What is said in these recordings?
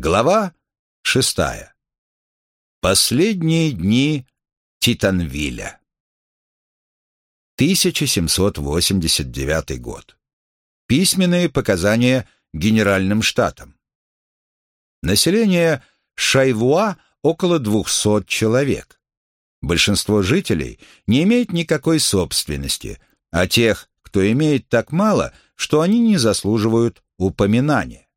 Глава шестая. Последние дни Титанвиля. 1789 год. Письменные показания Генеральным штатам. Население Шайвуа около 200 человек. Большинство жителей не имеет никакой собственности, а тех, кто имеет так мало, что они не заслуживают упоминания.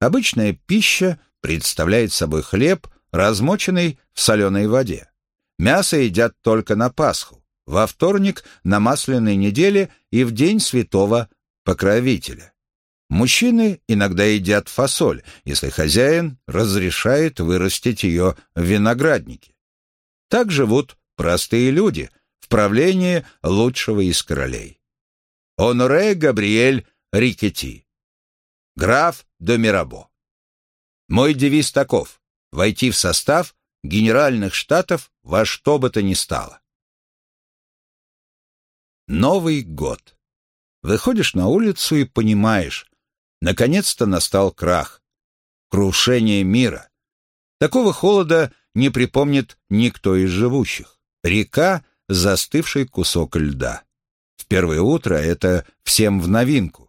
Обычная пища представляет собой хлеб, размоченный в соленой воде. Мясо едят только на Пасху, во вторник, на масляной неделе и в день святого покровителя. Мужчины иногда едят фасоль, если хозяин разрешает вырастить ее в винограднике. Так живут простые люди в правлении лучшего из королей. Оноре Габриэль Рикетти Граф де Мирабо. Мой девиз таков — войти в состав Генеральных Штатов во что бы то ни стало. Новый год. Выходишь на улицу и понимаешь, наконец-то настал крах, крушение мира. Такого холода не припомнит никто из живущих. Река — застывший кусок льда. В первое утро это всем в новинку.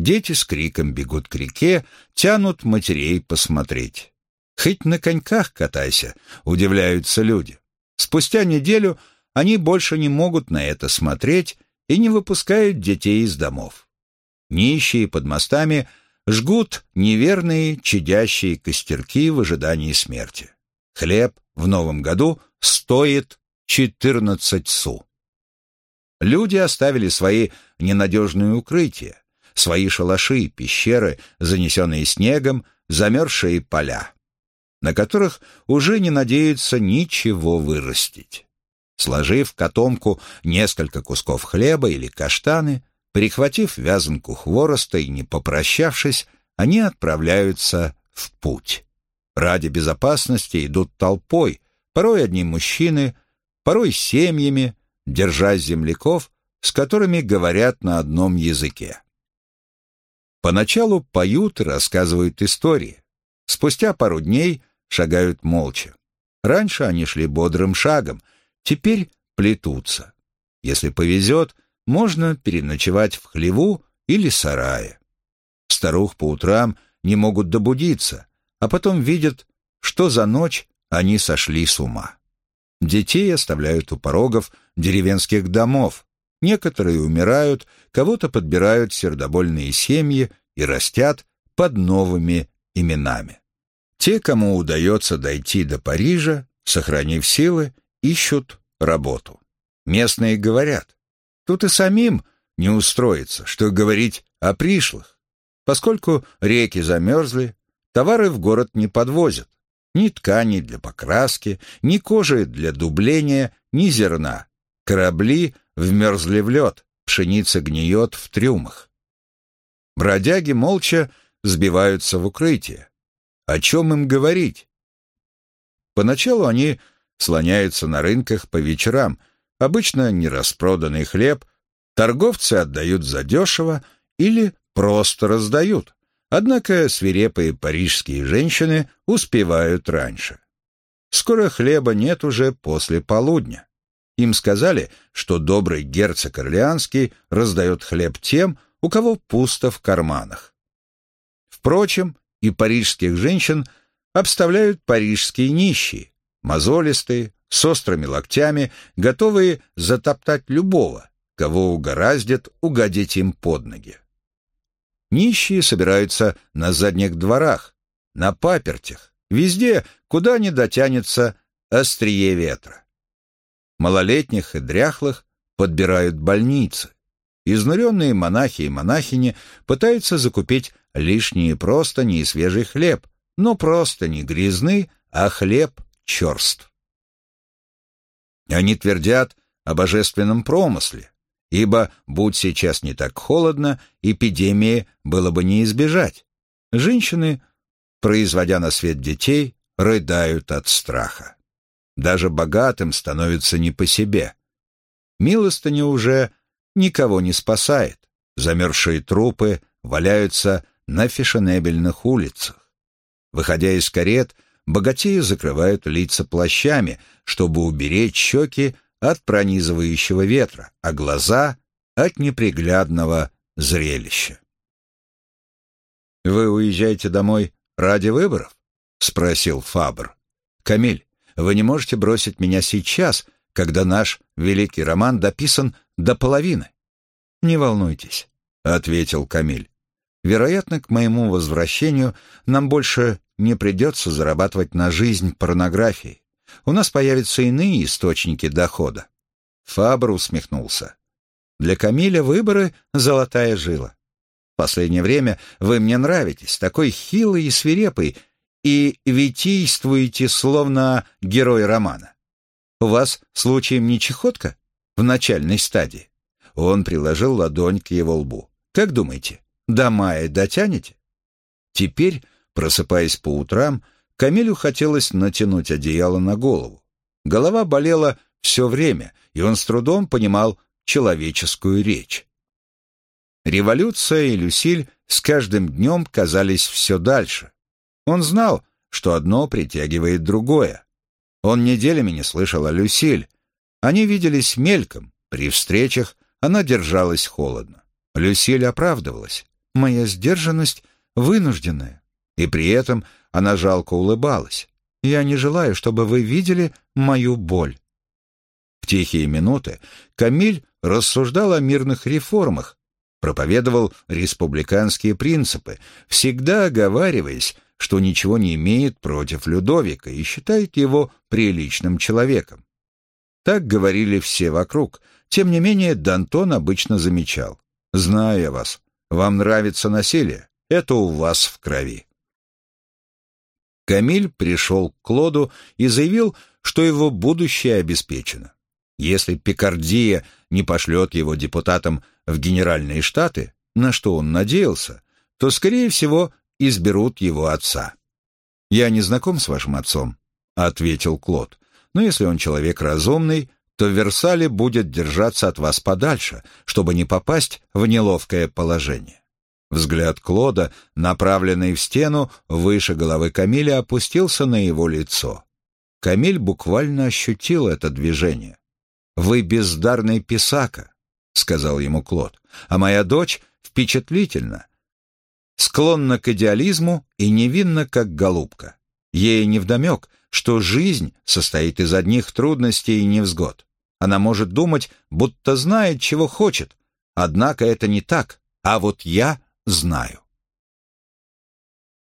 Дети с криком бегут к реке, тянут матерей посмотреть. Хоть на коньках катайся, удивляются люди. Спустя неделю они больше не могут на это смотреть и не выпускают детей из домов. Нищие под мостами жгут неверные чадящие костерки в ожидании смерти. Хлеб в новом году стоит 14 су. Люди оставили свои ненадежные укрытия, свои шалаши, пещеры, занесенные снегом, замерзшие поля, на которых уже не надеются ничего вырастить. Сложив в котомку несколько кусков хлеба или каштаны, прихватив вязанку хвороста и не попрощавшись, они отправляются в путь. Ради безопасности идут толпой, порой одни мужчины, порой семьями, держа земляков, с которыми говорят на одном языке. Поначалу поют и рассказывают истории. Спустя пару дней шагают молча. Раньше они шли бодрым шагом, теперь плетутся. Если повезет, можно переночевать в хлеву или сарае. Старух по утрам не могут добудиться, а потом видят, что за ночь они сошли с ума. Детей оставляют у порогов деревенских домов, Некоторые умирают, кого-то подбирают сердобольные семьи и растят под новыми именами. Те, кому удается дойти до Парижа, сохранив силы, ищут работу. Местные говорят, тут и самим не устроиться, что говорить о пришлых. Поскольку реки замерзли, товары в город не подвозят. Ни тканей для покраски, ни кожи для дубления, ни зерна. Корабли вмерзли в лед, пшеница гниет в трюмах. Бродяги молча сбиваются в укрытие. О чем им говорить? Поначалу они слоняются на рынках по вечерам, обычно нераспроданный хлеб, торговцы отдают задешево или просто раздают. Однако свирепые парижские женщины успевают раньше. Скоро хлеба нет уже после полудня. Им сказали, что добрый герцог Орлеанский раздает хлеб тем, у кого пусто в карманах. Впрочем, и парижских женщин обставляют парижские нищие, мозолистые, с острыми локтями, готовые затоптать любого, кого угораздит угодить им под ноги. Нищие собираются на задних дворах, на папертях, везде, куда не дотянется острие ветра малолетних и дряхлых подбирают больницы. Изнуренные монахи и монахини пытаются закупить лишние простыни и свежий хлеб, но просто не грязны, а хлеб черст. Они твердят о божественном промысле, ибо, будь сейчас не так холодно, эпидемии было бы не избежать. Женщины, производя на свет детей, рыдают от страха. Даже богатым становится не по себе. Милостыня уже никого не спасает. Замерзшие трупы валяются на фешенебельных улицах. Выходя из карет, богатеи закрывают лица плащами, чтобы уберечь щеки от пронизывающего ветра, а глаза — от неприглядного зрелища. «Вы уезжаете домой ради выборов?» — спросил Фабр. «Камиль, вы не можете бросить меня сейчас, когда наш великий роман дописан до половины». «Не волнуйтесь», — ответил Камиль. «Вероятно, к моему возвращению нам больше не придется зарабатывать на жизнь порнографией. У нас появятся иные источники дохода». Фабр усмехнулся. «Для Камиля выборы — золотая жила. В последнее время вы мне нравитесь, такой хилый и свирепый, и витийствуете, словно герой романа. У вас случаем не чехотка в начальной стадии?» Он приложил ладонь к его лбу. «Как думаете, до мая дотянете?» Теперь, просыпаясь по утрам, Камилю хотелось натянуть одеяло на голову. Голова болела все время, и он с трудом понимал человеческую речь. Революция и Люсиль с каждым днем казались все дальше. Он знал, что одно притягивает другое. Он неделями не слышал о Люсиль. Они виделись мельком, при встречах она держалась холодно. Люсиль оправдывалась. «Моя сдержанность вынужденная». И при этом она жалко улыбалась. «Я не желаю, чтобы вы видели мою боль». В тихие минуты Камиль рассуждал о мирных реформах, проповедовал республиканские принципы, всегда оговариваясь, что ничего не имеет против Людовика и считает его приличным человеком. Так говорили все вокруг, тем не менее, Дантон обычно замечал. «Знаю вас. Вам нравится насилие. Это у вас в крови». Камиль пришел к Клоду и заявил, что его будущее обеспечено. Если Пикардия не пошлет его депутатам в Генеральные Штаты, на что он надеялся, то, скорее всего, изберут его отца. «Я не знаком с вашим отцом», — ответил Клод, «но если он человек разумный, то в Версале будет держаться от вас подальше, чтобы не попасть в неловкое положение. Взгляд Клода, направленный в стену, выше головы Камиля, опустился на его лицо. Камиль буквально ощутил это движение. «Вы бездарный писака», — сказал ему Клод, «а моя дочь впечатлительна, склонна к идеализму и невинна, как голубка. Ей невдомек, что жизнь состоит из одних трудностей и невзгод. Она может думать, будто знает, чего хочет. Однако это не так, а вот я знаю.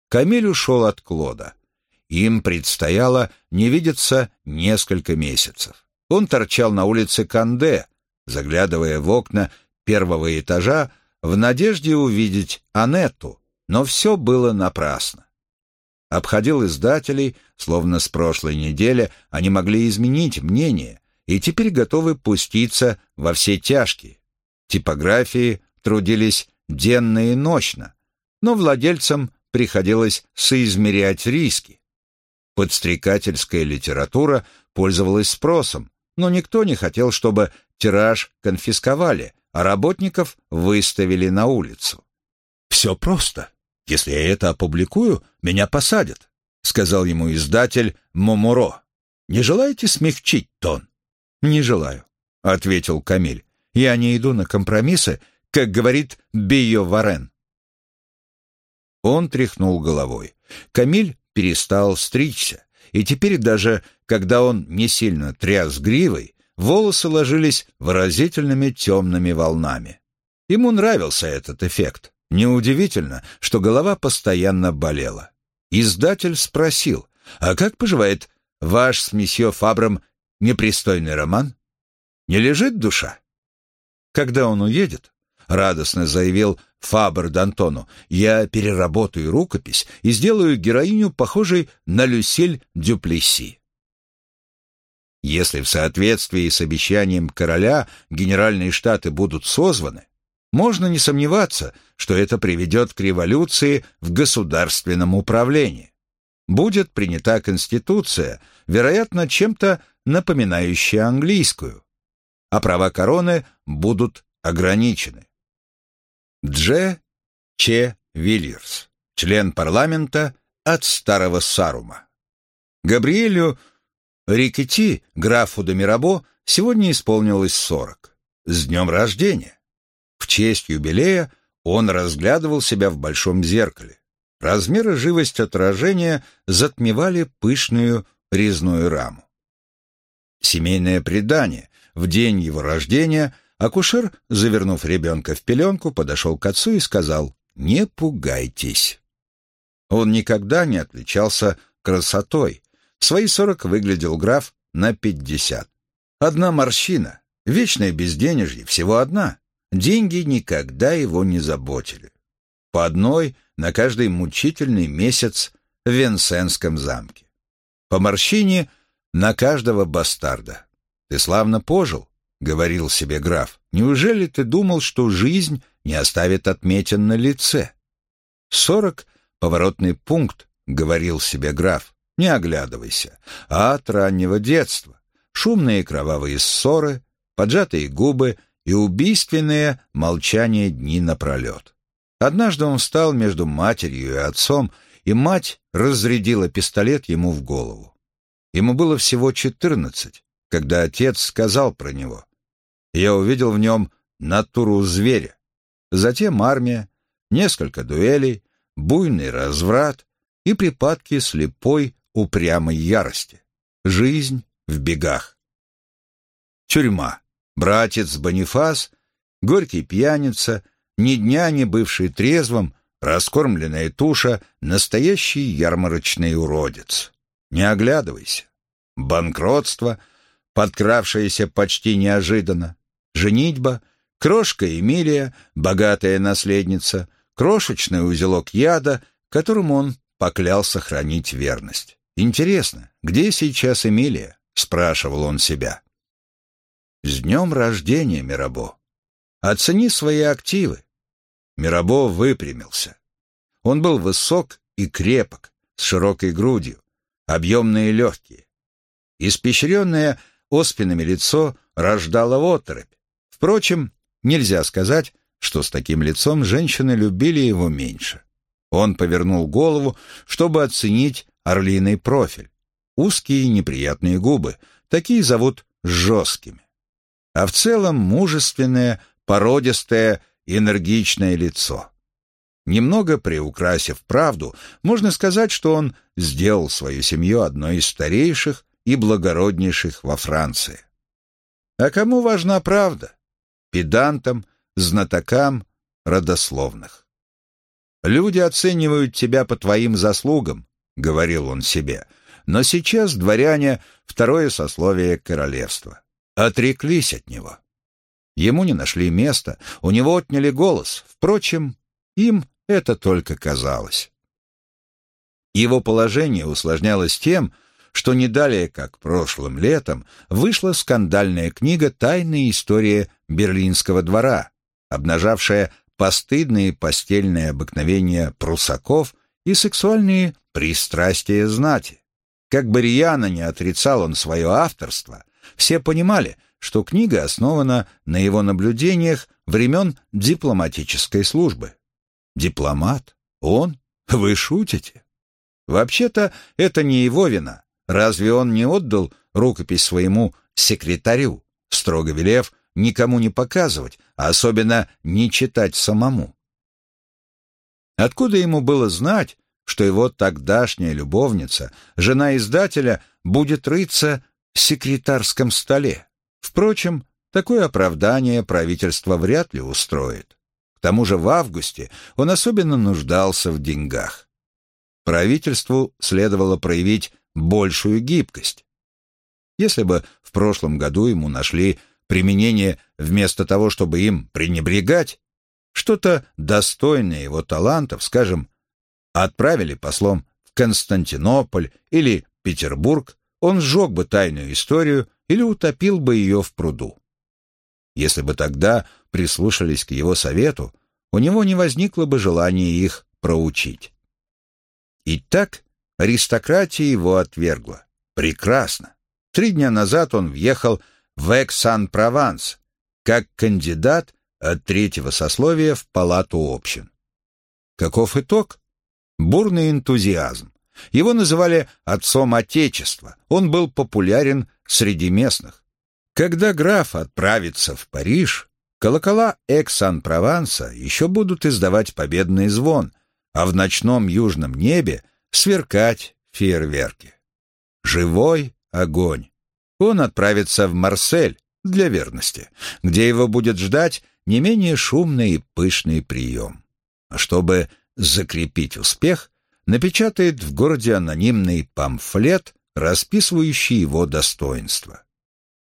Камиль ушел от Клода. Им предстояло не видеться несколько месяцев. Он торчал на улице Канде, заглядывая в окна первого этажа в надежде увидеть Анетту, но все было напрасно. Обходил издателей, словно с прошлой недели они могли изменить мнение, и теперь готовы пуститься во все тяжкие. Типографии трудились денно и ночно, но владельцам приходилось соизмерять риски. Подстрекательская литература пользовалась спросом, но никто не хотел, чтобы тираж конфисковали, а работников выставили на улицу. «Все просто. Если я это опубликую, меня посадят», — сказал ему издатель Момуро. «Не желаете смягчить тон?» «Не желаю», — ответил Камиль. «Я не иду на компромиссы, как говорит Био Варен». Он тряхнул головой. Камиль перестал стричься, и теперь даже, когда он не сильно тряс гривой, волосы ложились выразительными темными волнами. Ему нравился этот эффект. Неудивительно, что голова постоянно болела. Издатель спросил, «А как поживает ваш с месье Фабром непристойный роман? Не лежит душа? Когда он уедет, радостно заявил Фабр Д'Антону, я переработаю рукопись и сделаю героиню похожей на Люсиль Дюплесси. Если в соответствии с обещанием короля генеральные штаты будут созваны, можно не сомневаться, что это приведет к революции в государственном управлении. Будет принята конституция, вероятно, чем-то напоминающая английскую, а права короны будут ограничены. Дже Че Вильерс, член парламента от старого Сарума. Габриэлю Рикетти, графу де Мирабо, сегодня исполнилось сорок. С днем рождения! В честь юбилея он разглядывал себя в большом зеркале. Размер и живость отражения затмевали пышную резную раму. Семейное предание. В день его рождения акушер, завернув ребенка в пеленку, подошел к отцу и сказал «Не пугайтесь». Он никогда не отличался красотой. В свои сорок выглядел граф на пятьдесят. Одна морщина, вечное безденежье, всего одна. Деньги никогда его не заботили. По одной на каждый мучительный месяц в Венсенском замке. По морщине на каждого бастарда. «Ты славно пожил», — говорил себе граф. «Неужели ты думал, что жизнь не оставит отметин на лице?» «Сорок — поворотный пункт», — говорил себе граф. «Не оглядывайся. А от раннего детства. Шумные кровавые ссоры, поджатые губы и убийственное молчание дни напролет. Однажды он встал между матерью и отцом, и мать разрядила пистолет ему в голову. Ему было всего четырнадцать, когда отец сказал про него. Я увидел в нем натуру зверя. Затем армия, несколько дуэлей, буйный разврат и припадки слепой упрямой ярости. Жизнь в бегах. Тюрьма. Братец Бонифас, горький пьяница, ни дня не бывший трезвым, раскормленная туша, настоящий ярмарочный уродец. Не оглядывайся. Банкротство, подкравшееся почти неожиданно. Женитьба, крошка Эмилия, богатая наследница, крошечный узелок яда, которому он поклялся хранить верность. Интересно, где сейчас Эмилия? Спрашивал он себя. С днем рождения, Мирабо! Оцени свои активы. Мирабо выпрямился. Он был высок и крепок, с широкой грудью, объемные легкие. Испещренное оспинами лицо рождало оторопь. Впрочем, нельзя сказать, что с таким лицом женщины любили его меньше. Он повернул голову, чтобы оценить орлиный профиль. Узкие неприятные губы, такие зовут жесткими а в целом мужественное, породистое, энергичное лицо. Немного приукрасив правду, можно сказать, что он сделал свою семью одной из старейших и благороднейших во Франции. А кому важна правда? Педантам, знатокам, родословных. «Люди оценивают тебя по твоим заслугам», — говорил он себе, «но сейчас дворяне — второе сословие королевства отреклись от него. Ему не нашли места, у него отняли голос. Впрочем, им это только казалось. Его положение усложнялось тем, что не далее, как прошлым летом, вышла скандальная книга «Тайная история Берлинского двора», обнажавшая постыдные постельные обыкновения прусаков и сексуальные пристрастия знати. Как бы рьяно не отрицал он свое авторство, все понимали, что книга основана на его наблюдениях времен дипломатической службы. Дипломат? Он? Вы шутите? Вообще-то это не его вина. Разве он не отдал рукопись своему секретарю, строго велев никому не показывать, а особенно не читать самому? Откуда ему было знать, что его тогдашняя любовница, жена издателя, будет рыться секретарском столе. Впрочем, такое оправдание правительство вряд ли устроит. К тому же в августе он особенно нуждался в деньгах. Правительству следовало проявить большую гибкость. Если бы в прошлом году ему нашли применение вместо того, чтобы им пренебрегать, что-то достойное его талантов, скажем, отправили послом в Константинополь или Петербург, он сжег бы тайную историю или утопил бы ее в пруду. Если бы тогда прислушались к его совету, у него не возникло бы желания их проучить. И так аристократия его отвергла. Прекрасно. Три дня назад он въехал в Эксан-Прованс как кандидат от третьего сословия в палату общин. Каков итог? Бурный энтузиазм. Его называли «отцом Отечества». Он был популярен среди местных. Когда граф отправится в Париж, колокола Эксан-Прованса еще будут издавать победный звон, а в ночном южном небе сверкать фейерверки. Живой огонь. Он отправится в Марсель для верности, где его будет ждать не менее шумный и пышный прием. А чтобы закрепить успех, напечатает в городе анонимный памфлет, расписывающий его достоинства.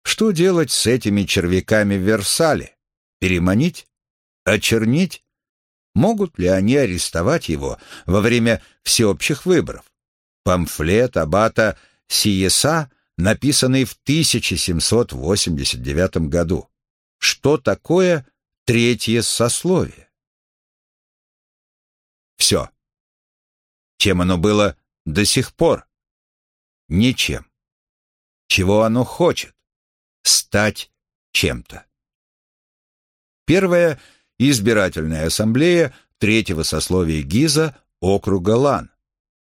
Что делать с этими червяками в Версале? Переманить? Очернить? Могут ли они арестовать его во время всеобщих выборов? Памфлет аббата Сиеса, написанный в 1789 году. Что такое третье сословие? Все. Чем оно было до сих пор? Ничем. Чего оно хочет? Стать чем-то. Первая избирательная ассамблея третьего сословия Гиза округа Лан.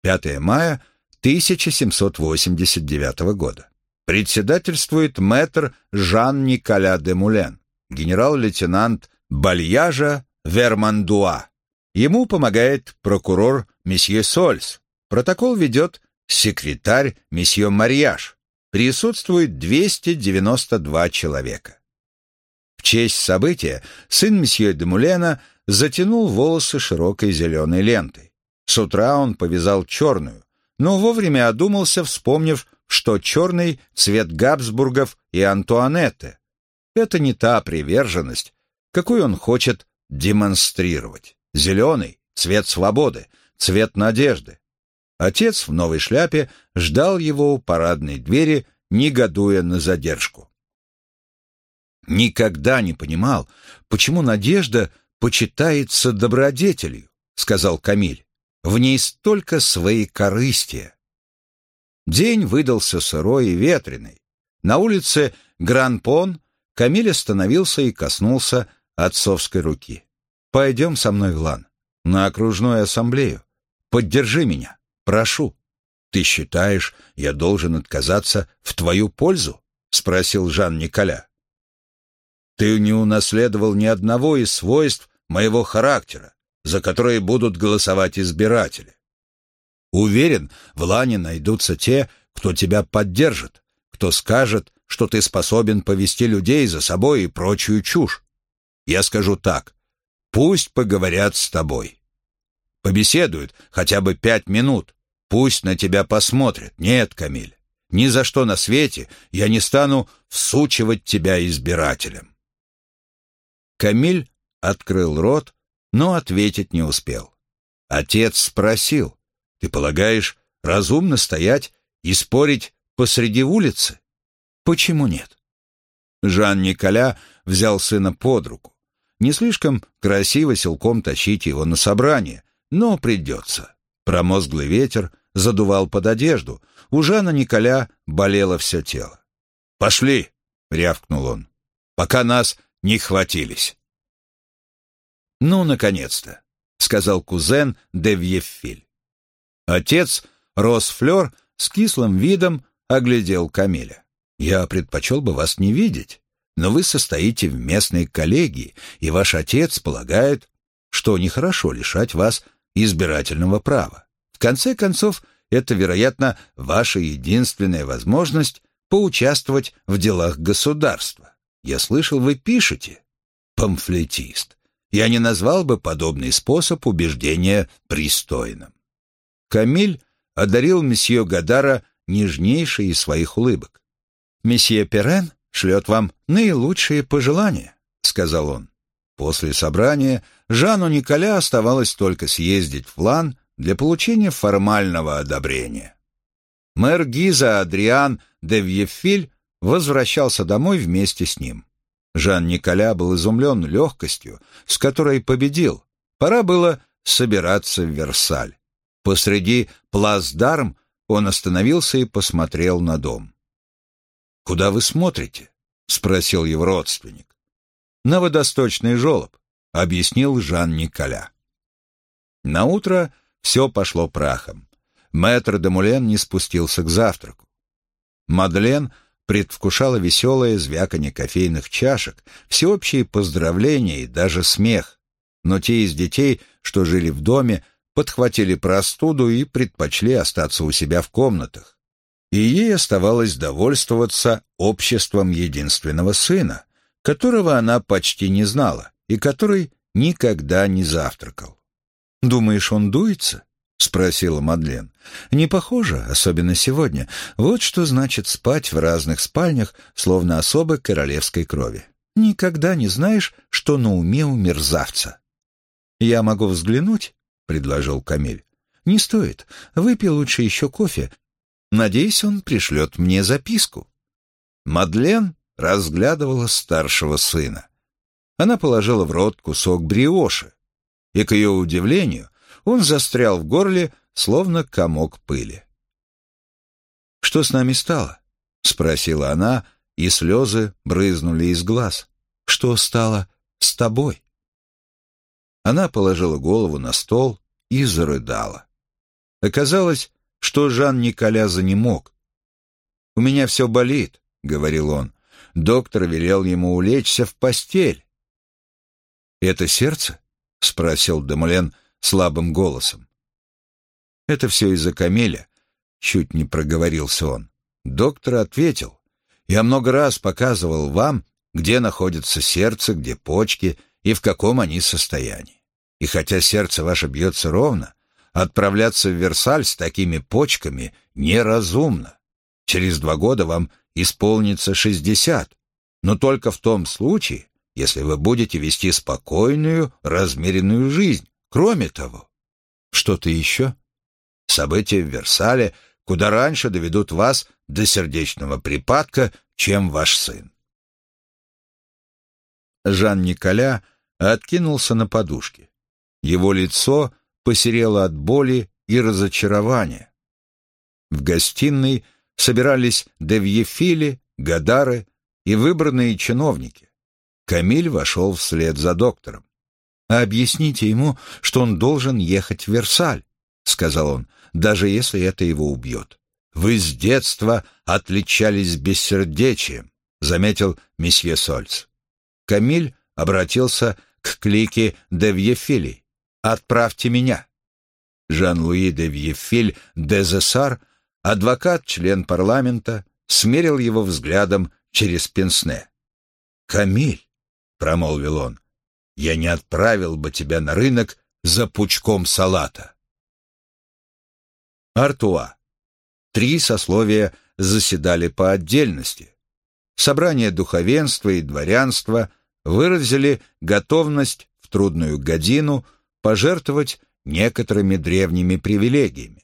5 мая 1789 года. Председательствует мэтр Жан-Николя де Мулен, генерал-лейтенант Бальяжа Вермандуа. Ему помогает прокурор месье Сольс. Протокол ведет секретарь месье Марьяж. Присутствует 292 человека. В честь события сын месье де Мулена затянул волосы широкой зеленой лентой. С утра он повязал черную, но вовремя одумался, вспомнив, что черный — цвет Габсбургов и Антуанетты. Это не та приверженность, какую он хочет демонстрировать. Зеленый — цвет свободы, цвет надежды. Отец в новой шляпе ждал его у парадной двери, негодуя на задержку. «Никогда не понимал, почему надежда почитается добродетелью», — сказал Камиль. «В ней столько своей корыстия». День выдался сырой и ветреный. На улице Гран-Пон Камиль остановился и коснулся отцовской руки. Пойдем со мной Лан, на окружную ассамблею. Поддержи меня, прошу. Ты считаешь, я должен отказаться в твою пользу? Спросил Жан-Николя. Ты не унаследовал ни одного из свойств моего характера, за которые будут голосовать избиратели. Уверен, в Лане найдутся те, кто тебя поддержит, кто скажет, что ты способен повести людей за собой и прочую чушь. Я скажу так, Пусть поговорят с тобой. Побеседуют хотя бы пять минут. Пусть на тебя посмотрят. Нет, Камиль, ни за что на свете я не стану всучивать тебя избирателям. Камиль открыл рот, но ответить не успел. Отец спросил, «Ты полагаешь, разумно стоять и спорить посреди улицы?» «Почему нет?» Жан-Николя взял сына под руку. Не слишком красиво силком тащить его на собрание, но придется. Промозглый ветер задувал под одежду, у Жана Николя болело все тело. «Пошли!» — рявкнул он. «Пока нас не хватились». «Ну, наконец-то!» — сказал кузен де Вьефиль. Отец Росфлер с кислым видом оглядел Камиля. «Я предпочел бы вас не видеть но вы состоите в местной коллегии, и ваш отец полагает, что нехорошо лишать вас избирательного права. В конце концов, это, вероятно, ваша единственная возможность поучаствовать в делах государства. Я слышал, вы пишете. Памфлетист. Я не назвал бы подобный способ убеждения пристойным. Камиль одарил месье Гадара нежнейшей из своих улыбок. «Месье Перен шлет вам наилучшие пожелания», — сказал он. После собрания Жану Николя оставалось только съездить в Лан для получения формального одобрения. Мэр Гиза Адриан де Вьефиль возвращался домой вместе с ним. Жан-Николя был изумлен легкостью, с которой победил. Пора было собираться в Версаль. Посреди плацдарм он остановился и посмотрел на дом. «Куда вы смотрите?» — спросил его родственник. «На водосточный желоб», — объяснил Жан Николя. Наутро все пошло прахом. Мэтр де Мулен не спустился к завтраку. Мадлен предвкушала веселое звяканье кофейных чашек, всеобщие поздравления и даже смех. Но те из детей, что жили в доме, подхватили простуду и предпочли остаться у себя в комнатах. И ей оставалось довольствоваться обществом единственного сына, которого она почти не знала и который никогда не завтракал. «Думаешь, он дуется?» — спросила Мадлен. «Не похоже, особенно сегодня. Вот что значит спать в разных спальнях, словно особо королевской крови. Никогда не знаешь, что на уме у мерзавца». «Я могу взглянуть?» — предложил Камиль. «Не стоит. Выпей лучше еще кофе. Надеюсь, он пришлет мне записку». Мадлен разглядывала старшего сына. Она положила в рот кусок бриоши, и, к ее удивлению, он застрял в горле, словно комок пыли. «Что с нами стало?» — спросила она, и слезы брызнули из глаз. «Что стало с тобой?» Она положила голову на стол и зарыдала. Оказалось, что Жан-Николя занемог. «У меня все болит», — говорил он. Доктор велел ему улечься в постель. «Это сердце?» — спросил Демолен слабым голосом. «Это все из-за Камеля», — чуть не проговорился он. Доктор ответил. «Я много раз показывал вам, где находится сердце, где почки и в каком они состоянии. И хотя сердце ваше бьется ровно, отправляться в Версаль с такими почками неразумно. Через два года вам исполнится шестьдесят, но только в том случае, если вы будете вести спокойную, размеренную жизнь. Кроме того, что-то еще? События в Версале куда раньше доведут вас до сердечного припадка, чем ваш сын. Жан-Николя откинулся на подушке. Его лицо посерело от боли и разочарования. В гостиной собирались Девьефили, Гадары и выбранные чиновники. Камиль вошел вслед за доктором. «А объясните ему, что он должен ехать в Версаль», — сказал он, — «даже если это его убьет». «Вы с детства отличались бессердечием», — заметил месье Сольц. Камиль обратился к клике Девьефили. «Отправьте меня». Жан-Луи де Вьефиль де Зессар, адвокат, член парламента, смерил его взглядом через пенсне. «Камиль», — промолвил он, — «я не отправил бы тебя на рынок за пучком салата». Артуа. Три сословия заседали по отдельности. Собрание духовенства и дворянства выразили готовность в трудную годину пожертвовать некоторыми древними привилегиями.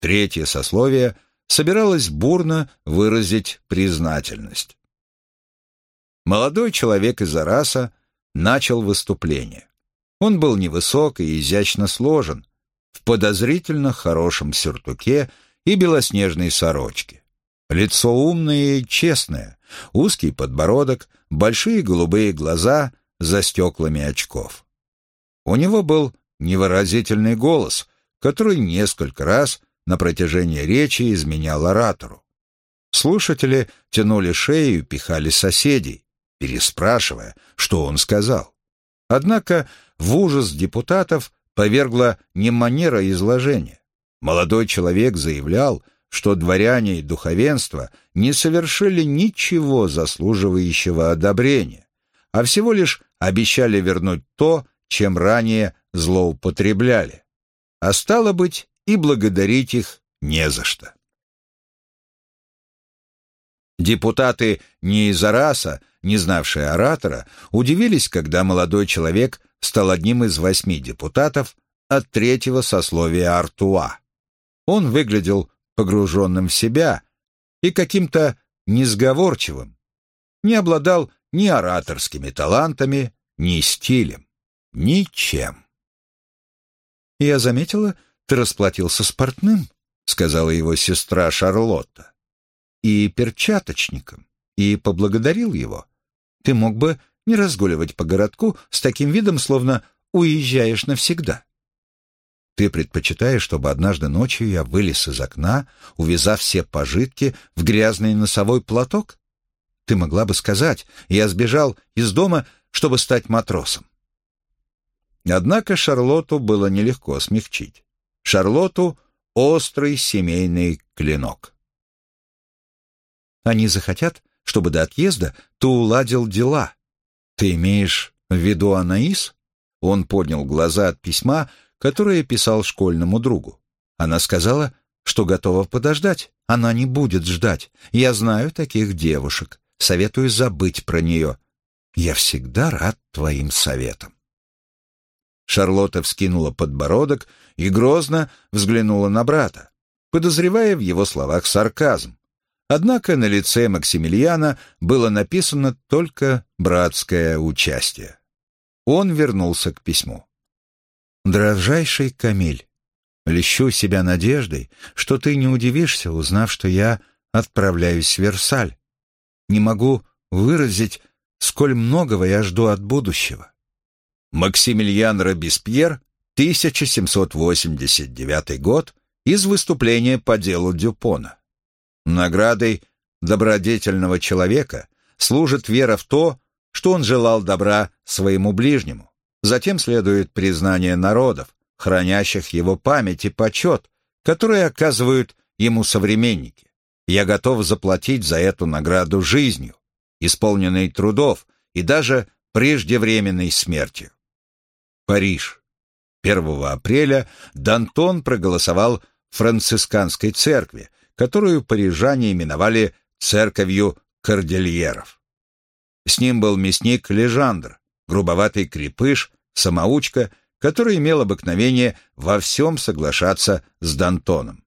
Третье сословие собиралось бурно выразить признательность. Молодой человек из Араса начал выступление. Он был невысок и изящно сложен, в подозрительно хорошем сюртуке и белоснежной сорочке. Лицо умное и честное, узкий подбородок, большие голубые глаза за стеклами очков. У него был невыразительный голос, который несколько раз на протяжении речи изменял оратору. Слушатели тянули шею и пихали соседей, переспрашивая, что он сказал. Однако в ужас депутатов повергла не манера изложения. Молодой человек заявлял, что дворяне и духовенство не совершили ничего заслуживающего одобрения, а всего лишь обещали вернуть то, чем ранее злоупотребляли. А стало быть, и благодарить их не за что. Депутаты не из Араса, не знавшие оратора, удивились, когда молодой человек стал одним из восьми депутатов от третьего сословия Артуа. Он выглядел погруженным в себя и каким-то несговорчивым, не обладал ни ораторскими талантами, ни стилем. Ничем. «Я заметила, ты расплатился с портным», — сказала его сестра Шарлотта, «и перчаточником, и поблагодарил его. Ты мог бы не разгуливать по городку с таким видом, словно уезжаешь навсегда». Ты предпочитаешь, чтобы однажды ночью я вылез из окна, увязав все пожитки в грязный носовой платок? Ты могла бы сказать, я сбежал из дома, чтобы стать матросом. Однако Шарлотту было нелегко смягчить. Шарлотту — острый семейный клинок. Они захотят, чтобы до отъезда ты уладил дела. Ты имеешь в виду Анаис? Он поднял глаза от письма, которое писал школьному другу. Она сказала, что готова подождать. Она не будет ждать. Я знаю таких девушек. Советую забыть про нее. Я всегда рад твоим советам. Шарлотта вскинула подбородок и грозно взглянула на брата, подозревая в его словах сарказм. Однако на лице Максимилиана было написано только братское участие. Он вернулся к письму. «Дрожайший Камиль, лещу себя надеждой, что ты не удивишься, узнав, что я отправляюсь в Версаль. Не могу выразить, сколь многого я жду от будущего. Максимилиан Робеспьер, 1789 год, из выступления по делу Дюпона. Наградой добродетельного человека служит вера в то, что он желал добра своему ближнему. Затем следует признание народов, хранящих его память и почет, которые оказывают ему современники. Я готов заплатить за эту награду жизнью, исполненной трудов и даже преждевременной смертью. Париж. 1 апреля Дантон проголосовал францисканской церкви, которую парижане именовали церковью кордильеров. С ним был мясник Лежандр, грубоватый крепыш, самоучка, который имел обыкновение во всем соглашаться с Дантоном.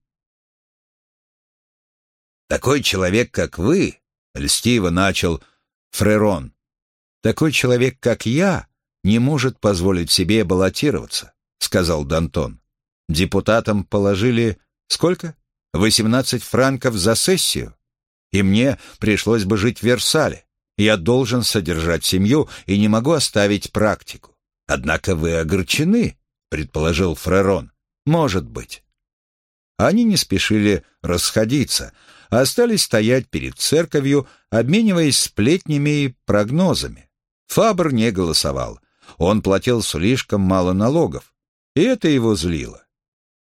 «Такой человек, как вы», — льстиво начал Фрерон, «такой человек, как я, не может позволить себе баллотироваться», — сказал Дантон. «Депутатам положили сколько? Восемнадцать франков за сессию. И мне пришлось бы жить в Версале. Я должен содержать семью и не могу оставить практику. Однако вы огорчены», — предположил Фрерон. «Может быть». Они не спешили расходиться, а остались стоять перед церковью, обмениваясь сплетнями и прогнозами. Фабр не голосовал, он платил слишком мало налогов, и это его злило.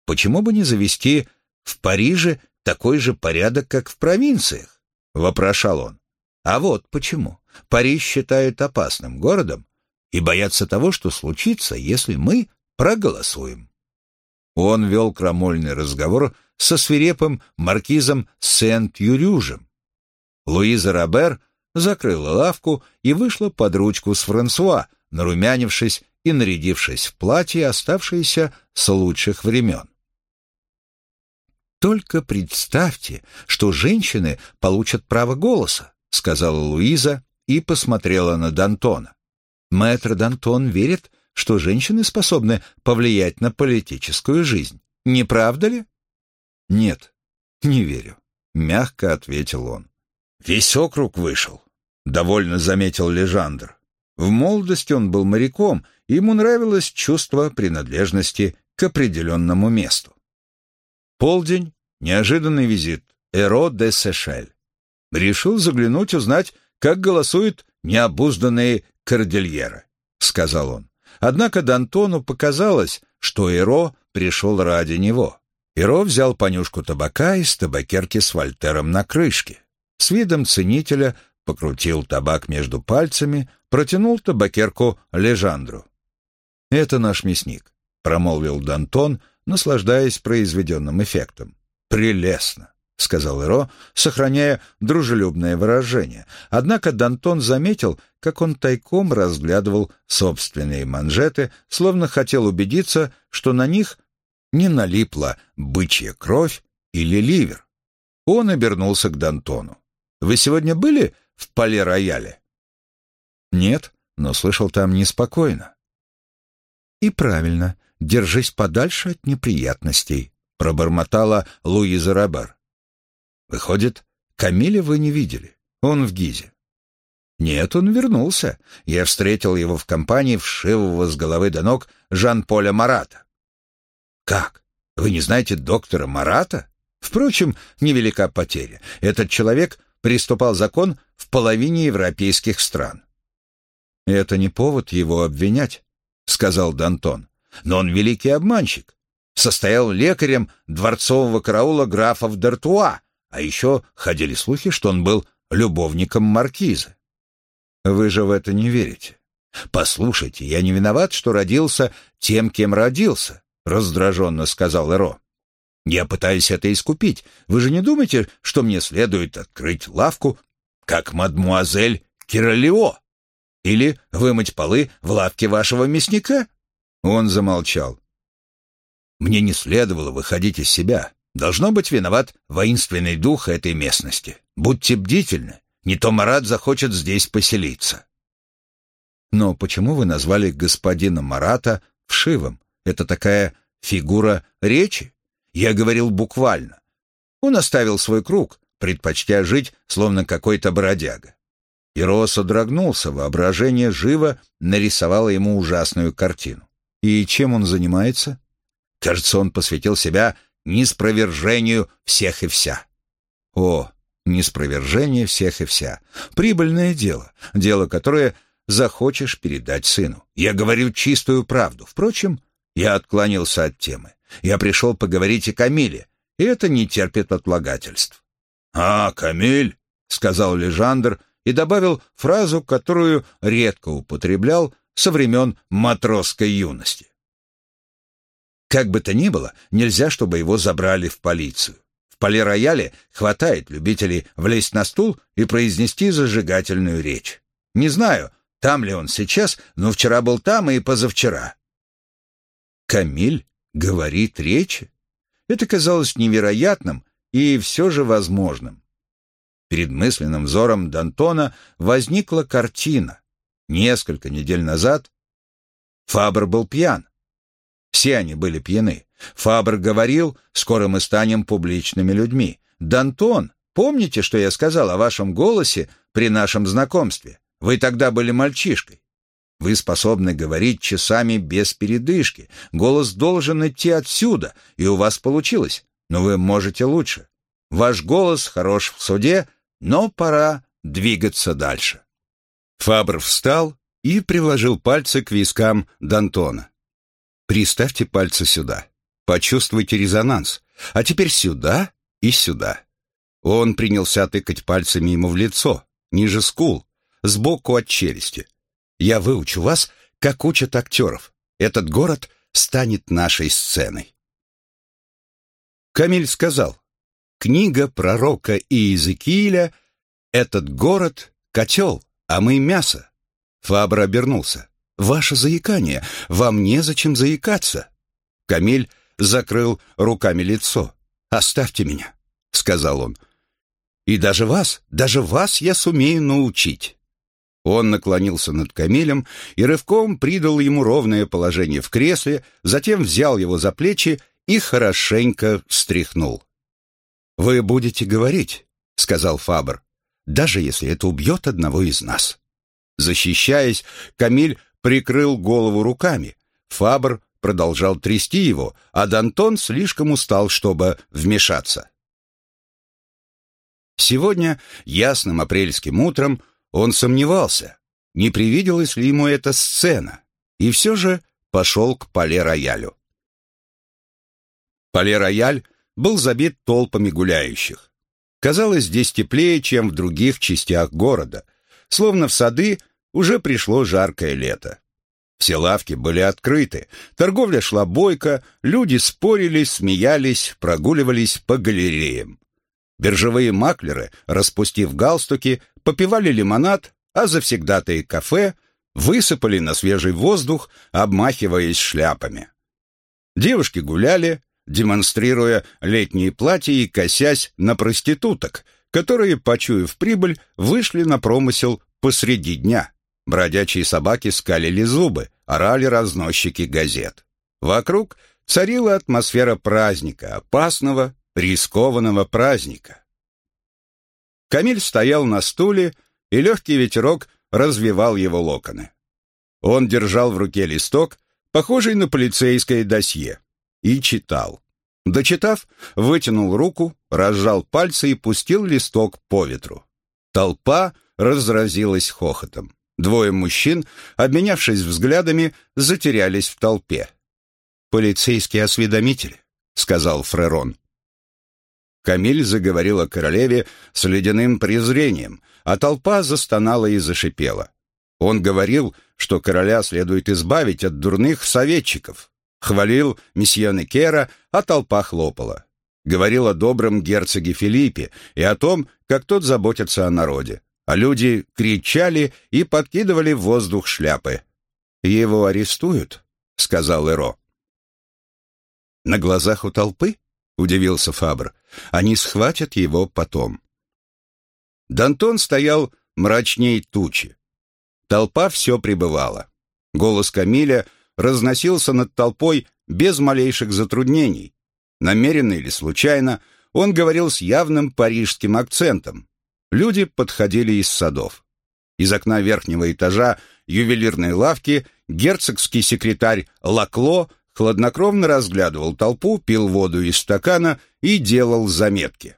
Почему бы не завести в Париже такой же порядок, как в провинциях? Вопрошал он. А вот почему. Париж считают опасным городом и боятся того, что случится, если мы проголосуем. Он вел крамольный разговор со свирепым маркизом Сент-Юрюжем. Луиза Робер закрыла лавку и вышла под ручку с Франсуа, нарумянившись и нарядившись в платье, оставшееся с лучших времен. «Только представьте, что женщины получат право голоса», — сказала Луиза и посмотрела на Д'Антона. Мэтр Д'Антон верит, что женщины способны повлиять на политическую жизнь. Не правда ли? Нет, не верю, мягко ответил он. Весь округ вышел, довольно заметил Лежандр. В молодости он был моряком, ему нравилось чувство принадлежности к определенному месту. Полдень, неожиданный визит Эро де Сешель. Решил заглянуть, узнать, как голосуют необузданные кордильеры, сказал он. Однако Д'Антону показалось, что Эро пришел ради него. Эро взял понюшку табака из табакерки с Вольтером на крышке. С видом ценителя покрутил табак между пальцами, протянул табакерку Лежандру. «Это наш мясник», — промолвил Дантон, наслаждаясь произведенным эффектом. «Прелестно», — сказал Эро, сохраняя дружелюбное выражение. Однако Дантон заметил, как он тайком разглядывал собственные манжеты, словно хотел убедиться, что на них не налипла бычья кровь или ливер. Он обернулся к Дантону. «Вы сегодня были в Пале-Рояле?» «Нет, но слышал там неспокойно». «И правильно, держись подальше от неприятностей», — пробормотала Луиза Робер. «Выходит, Камиля вы не видели. Он в Гизе». «Нет, он вернулся. Я встретил его в компании вшивого с головы до ног Жан-Поля Марата». Как? Вы не знаете доктора Марата? Впрочем, невелика потеря. Этот человек приступал закон в половине европейских стран. «Это не повод его обвинять», — сказал Дантон. «Но он великий обманщик. Состоял лекарем дворцового караула графов Д'Артуа, а еще ходили слухи, что он был любовником маркиза. Вы же в это не верите. Послушайте, я не виноват, что родился тем, кем родился, раздраженно сказал Эро. Я пытаюсь это искупить. Вы же не думаете, что мне следует открыть лавку, как мадмуазель Киролео? Или вымыть полы в лавке вашего мясника?» Он замолчал. «Мне не следовало выходить из себя. Должно быть виноват воинственный дух этой местности. Будьте бдительны, не то Марат захочет здесь поселиться». «Но почему вы назвали господина Марата вшивым? Это такая фигура речи?» Я говорил буквально. Он оставил свой круг, предпочтя жить, словно какой-то бродяга. Иро содрогнулся, воображение живо нарисовало ему ужасную картину. И чем он занимается? Кажется, он посвятил себя неспровержению всех и вся. О, неспровержение всех и вся. Прибыльное дело, дело, которое захочешь передать сыну. Я говорю чистую правду. Впрочем, я отклонился от темы. Я пришел поговорить о Камиле, и это не терпит отлагательств. «А, Камиль», — сказал Лежандр и добавил фразу, которую редко употреблял со времен матросской юности. Как бы то ни было, нельзя, чтобы его забрали в полицию. В полирояле хватает любителей влезть на стул и произнести зажигательную речь. Не знаю, там ли он сейчас, но вчера был там и позавчера. Камиль говорит речи? Это казалось невероятным и все же возможным. Перед мысленным взором Д'Антона возникла картина. Несколько недель назад Фабр был пьян. Все они были пьяны. Фабр говорил, скоро мы станем публичными людьми. Д'Антон, помните, что я сказал о вашем голосе при нашем знакомстве? Вы тогда были мальчишкой. Вы способны говорить часами без передышки. Голос должен идти отсюда, и у вас получилось. Но вы можете лучше. Ваш голос хорош в суде, но пора двигаться дальше. Фабр встал и приложил пальцы к вискам Д'Антона. Приставьте пальцы сюда. Почувствуйте резонанс. А теперь сюда и сюда. Он принялся тыкать пальцами ему в лицо, ниже скул, сбоку от челюсти. Я выучу вас, как учат актеров. Этот город станет нашей сценой. Камиль сказал, книга пророка Иезекииля «Этот город — котел, а мы — мясо». Фабр обернулся. «Ваше заикание, вам незачем заикаться». Камиль закрыл руками лицо. «Оставьте меня», — сказал он. «И даже вас, даже вас я сумею научить». Он наклонился над Камилем и рывком придал ему ровное положение в кресле, затем взял его за плечи и хорошенько встряхнул. «Вы будете говорить», — сказал Фабр, — «даже если это убьет одного из нас». Защищаясь, Камиль прикрыл голову руками. Фабр продолжал трясти его, а Дантон слишком устал, чтобы вмешаться. Сегодня, ясным апрельским утром, он сомневался, не привиделась ли ему эта сцена, и все же пошел к Пале-Роялю. Пале-Рояль был забит толпами гуляющих. Казалось, здесь теплее, чем в других частях города, словно в сады уже пришло жаркое лето. Все лавки были открыты, торговля шла бойко, люди спорили, смеялись, прогуливались по галереям. Биржевые маклеры, распустив галстуки, попивали лимонад, а завсегдатые кафе высыпали на свежий воздух, обмахиваясь шляпами. Девушки гуляли, демонстрируя летние платья и косясь на проституток, которые, почуяв прибыль, вышли на промысел посреди дня. Бродячие собаки скалили зубы, орали разносчики газет. Вокруг царила атмосфера праздника, опасного, рискованного праздника. Камиль стоял на стуле, и легкий ветерок развивал его локоны. Он держал в руке листок, похожий на полицейское досье. И читал. Дочитав, вытянул руку, разжал пальцы и пустил листок по ветру. Толпа разразилась хохотом. Двое мужчин, обменявшись взглядами, затерялись в толпе. «Полицейский осведомитель», — сказал Фрерон. Камиль заговорил о королеве с ледяным презрением, а толпа застонала и зашипела. Он говорил, что короля следует избавить от дурных советчиков. Хвалил месье Некера, а толпа хлопала. Говорил о добром герцоге Филиппе и о том, как тот заботится о народе. А люди кричали и подкидывали в воздух шляпы. «Его арестуют?» — сказал Эро. «На глазах у толпы?» — удивился Фабр. «Они схватят его потом». Дантон стоял мрачней тучи. Толпа все пребывала. Голос Камиля разносился над толпой без малейших затруднений. Намеренно или случайно, он говорил с явным парижским акцентом. Люди подходили из садов. Из окна верхнего этажа ювелирной лавки герцогский секретарь Лакло хладнокровно разглядывал толпу, пил воду из стакана и делал заметки.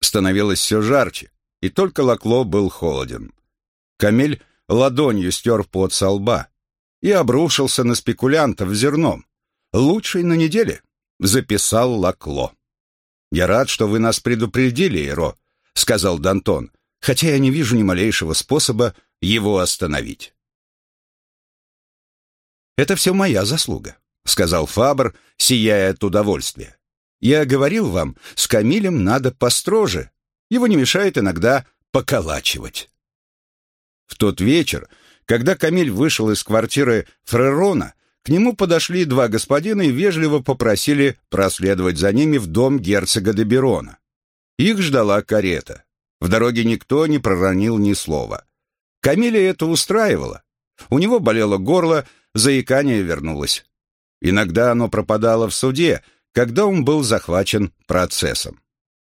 Становилось все жарче, и только Лакло был холоден. Камиль ладонью стер пот со лба и обрушился на спекулянтов зерном. «Лучший на неделе», — записал Лакло. «Я рад, что вы нас предупредили, Эро», — сказал Дантон, «хотя я не вижу ни малейшего способа его остановить». «Это все моя заслуга», — сказал Фабр, сияя от удовольствия. «Я говорил вам, с Камилем надо построже. Его не мешает иногда поколачивать». В тот вечер, когда Камиль вышел из квартиры Фрерона, к нему подошли два господина и вежливо попросили проследовать за ними в дом герцога де Берона. Их ждала карета. В дороге никто не проронил ни слова. Камиля это устраивало. У него болело горло, заикание вернулось. Иногда оно пропадало в суде, когда он был захвачен процессом.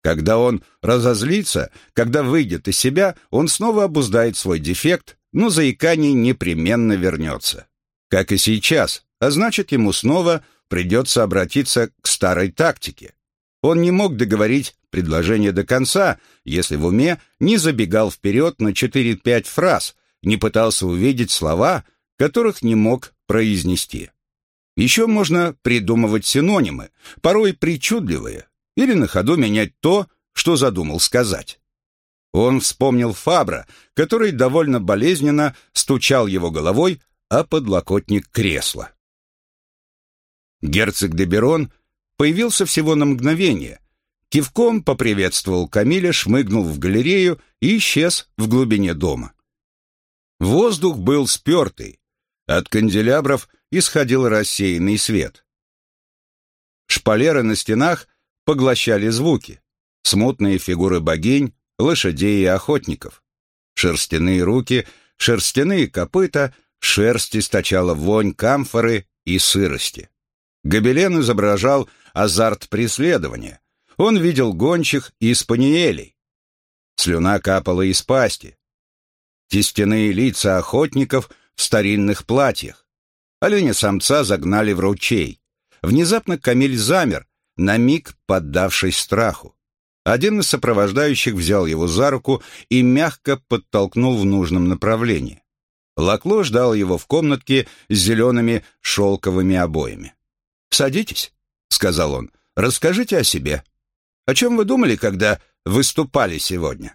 Когда он разозлится, когда выйдет из себя, он снова обуздает свой дефект, но заикание непременно вернется. Как и сейчас, а значит, ему снова придется обратиться к старой тактике. Он не мог договорить предложение до конца, если в уме не забегал вперед на 4-5 фраз, не пытался увидеть слова, которых не мог произнести. Еще можно придумывать синонимы, порой причудливые, или на ходу менять то, что задумал сказать. Он вспомнил Фабра, который довольно болезненно стучал его головой о подлокотник кресла. Герцог де Берон появился всего на мгновение, кивком поприветствовал Камиля, шмыгнул в галерею и исчез в глубине дома. Воздух был спертый, от канделябров исходил рассеянный свет. Шпалеры на стенах поглощали звуки. Смутные фигуры богинь, лошадей и охотников. Шерстяные руки, шерстяные копыта, шерсть источала вонь камфоры и сырости. Гобелен изображал азарт преследования. Он видел гончих и спаниелей. Слюна капала из пасти. Тестяные лица охотников в старинных платьях. Оленя-самца загнали в ручей. Внезапно Камиль замер, на миг поддавшись страху. Один из сопровождающих взял его за руку и мягко подтолкнул в нужном направлении. Лакло ждал его в комнатке с зелеными шелковыми обоями. «Садитесь», — сказал он, — «расскажите о себе. О чем вы думали, когда выступали сегодня?»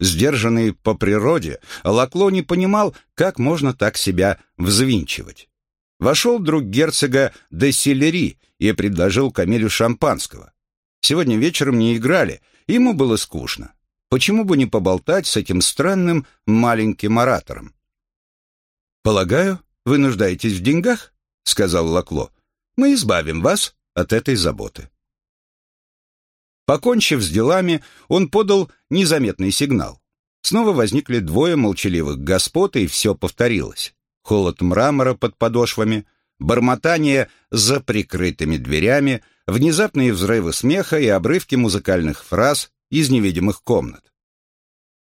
Сдержанный по природе, Лакло не понимал, как можно так себя взвинчивать. Вошел друг герцога де Силери и предложил Камилю шампанского. Сегодня вечером не играли, ему было скучно. Почему бы не поболтать с этим странным маленьким оратором? «Полагаю, вы нуждаетесь в деньгах?» — сказал Лакло. «Мы избавим вас от этой заботы». Покончив с делами, он подал незаметный сигнал. Снова возникли двое молчаливых господ, и все повторилось холод мрамора под подошвами, бормотание за прикрытыми дверями, внезапные взрывы смеха и обрывки музыкальных фраз из невидимых комнат.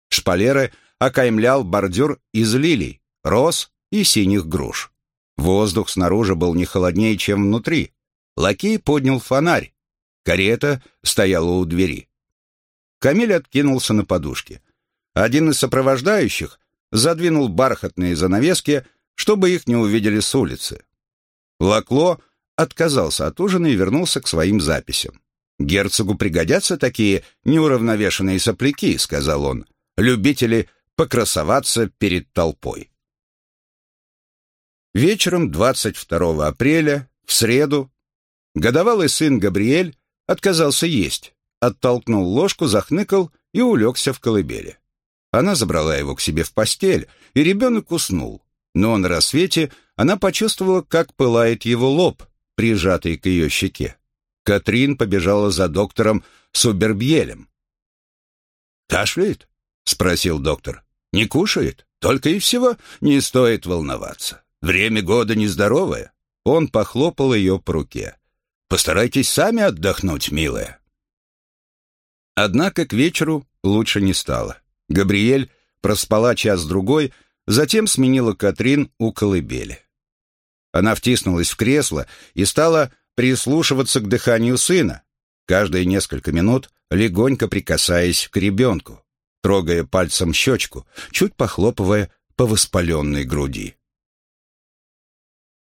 Шпалеры окаймлял бордюр из лилий, роз и синих груш. Воздух снаружи был не холоднее, чем внутри. Лакей поднял фонарь. Карета стояла у двери. Камиль откинулся на подушке. Один из сопровождающих задвинул бархатные занавески, чтобы их не увидели с улицы. Лакло отказался от ужина и вернулся к своим записям. «Герцогу пригодятся такие неуравновешенные сопляки», — сказал он, «любители покрасоваться перед толпой». Вечером 22 апреля, в среду, годовалый сын Габриэль отказался есть, оттолкнул ложку, захныкал и улегся в колыбели. Она забрала его к себе в постель, и ребенок уснул. Но на рассвете она почувствовала, как пылает его лоб, прижатый к ее щеке. Катрин побежала за доктором Субербьелем. «Кашляет?» — спросил доктор. «Не кушает? Только и всего не стоит волноваться. Время года нездоровое». Он похлопал ее по руке. «Постарайтесь сами отдохнуть, милая». Однако к вечеру лучше не стало. Габриэль проспала час-другой, затем сменила Катрин у колыбели. Она втиснулась в кресло и стала прислушиваться к дыханию сына, каждые несколько минут легонько прикасаясь к ребенку, трогая пальцем щечку, чуть похлопывая по воспаленной груди.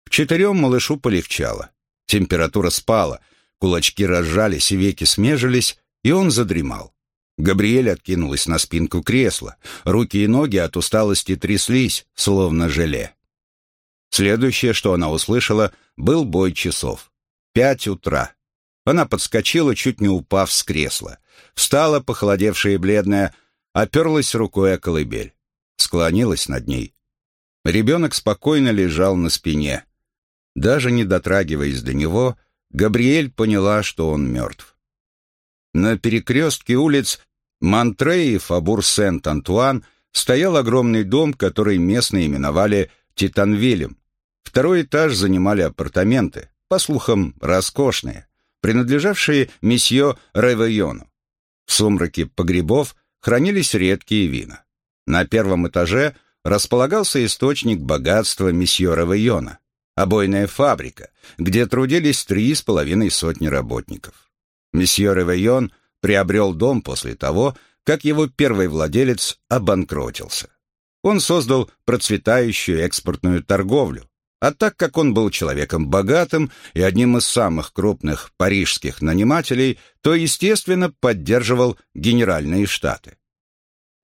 К четырем малышу полегчало. Температура спала, кулачки разжались и веки смежились, и он задремал. Габриэль откинулась на спинку кресла, руки и ноги от усталости тряслись, словно желе. Следующее, что она услышала, был бой часов. Пять утра. Она подскочила, чуть не упав с кресла. Встала, похолодевшая и бледная, оперлась рукой о колыбель. Склонилась над ней. Ребенок спокойно лежал на спине. Даже не дотрагиваясь до него, Габриэль поняла, что он мертв. На перекрестке улиц Монтре и Фабур-Сент-Антуан стоял огромный дом, который местные именовали Титанвилем. Второй этаж занимали апартаменты, по слухам, роскошные, принадлежавшие месье Ревейону. В сумраке погребов хранились редкие вина. На первом этаже располагался источник богатства месье Ревейона, обойная фабрика, где трудились три с половиной сотни работников. Месье Ревейон приобрел дом после того, как его первый владелец обанкротился. Он создал процветающую экспортную торговлю, а так как он был человеком богатым и одним из самых крупных парижских нанимателей, то, естественно, поддерживал Генеральные Штаты.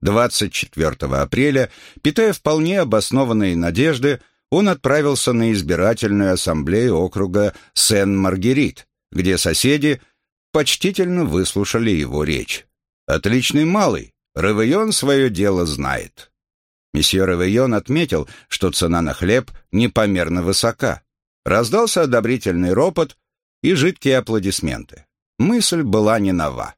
24 апреля, питая вполне обоснованные надежды, он отправился на избирательную ассамблею округа Сен-Маргерит, где соседи почтительно выслушали его речь. «Отличный малый, Ревейон свое дело знает». Месье Ревейон отметил, что цена на хлеб непомерно высока. Раздался одобрительный ропот и жидкие аплодисменты. Мысль была не нова.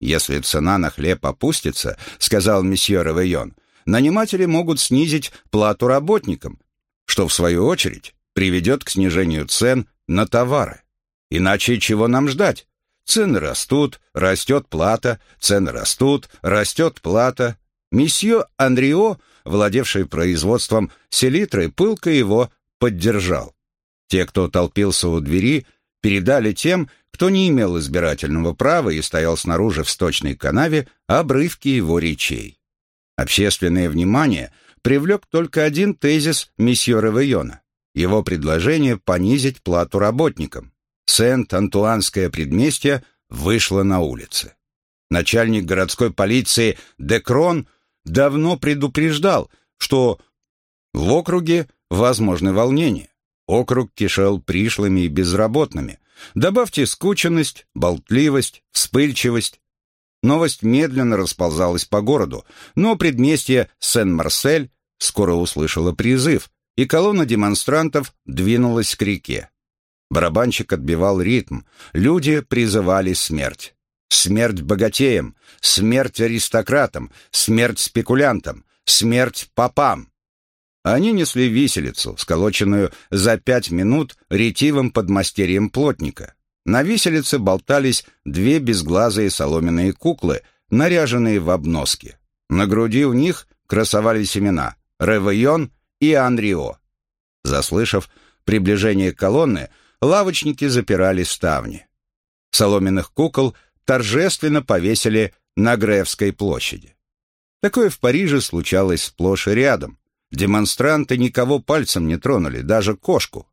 «Если цена на хлеб опустится, — сказал месье Ревейон, — наниматели могут снизить плату работникам, что, в свою очередь, приведет к снижению цен на товары. Иначе чего нам ждать? Цены растут, растет плата, цены растут, растет плата. Месье Андрио владевший производством селитры, пылко его поддержал. Те, кто толпился у двери, передали тем, кто не имел избирательного права и стоял снаружи в сточной канаве, обрывки его речей. Общественное внимание привлек только один тезис месье Ревейона. Его предложение понизить плату работникам. Сент-Антуанское предместье вышло на улицы. Начальник городской полиции Декрон давно предупреждал, что в округе возможны волнения. Округ кишел пришлыми и безработными. Добавьте скученность, болтливость, вспыльчивость. Новость медленно расползалась по городу, но предместье Сен-Марсель скоро услышало призыв, и колонна демонстрантов двинулась к реке. Барабанщик отбивал ритм, люди призывали смерть. Смерть богатеям, смерть аристократам, смерть спекулянтам, смерть попам. Они несли виселицу, сколоченную за пять минут ретивым подмастерьем плотника. На виселице болтались две безглазые соломенные куклы, наряженные в обноски. На груди у них красовались имена Ревейон и Анрио. Заслышав, приближения колонны лавочники запирали ставни. Соломенных кукол торжественно повесили на Гревской площади. Такое в Париже случалось сплошь и рядом. Демонстранты никого пальцем не тронули, даже кошку.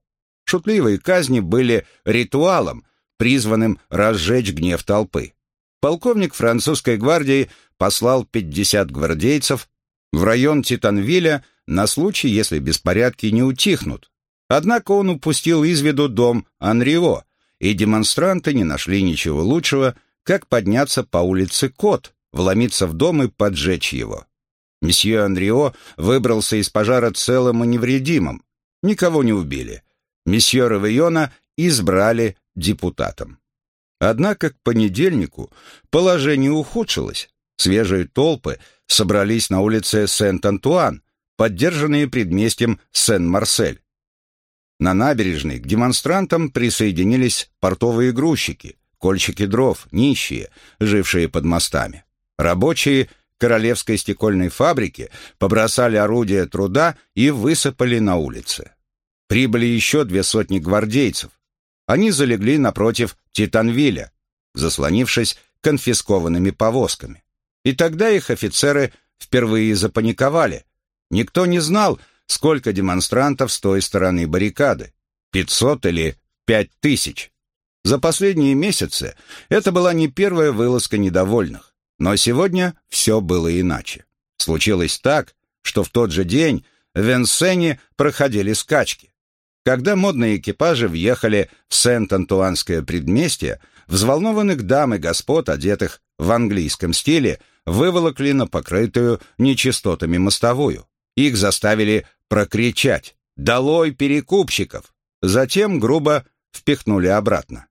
Шутливые казни были ритуалом, призванным разжечь гнев толпы. Полковник французской гвардии послал 50 гвардейцев в район Титанвиля на случай, если беспорядки не утихнут. Однако он упустил из виду дом Анрио, и демонстранты не нашли ничего лучшего, как подняться по улице Кот, вломиться в дом и поджечь его. Месье Анрио выбрался из пожара целым и невредимым. Никого не убили. Месье Равейона избрали депутатом. Однако к понедельнику положение ухудшилось. Свежие толпы собрались на улице Сент-Антуан, поддержанные предместьем Сен-Марсель. На набережной к демонстрантам присоединились портовые грузчики, кольщики дров, нищие, жившие под мостами. Рабочие королевской стекольной фабрики побросали орудия труда и высыпали на улицы. Прибыли еще две сотни гвардейцев. Они залегли напротив Титанвиля, заслонившись конфискованными повозками. И тогда их офицеры впервые запаниковали. Никто не знал, сколько демонстрантов с той стороны баррикады. Пятьсот или пять тысяч. За последние месяцы это была не первая вылазка недовольных. Но сегодня все было иначе. Случилось так, что в тот же день в Венсене проходили скачки. Когда модные экипажи въехали в Сент-Антуанское предместье, взволнованных дам и господ, одетых в английском стиле, выволокли на покрытую нечистотами мостовую. Их заставили прокричать «Долой перекупщиков!», затем грубо впихнули обратно.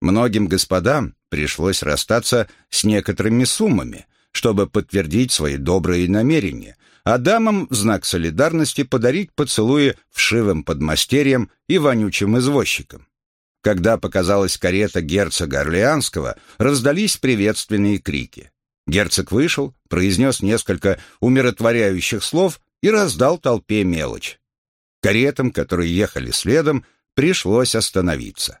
Многим господам пришлось расстаться с некоторыми суммами, чтобы подтвердить свои добрые намерения, а дамам в знак солидарности подарить поцелуи вшивым подмастерьям и вонючим извозчикам. Когда показалась карета герцога Орлеанского, раздались приветственные крики. Герцог вышел, произнес несколько умиротворяющих слов и раздал толпе мелочь. Каретам, которые ехали следом, пришлось остановиться.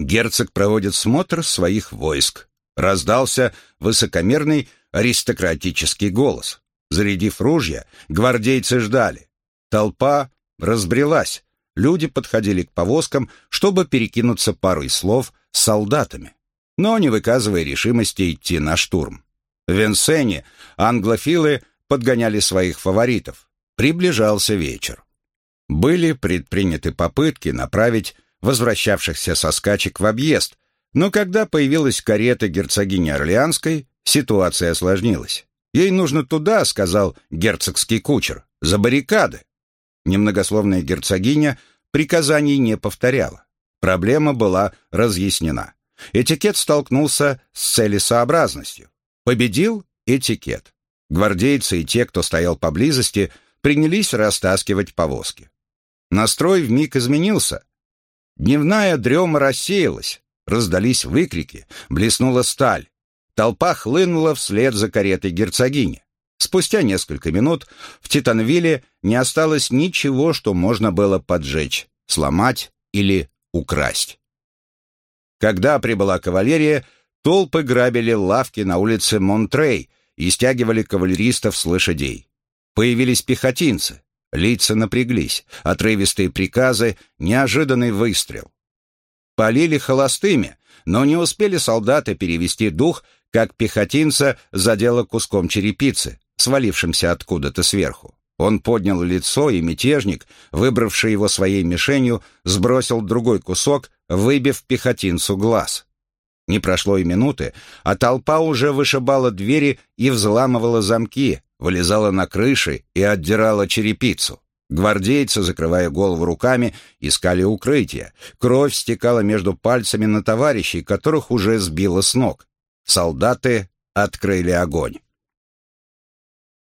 Герцог проводит смотр своих войск. Раздался высокомерный аристократический голос. Зарядив ружья, гвардейцы ждали. Толпа разбрелась. Люди подходили к повозкам, чтобы перекинуться парой слов с солдатами, но не выказывая решимости идти на штурм. В Венсене англофилы подгоняли своих фаворитов. Приближался вечер. Были предприняты попытки направить возвращавшихся со скачек в объезд, но когда появилась карета герцогини Орлеанской, ситуация осложнилась. «Ей нужно туда», — сказал герцогский кучер, — «за баррикады». Немногословная герцогиня приказаний не повторяла. Проблема была разъяснена. Этикет столкнулся с целесообразностью. Победил этикет. Гвардейцы и те, кто стоял поблизости, принялись растаскивать повозки. Настрой вмиг изменился. Дневная дрема рассеялась, раздались выкрики, блеснула сталь. Толпа хлынула вслед за каретой герцогини. Спустя несколько минут в Титанвилле не осталось ничего, что можно было поджечь, сломать или украсть. Когда прибыла кавалерия, толпы грабили лавки на улице Монтрей и стягивали кавалеристов с лошадей. Появились пехотинцы. Лица напряглись, отрывистые приказы, неожиданный выстрел. Полили холостыми, но не успели солдаты перевести дух, как пехотинца задело куском черепицы, свалившимся откуда-то сверху. Он поднял лицо, и мятежник, выбравший его своей мишенью, сбросил другой кусок, выбив пехотинцу глаз. Не прошло и минуты, а толпа уже вышибала двери и взламывала замки, вылезала на крыши и отдирала черепицу. Гвардейцы, закрывая голову руками, искали укрытие. Кровь стекала между пальцами на товарищей, которых уже сбило с ног. Солдаты открыли огонь.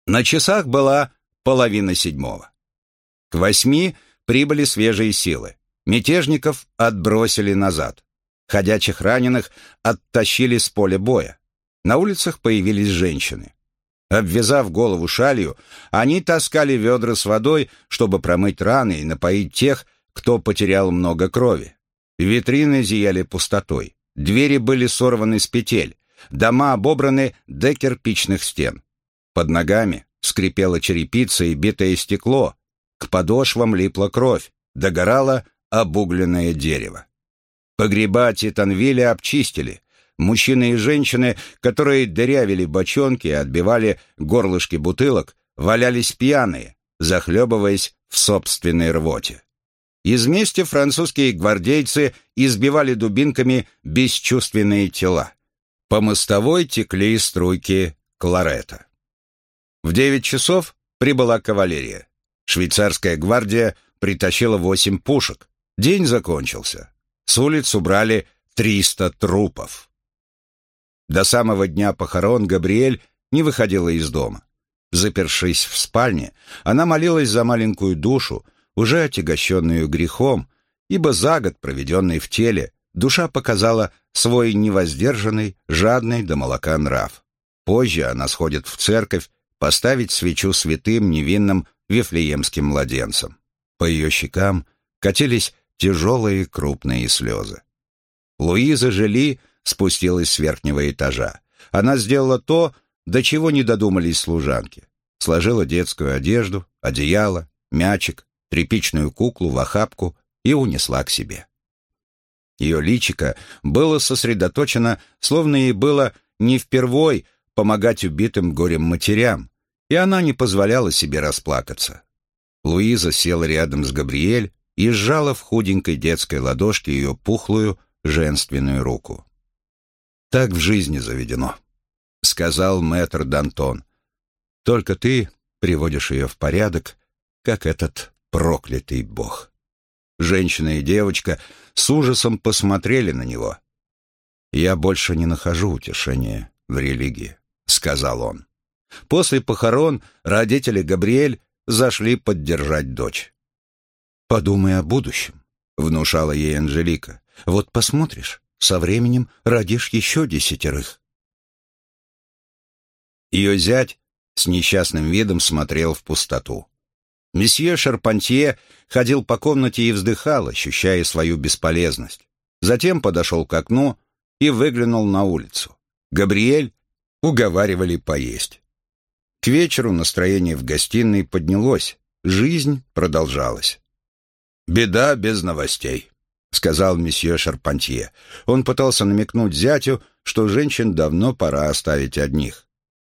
На часах была половина седьмого. К восьми прибыли свежие силы. Мятежников отбросили назад. Ходячих раненых оттащили с поля боя. На улицах появились женщины. Обвязав голову шалью, они таскали ведра с водой, чтобы промыть раны и напоить тех, кто потерял много крови. Витрины зияли пустотой, двери были сорваны с петель, дома обобраны до кирпичных стен. Под ногами скрипела черепица и битое стекло, к подошвам липла кровь, догорало обугленное дерево. Погреба Титанвиля обчистили. Мужчины и женщины, которые дырявили бочонки и отбивали горлышки бутылок, валялись пьяные, захлебываясь в собственной рвоте. Из мести французские гвардейцы избивали дубинками бесчувственные тела. По мостовой текли струйки кларета. В девять часов прибыла кавалерия. Швейцарская гвардия притащила восемь пушек. День закончился. С улиц убрали триста трупов. До самого дня похорон Габриэль не выходила из дома. Запершись в спальне, она молилась за маленькую душу, уже отягощенную грехом, ибо за год, проведенный в теле, душа показала свой невоздержанный, жадный до молока нрав. Позже она сходит в церковь поставить свечу святым невинным вифлеемским младенцам. По ее щекам катились тяжелые крупные слезы. Луиза Жели спустилась с верхнего этажа. Она сделала то, до чего не додумались служанки. Сложила детскую одежду, одеяло, мячик, тряпичную куклу в охапку и унесла к себе. Ее личико было сосредоточено, словно ей было не впервой помогать убитым горем матерям, и она не позволяла себе расплакаться. Луиза села рядом с Габриэль и сжала в худенькой детской ладошке ее пухлую женственную руку. «Так в жизни заведено», — сказал мэтр Дантон. «Только ты приводишь ее в порядок, как этот проклятый бог». Женщина и девочка с ужасом посмотрели на него. «Я больше не нахожу утешения в религии», — сказал он. После похорон родители Габриэль зашли поддержать дочь. «Подумай о будущем», — внушала ей Анжелика. «Вот посмотришь, со временем родишь еще десятерых». Ее зять с несчастным видом смотрел в пустоту. Месье Шарпантье ходил по комнате и вздыхал, ощущая свою бесполезность. Затем подошел к окну и выглянул на улицу. Габриэль уговаривали поесть. К вечеру настроение в гостиной поднялось, жизнь продолжалась. «Беда без новостей», — сказал месье Шарпантье. Он пытался намекнуть зятю, что женщин давно пора оставить одних.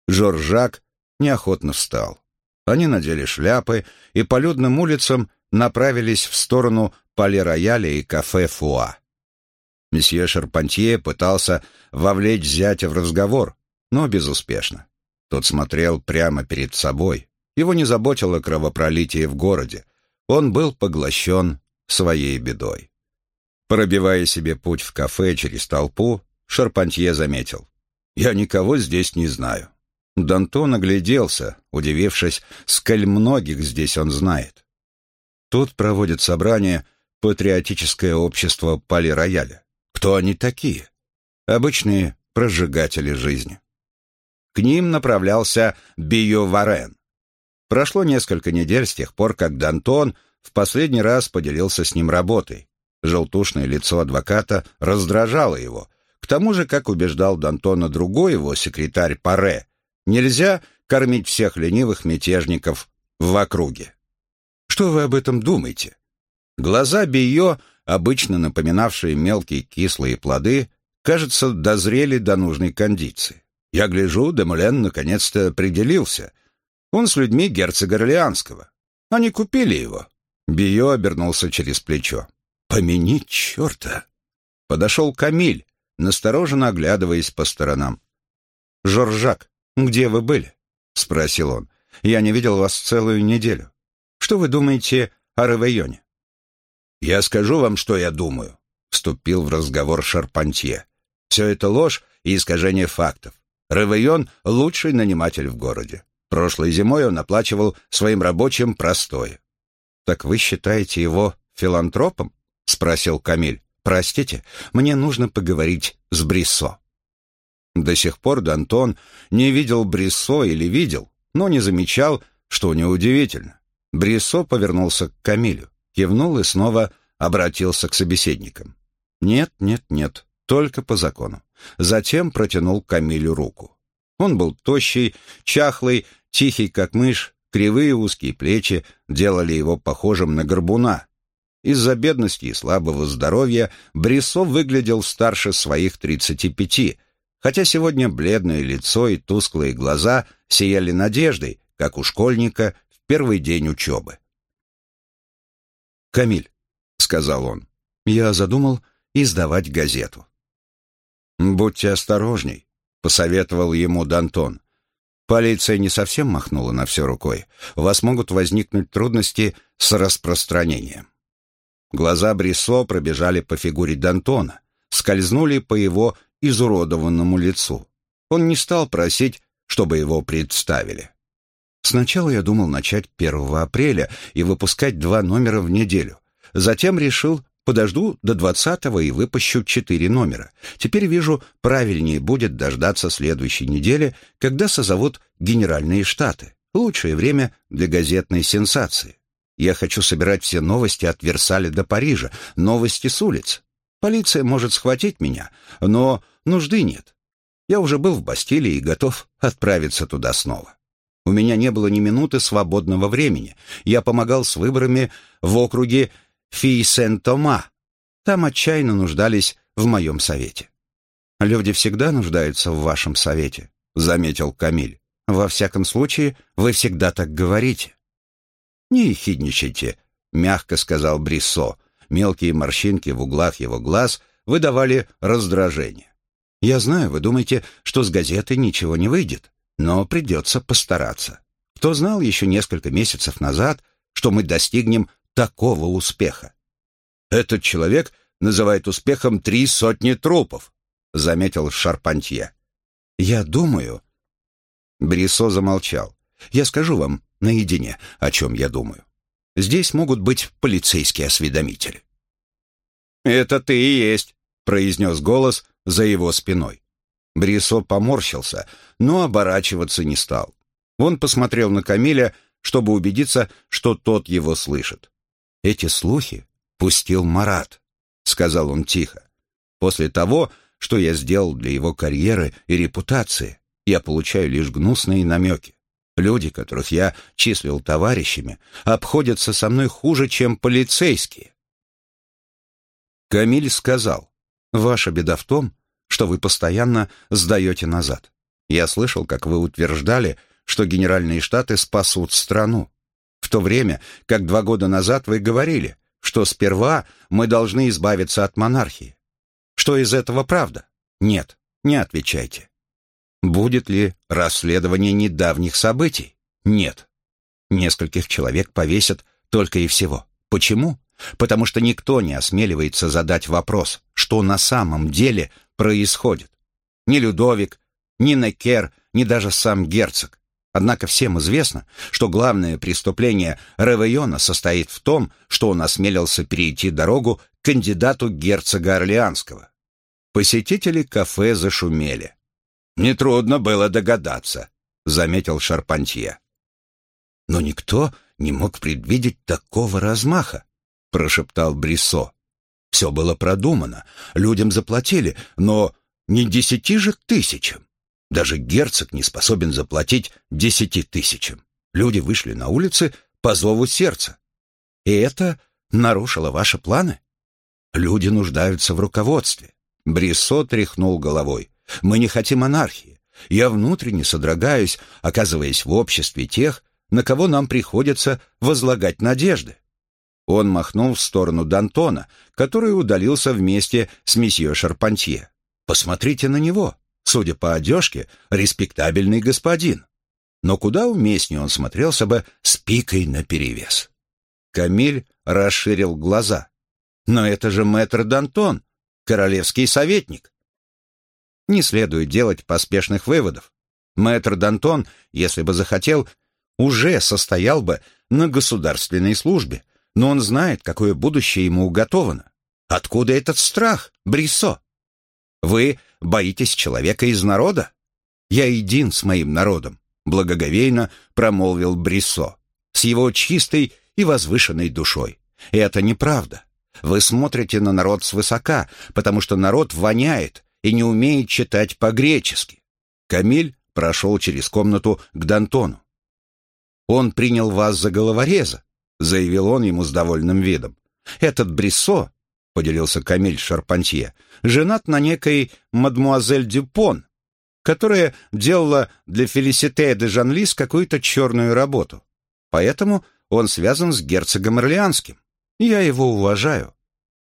Жоржак неохотно встал. Они надели шляпы и по людным улицам направились в сторону Пале-Рояля и кафе «Фуа». Месье Шарпантье пытался вовлечь зятя в разговор, но безуспешно. Тот смотрел прямо перед собой. Его не заботило кровопролитие в городе. Он был поглощен своей бедой. Пробивая себе путь в кафе через толпу, Шарпантье заметил. «Я никого здесь не знаю». Дантон огляделся, удивившись, сколь многих здесь он знает. Тут проводит собрание патриотическое общество Пали-Рояля. Кто они такие? Обычные прожигатели жизни. К ним направлялся Био Варен. Прошло несколько недель с тех пор, как Дантон в последний раз поделился с ним работой. Желтушное лицо адвоката раздражало его. К тому же, как убеждал Дантона другой его секретарь Паре, нельзя кормить всех ленивых мятежников в округе. Что вы об этом думаете? Глаза Био, обычно напоминавшие мелкие кислые плоды, кажется, дозрели до нужной кондиции. Я гляжу, Демулен наконец-то определился. Он с людьми герцога Орлеанского. Они купили его. Био обернулся через плечо. «Помяни черта!» Подошел Камиль, настороженно оглядываясь по сторонам. «Жоржак, где вы были?» — спросил он. «Я не видел вас целую неделю. Что вы думаете о Равейоне?» «Я скажу вам, что я думаю», — вступил в разговор Шарпантье. «Все это ложь и искажение фактов. Ревейон — лучший наниматель в городе. Прошлой зимой он оплачивал своим рабочим простое. «Так вы считаете его филантропом?» — спросил Камиль. «Простите, мне нужно поговорить с Бриссо». До сих пор Д'Антон не видел Бриссо или видел, но не замечал, что неудивительно. Бриссо повернулся к Камилю, кивнул и снова обратился к собеседникам. «Нет, нет, нет, только по закону». Затем протянул Камилю руку. Он был тощий, чахлый, тихий, как мышь, кривые узкие плечи делали его похожим на горбуна. Из-за бедности и слабого здоровья Брисо выглядел старше своих тридцати пяти, хотя сегодня бледное лицо и тусклые глаза сияли надеждой, как у школьника в первый день учебы. «Камиль», — сказал он, — «я задумал издавать газету». «Будьте осторожней», — посоветовал ему Дантон. «Полиция не совсем махнула на все рукой. У вас могут возникнуть трудности с распространением». Глаза Брисо пробежали по фигуре Дантона, скользнули по его изуродованному лицу. Он не стал просить, чтобы его представили. Сначала я думал начать 1 апреля и выпускать два номера в неделю. Затем решил, подожду до 20-го и выпущу четыре номера. Теперь вижу, правильнее будет дождаться следующей недели, когда созовут Генеральные Штаты. Лучшее время для газетной сенсации. Я хочу собирать все новости от Версаля до Парижа, новости с улиц. Полиция может схватить меня, но нужды нет. Я уже был в Бастилии и готов отправиться туда снова. У меня не было ни минуты свободного времени. Я помогал с выборами в округе Фи-Сен-Тома. Там отчаянно нуждались в моем совете. «Люди всегда нуждаются в вашем совете», — заметил Камиль. «Во всяком случае, вы всегда так говорите». «Не ехидничайте», — мягко сказал Бриссо. Мелкие морщинки в углах его глаз выдавали раздражение. «Я знаю, вы думаете, что с газеты ничего не выйдет, но придется постараться. Кто знал еще несколько месяцев назад, что мы достигнем такого успеха?» «Этот человек называет успехом три сотни трупов», — заметил Шарпантье. «Я думаю...» Брисо замолчал. «Я скажу вам, наедине, о чем я думаю. Здесь могут быть полицейские осведомители. «Это ты и есть», — произнес голос за его спиной. Брисо поморщился, но оборачиваться не стал. Он посмотрел на Камиля, чтобы убедиться, что тот его слышит. «Эти слухи пустил Марат», — сказал он тихо. «После того, что я сделал для его карьеры и репутации, я получаю лишь гнусные намеки. Люди, которых я числил товарищами, обходятся со мной хуже, чем полицейские. Камиль сказал, «Ваша беда в том, что вы постоянно сдаете назад. Я слышал, как вы утверждали, что Генеральные Штаты спасут страну. В то время, как два года назад вы говорили, что сперва мы должны избавиться от монархии. Что из этого правда? Нет, не отвечайте. Будет ли расследование недавних событий? Нет. Нескольких человек повесят только и всего. Почему? Потому что никто не осмеливается задать вопрос, что на самом деле происходит. Ни Людовик, ни Некер, ни даже сам герцог. Однако всем известно, что главное преступление Ревейона состоит в том, что он осмелился перейти дорогу кандидату герцога Орлеанского. Посетители кафе зашумели. «Нетрудно было догадаться», — заметил Шарпантье. «Но никто не мог предвидеть такого размаха», — прошептал Брисо. «Все было продумано, людям заплатили, но не десяти же тысячам. Даже герцог не способен заплатить десяти тысячам. Люди вышли на улицы по зову сердца. И это нарушило ваши планы? Люди нуждаются в руководстве». Брисо тряхнул головой. Мы не хотим анархии. Я внутренне содрогаюсь, оказываясь в обществе тех, на кого нам приходится возлагать надежды. Он махнул в сторону Д'Антона, который удалился вместе с месье Шарпантье. «Посмотрите на него. Судя по одежке, респектабельный господин. Но куда уместнее он смотрелся бы с пикой наперевес». Камиль расширил глаза. «Но это же мэтр Д'Антон, королевский советник. Не следует делать поспешных выводов. Мэтр Д'Антон, если бы захотел, уже состоял бы на государственной службе, но он знает, какое будущее ему уготовано. Откуда этот страх, Брисо? Вы боитесь человека из народа? Я един с моим народом, благоговейно промолвил Бриссо, с его чистой и возвышенной душой. И это неправда. Вы смотрите на народ свысока, потому что народ воняет и не умеет читать по-гречески. Камиль прошел через комнату к Д'Антону. «Он принял вас за головореза», — заявил он ему с довольным видом. «Этот Бриссо поделился Камиль Шарпантье, женат на некой мадмуазель Дюпон, которая делала для Фелисите де Жанлис какую-то черную работу. Поэтому он связан с герцогом Орлеанским. Я его уважаю.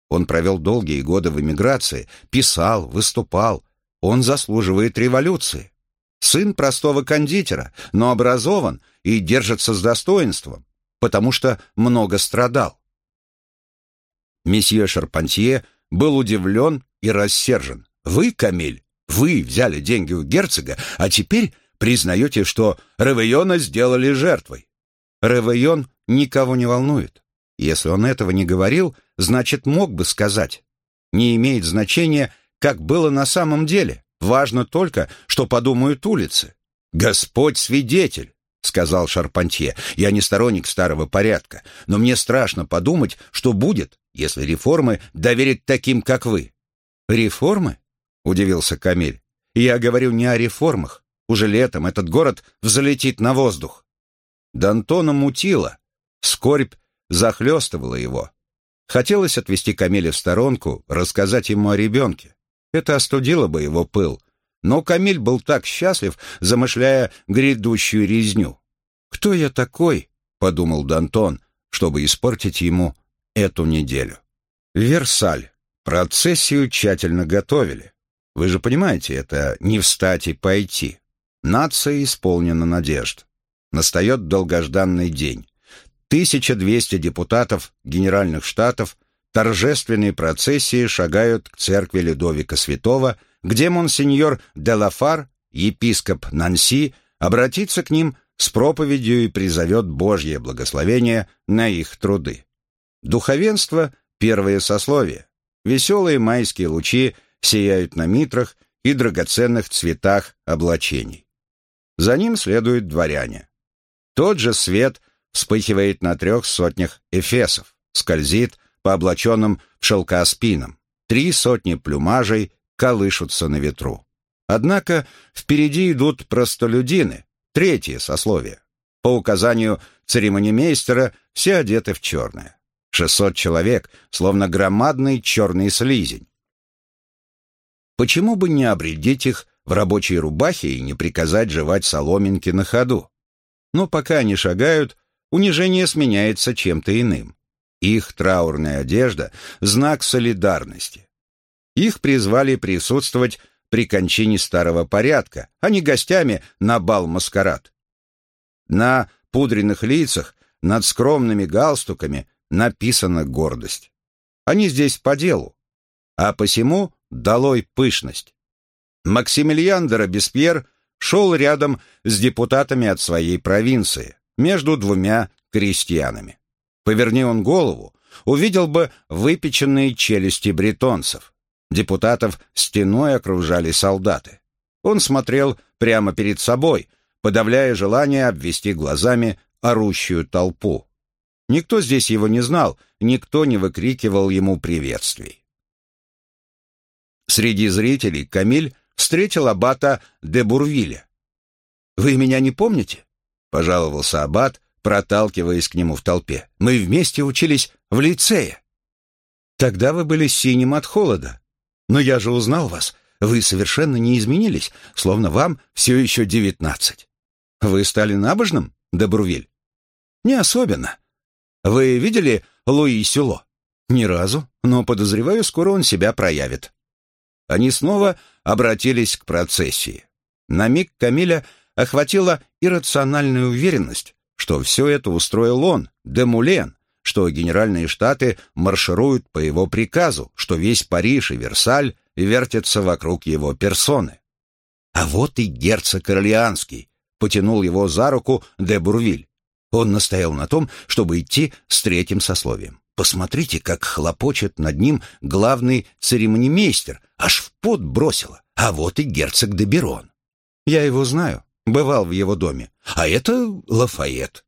Он провел долгие годы в эмиграции, писал, выступал. Он заслуживает революции. Сын простого кондитера, но образован и держится с достоинством, потому что много страдал. Месье Шарпантье был удивлен и рассержен. «Вы, Камиль, вы взяли деньги у герцога, а теперь признаете, что Ревейона сделали жертвой. Ревейон никого не волнует. Если он этого не говорил, значит, мог бы сказать. Не имеет значения, как было на самом деле. Важно только, что подумают улицы. Господь свидетель. — сказал Шарпантье. «Я не сторонник старого порядка, но мне страшно подумать, что будет, если реформы доверить таким, как вы». «Реформы?» — удивился Камиль. «Я говорю не о реформах. Уже летом этот город взлетит на воздух». Д'Антона мутило. Скорбь захлестывала его. Хотелось отвести Камиля в сторонку, рассказать ему о ребенке. Это остудило бы его пыл, но Камиль был так счастлив, замышляя грядущую резню. «Кто я такой?» — подумал Д'Антон, чтобы испортить ему эту неделю. Версаль. Процессию тщательно готовили. Вы же понимаете, это не встать и пойти. Нация исполнена надежд. Настает долгожданный день. 1200 депутатов Генеральных Штатов торжественной процессии шагают к церкви Людовика Святого – где монсеньор Делафар, епископ Нанси, обратится к ним с проповедью и призовет Божье благословение на их труды. Духовенство — первое сословие. Веселые майские лучи сияют на митрах и драгоценных цветах облачений. За ним следуют дворяне. Тот же свет вспыхивает на трех сотнях эфесов, скользит по облаченным в шелка спинам. Три сотни плюмажей колышутся на ветру. Однако впереди идут простолюдины, третье сословие. По указанию церемонимейстера все одеты в черное. Шестьсот человек, словно громадный черный слизень. Почему бы не обредить их в рабочей рубахе и не приказать жевать соломинки на ходу? Но пока они шагают, унижение сменяется чем-то иным. Их траурная одежда — знак солидарности. Их призвали присутствовать при кончине старого порядка, а не гостями на бал-маскарад. На пудренных лицах, над скромными галстуками написана гордость. Они здесь по делу, а посему долой пышность. Максимилиан де Робеспьер шел рядом с депутатами от своей провинции, между двумя крестьянами. Поверни он голову, увидел бы выпеченные челюсти бретонцев. Депутатов стеной окружали солдаты. Он смотрел прямо перед собой, подавляя желание обвести глазами орущую толпу. Никто здесь его не знал, никто не выкрикивал ему приветствий. Среди зрителей Камиль встретил аббата де Бурвиля. «Вы меня не помните?» — пожаловался аббат, проталкиваясь к нему в толпе. «Мы вместе учились в лицее». «Тогда вы были синим от холода», но я же узнал вас. Вы совершенно не изменились, словно вам все еще девятнадцать. Вы стали набожным, Добрувиль? Не особенно. Вы видели Луи Сюло? Ни разу, но, подозреваю, скоро он себя проявит. Они снова обратились к процессии. На миг Камиля охватила иррациональная уверенность, что все это устроил он, Демулен, что генеральные штаты маршируют по его приказу, что весь Париж и Версаль вертятся вокруг его персоны. А вот и герцог Орлеанский потянул его за руку де Бурвиль. Он настоял на том, чтобы идти с третьим сословием. посмотрите, как хлопочет над ним главный церемонимейстер, аж в пот бросило. А вот и герцог де Берон. Я его знаю, бывал в его доме. А это Лафайет.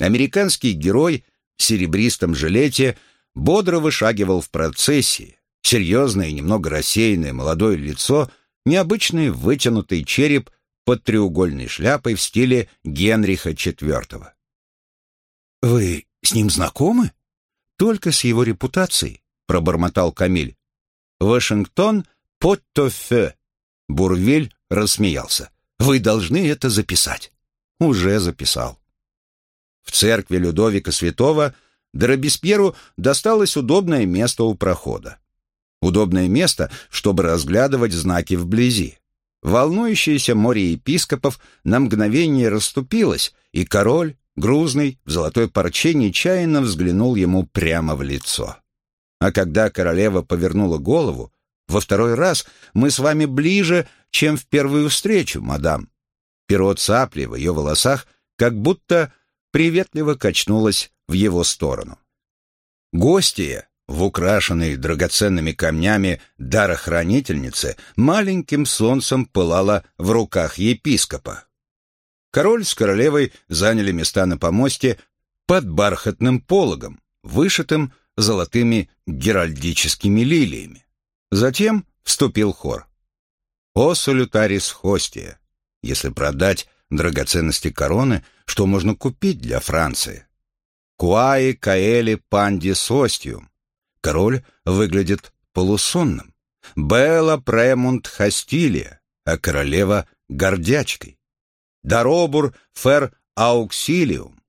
Американский герой в серебристом жилете бодро вышагивал в процессии. Серьезное и немного рассеянное молодое лицо, необычный вытянутый череп под треугольной шляпой в стиле Генриха IV. «Вы с ним знакомы?» «Только с его репутацией», — пробормотал Камиль. «Вашингтон Поттофе». Бурвиль рассмеялся. «Вы должны это записать». «Уже записал». В церкви Людовика Святого Дробеспьеру досталось удобное место у прохода. Удобное место, чтобы разглядывать знаки вблизи. Волнующееся море епископов на мгновение расступилось, и король, грузный, в золотой парче, нечаянно взглянул ему прямо в лицо. А когда королева повернула голову, во второй раз мы с вами ближе, чем в первую встречу, мадам. Перо цапли в ее волосах как будто приветливо качнулось в его сторону. Гостья, в украшенной драгоценными камнями дарохранительнице, маленьким солнцем пылала в руках епископа. Король с королевой заняли места на помосте под бархатным пологом, вышитым золотыми геральдическими лилиями. Затем вступил хор. «О, салютарис хостия! Если продать драгоценности короны, что можно купить для Франции? Куаи каэли панди состиум. Король выглядит полусонным. Белла премунт хастилия, а королева — гордячкой. Даробур фер ауксилиум.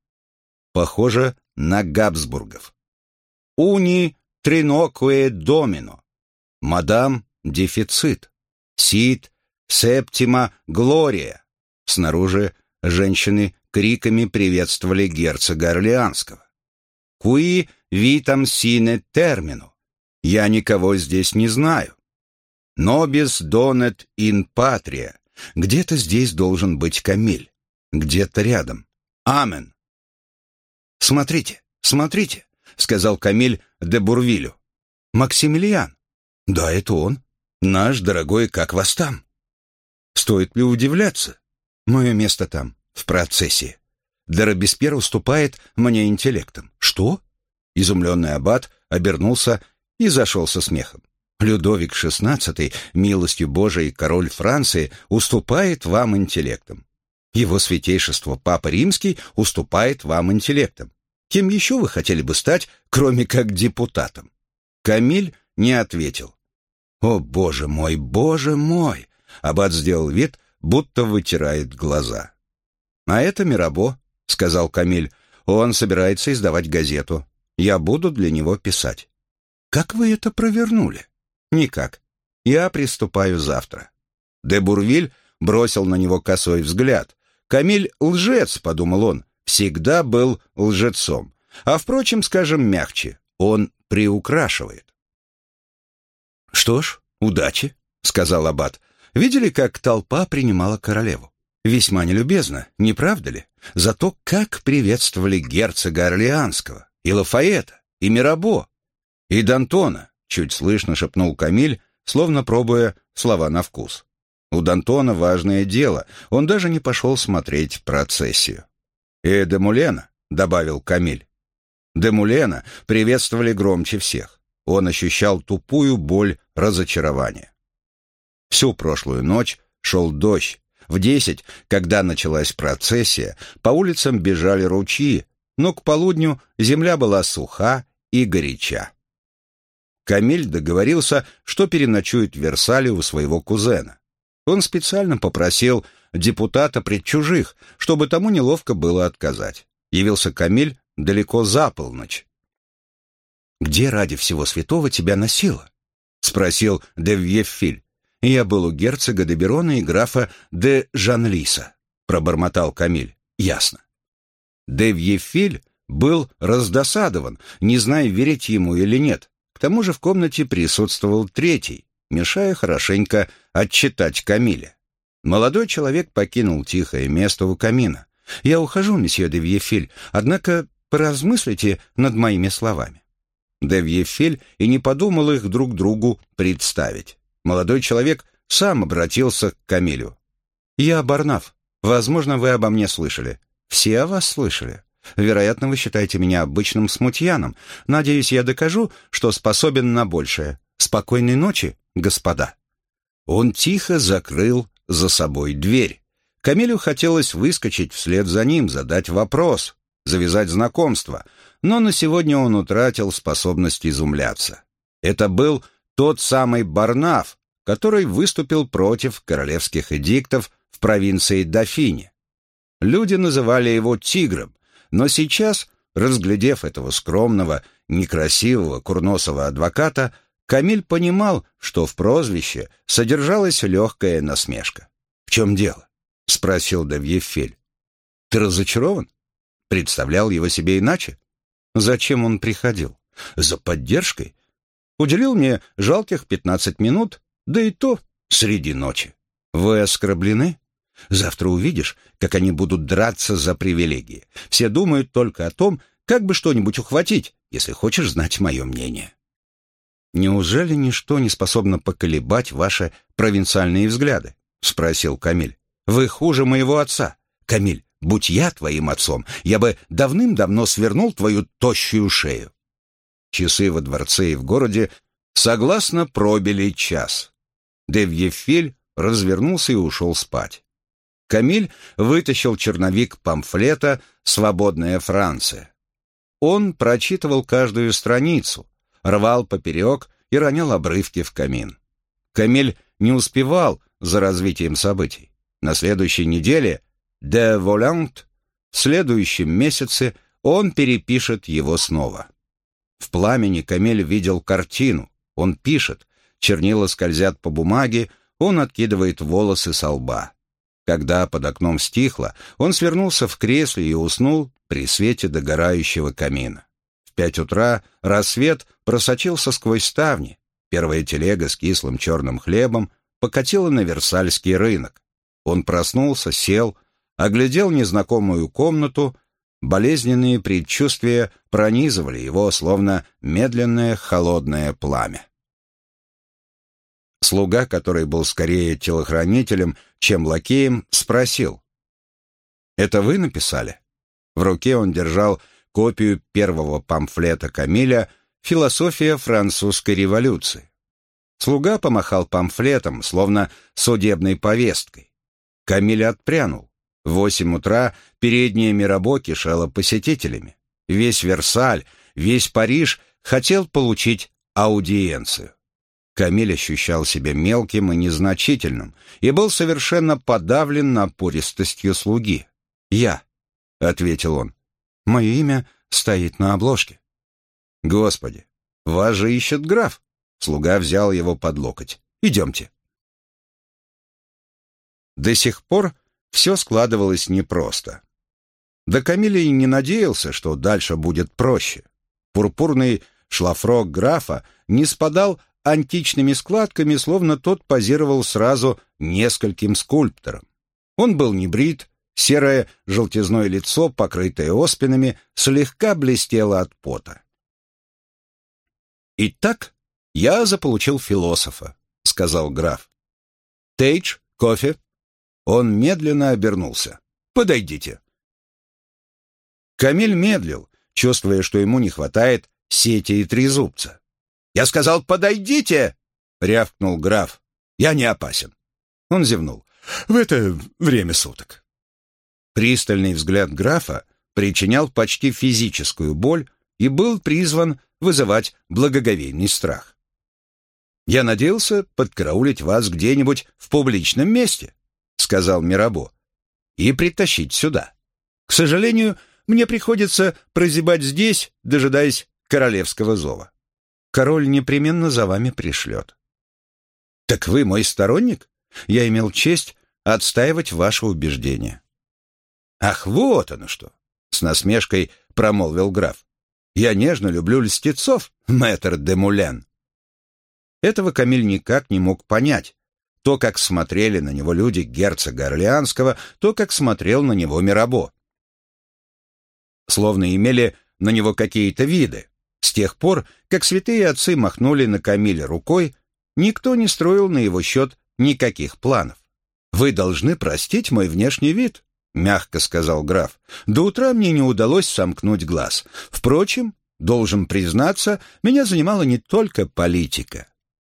Похоже на Габсбургов. Уни тринокуэ домино. Мадам дефицит. Сид септима глория. Снаружи женщины криками приветствовали герцога Орлеанского. «Куи витам сине термину». «Я никого здесь не знаю». «Нобис донет ин патрия». Где-то здесь должен быть Камиль. Где-то рядом. Амен. «Смотрите, смотрите», — сказал Камиль де Бурвилю. «Максимилиан». «Да, это он. Наш дорогой, как вас там?» «Стоит ли удивляться? Мое место там в процессе. Д'Робеспьер уступает мне интеллектом. Что? Изумленный аббат обернулся и зашел со смехом. Людовик XVI, милостью Божией король Франции, уступает вам интеллектом. Его святейшество Папа Римский уступает вам интеллектом. Кем еще вы хотели бы стать, кроме как депутатом? Камиль не ответил. «О, боже мой, боже мой!» Аббат сделал вид, будто вытирает глаза. «А это Мирабо», — сказал Камиль. «Он собирается издавать газету. Я буду для него писать». «Как вы это провернули?» «Никак. Я приступаю завтра». Де Бурвиль бросил на него косой взгляд. «Камиль лжец», — подумал он, — «всегда был лжецом. А, впрочем, скажем мягче, он приукрашивает». «Что ж, удачи», — сказал Аббат. «Видели, как толпа принимала королеву? Весьма нелюбезно, не правда ли? Зато как приветствовали герцога Орлеанского, и Лафаэта, и Мирабо, и Д'Антона, чуть слышно шепнул Камиль, словно пробуя слова на вкус. У Д'Антона важное дело, он даже не пошел смотреть процессию. «И Демулена», — добавил Камиль. Демулена приветствовали громче всех. Он ощущал тупую боль разочарования. Всю прошлую ночь шел дождь, в десять, когда началась процессия, по улицам бежали ручьи, но к полудню земля была суха и горяча. Камиль договорился, что переночует в Версале у своего кузена. Он специально попросил депутата пред чужих, чтобы тому неловко было отказать. Явился Камиль далеко за полночь. «Где ради всего святого тебя носило?» — спросил Девьефиль. «Я был у герцога де Берона и графа де Жанлиса», — пробормотал Камиль. «Ясно». Де Вьефиль был раздосадован, не зная, верить ему или нет. К тому же в комнате присутствовал третий, мешая хорошенько отчитать Камиля. Молодой человек покинул тихое место у камина. «Я ухожу, месье де Вьефиль, однако поразмыслите над моими словами». Девьефель и не подумал их друг другу представить. Молодой человек сам обратился к Камилю. «Я Барнаф. Возможно, вы обо мне слышали. Все о вас слышали. Вероятно, вы считаете меня обычным смутьяном. Надеюсь, я докажу, что способен на большее. Спокойной ночи, господа». Он тихо закрыл за собой дверь. Камилю хотелось выскочить вслед за ним, задать вопрос, завязать знакомство, но на сегодня он утратил способность изумляться. Это был тот самый Барнаф, который выступил против королевских эдиктов в провинции Дофине. Люди называли его «тигром», но сейчас, разглядев этого скромного, некрасивого, курносого адвоката, Камиль понимал, что в прозвище содержалась легкая насмешка. «В чем дело?» — спросил Давьефель. «Ты разочарован? Представлял его себе иначе? Зачем он приходил? За поддержкой? Уделил мне жалких пятнадцать минут, да и то среди ночи. Вы оскорблены? Завтра увидишь, как они будут драться за привилегии. Все думают только о том, как бы что-нибудь ухватить, если хочешь знать мое мнение. Неужели ничто не способно поколебать ваши провинциальные взгляды? Спросил Камиль. Вы хуже моего отца. Камиль, будь я твоим отцом, я бы давным-давно свернул твою тощую шею. Часы во дворце и в городе согласно пробили час. Девьефиль развернулся и ушел спать. Камиль вытащил черновик памфлета «Свободная Франция». Он прочитывал каждую страницу, рвал поперек и ронял обрывки в камин. Камиль не успевал за развитием событий. На следующей неделе «De Volant» в следующем месяце он перепишет его снова. В пламени Камиль видел картину. Он пишет, чернила скользят по бумаге, он откидывает волосы со лба. Когда под окном стихло, он свернулся в кресле и уснул при свете догорающего камина. В пять утра рассвет просочился сквозь ставни. Первая телега с кислым черным хлебом покатила на Версальский рынок. Он проснулся, сел, оглядел незнакомую комнату, болезненные предчувствия пронизывали его, словно медленное холодное пламя. Слуга, который был скорее телохранителем, чем лакеем, спросил. «Это вы написали?» В руке он держал копию первого памфлета Камиля «Философия французской революции». Слуга помахал памфлетом, словно судебной повесткой. Камиль отпрянул. В восемь утра передняя Мирабо кишела посетителями. Весь Версаль, весь Париж хотел получить аудиенцию. Камиль ощущал себя мелким и незначительным и был совершенно подавлен напористостью слуги. «Я», — ответил он, — «мое имя стоит на обложке». «Господи, вас же ищет граф!» Слуга взял его под локоть. «Идемте». До сих пор все складывалось непросто. Да и не надеялся, что дальше будет проще. Пурпурный шлафрок графа не спадал античными складками, словно тот позировал сразу нескольким скульпторам. Он был не брит, серое желтизное лицо, покрытое оспинами, слегка блестело от пота. «Итак, я заполучил философа», — сказал граф. «Тейдж, кофе?» Он медленно обернулся. «Подойдите». Камиль медлил, чувствуя, что ему не хватает сети и трезубца. «Я сказал, подойдите!» — рявкнул граф. «Я не опасен». Он зевнул. «В это время суток». Пристальный взгляд графа причинял почти физическую боль и был призван вызывать благоговейный страх. «Я надеялся подкараулить вас где-нибудь в публичном месте», — сказал Мирабо, — «и притащить сюда. К сожалению, мне приходится прозябать здесь, дожидаясь королевского зова король непременно за вами пришлет. Так вы мой сторонник? Я имел честь отстаивать ваше убеждение. Ах, вот оно что! С насмешкой промолвил граф. Я нежно люблю льстецов, мэтр де Мулен. Этого Камиль никак не мог понять. То, как смотрели на него люди герцога Орлеанского, то, как смотрел на него Мирабо. словно имели на него какие-то виды. С тех пор, как святые отцы махнули на Камиля рукой, никто не строил на его счет никаких планов. «Вы должны простить мой внешний вид», — мягко сказал граф. «До утра мне не удалось сомкнуть глаз. Впрочем, должен признаться, меня занимала не только политика.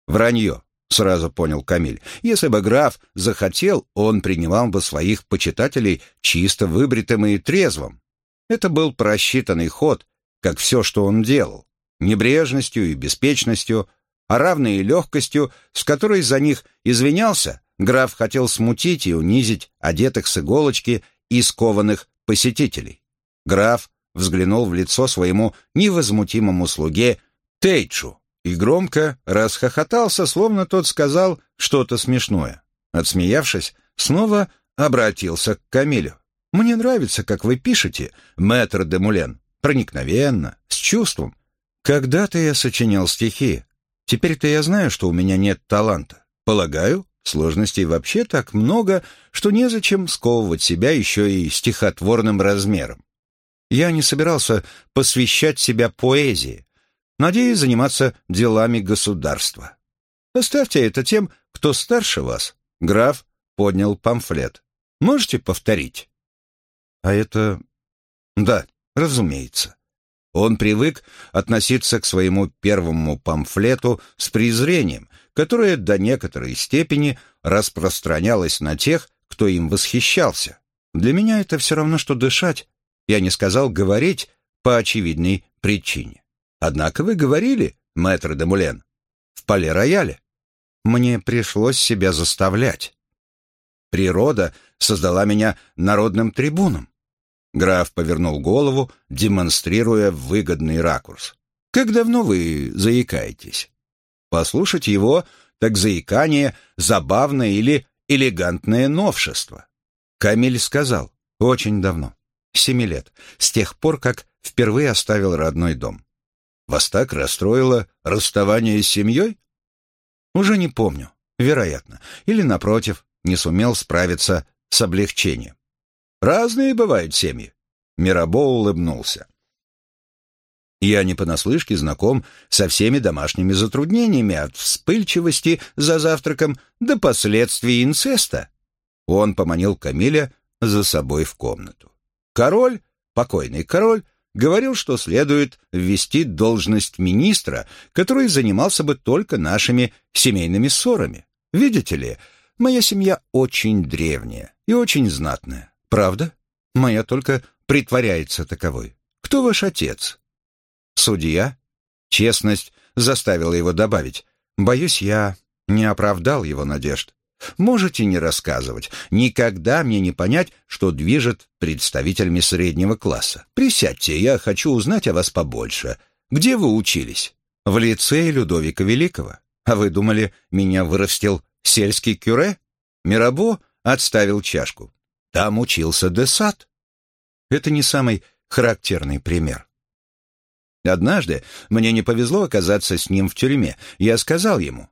Вранье, сразу понял Камиль. Если бы граф захотел, он принимал бы своих почитателей чисто выбритым и трезвым. Это был просчитанный ход, как все, что он делал. Небрежностью и беспечностью, а равной и легкостью, с которой за них извинялся, граф хотел смутить и унизить одетых с иголочки и скованных посетителей. Граф взглянул в лицо своему невозмутимому слуге Тейчу и громко расхохотался, словно тот сказал что-то смешное. Отсмеявшись, снова обратился к Камилю. «Мне нравится, как вы пишете, мэтр де Мулен, проникновенно, с чувством. Когда-то я сочинял стихи. Теперь-то я знаю, что у меня нет таланта. Полагаю, сложностей вообще так много, что незачем сковывать себя еще и стихотворным размером. Я не собирался посвящать себя поэзии, надеюсь заниматься делами государства. Оставьте это тем, кто старше вас. Граф поднял памфлет. Можете повторить? А это... Да, разумеется. Он привык относиться к своему первому памфлету с презрением, которое до некоторой степени распространялось на тех, кто им восхищался. Для меня это все равно, что дышать. Я не сказал говорить по очевидной причине. Однако вы говорили, мэтр де Мулен, в поле-рояле. Мне пришлось себя заставлять. Природа создала меня народным трибуном. Граф повернул голову, демонстрируя выгодный ракурс. «Как давно вы заикаетесь?» Послушать его, так заикание — забавное или элегантное новшество. Камиль сказал, «Очень давно, семи лет, с тех пор, как впервые оставил родной дом. Вас так расстроило расставание с семьей? Уже не помню, вероятно. Или, напротив, не сумел справиться с облегчением. Разные бывают семьи. Мирабо улыбнулся. Я не понаслышке знаком со всеми домашними затруднениями, от вспыльчивости за завтраком до последствий инцеста. Он поманил Камиля за собой в комнату. Король, покойный король, говорил, что следует ввести должность министра, который занимался бы только нашими семейными ссорами. Видите ли, моя семья очень древняя и очень знатная. Правда? Моя только притворяется таковой. Кто ваш отец? Судья? Честность заставила его добавить. Боюсь, я не оправдал его надежд. Можете не рассказывать. Никогда мне не понять, что движет представителями среднего класса. Присядьте, я хочу узнать о вас побольше. Где вы учились? В лицее Людовика Великого. А вы думали, меня вырастил сельский кюре? Мирабо отставил чашку. Там учился Десад. Это не самый характерный пример. Однажды мне не повезло оказаться с ним в тюрьме. Я сказал ему,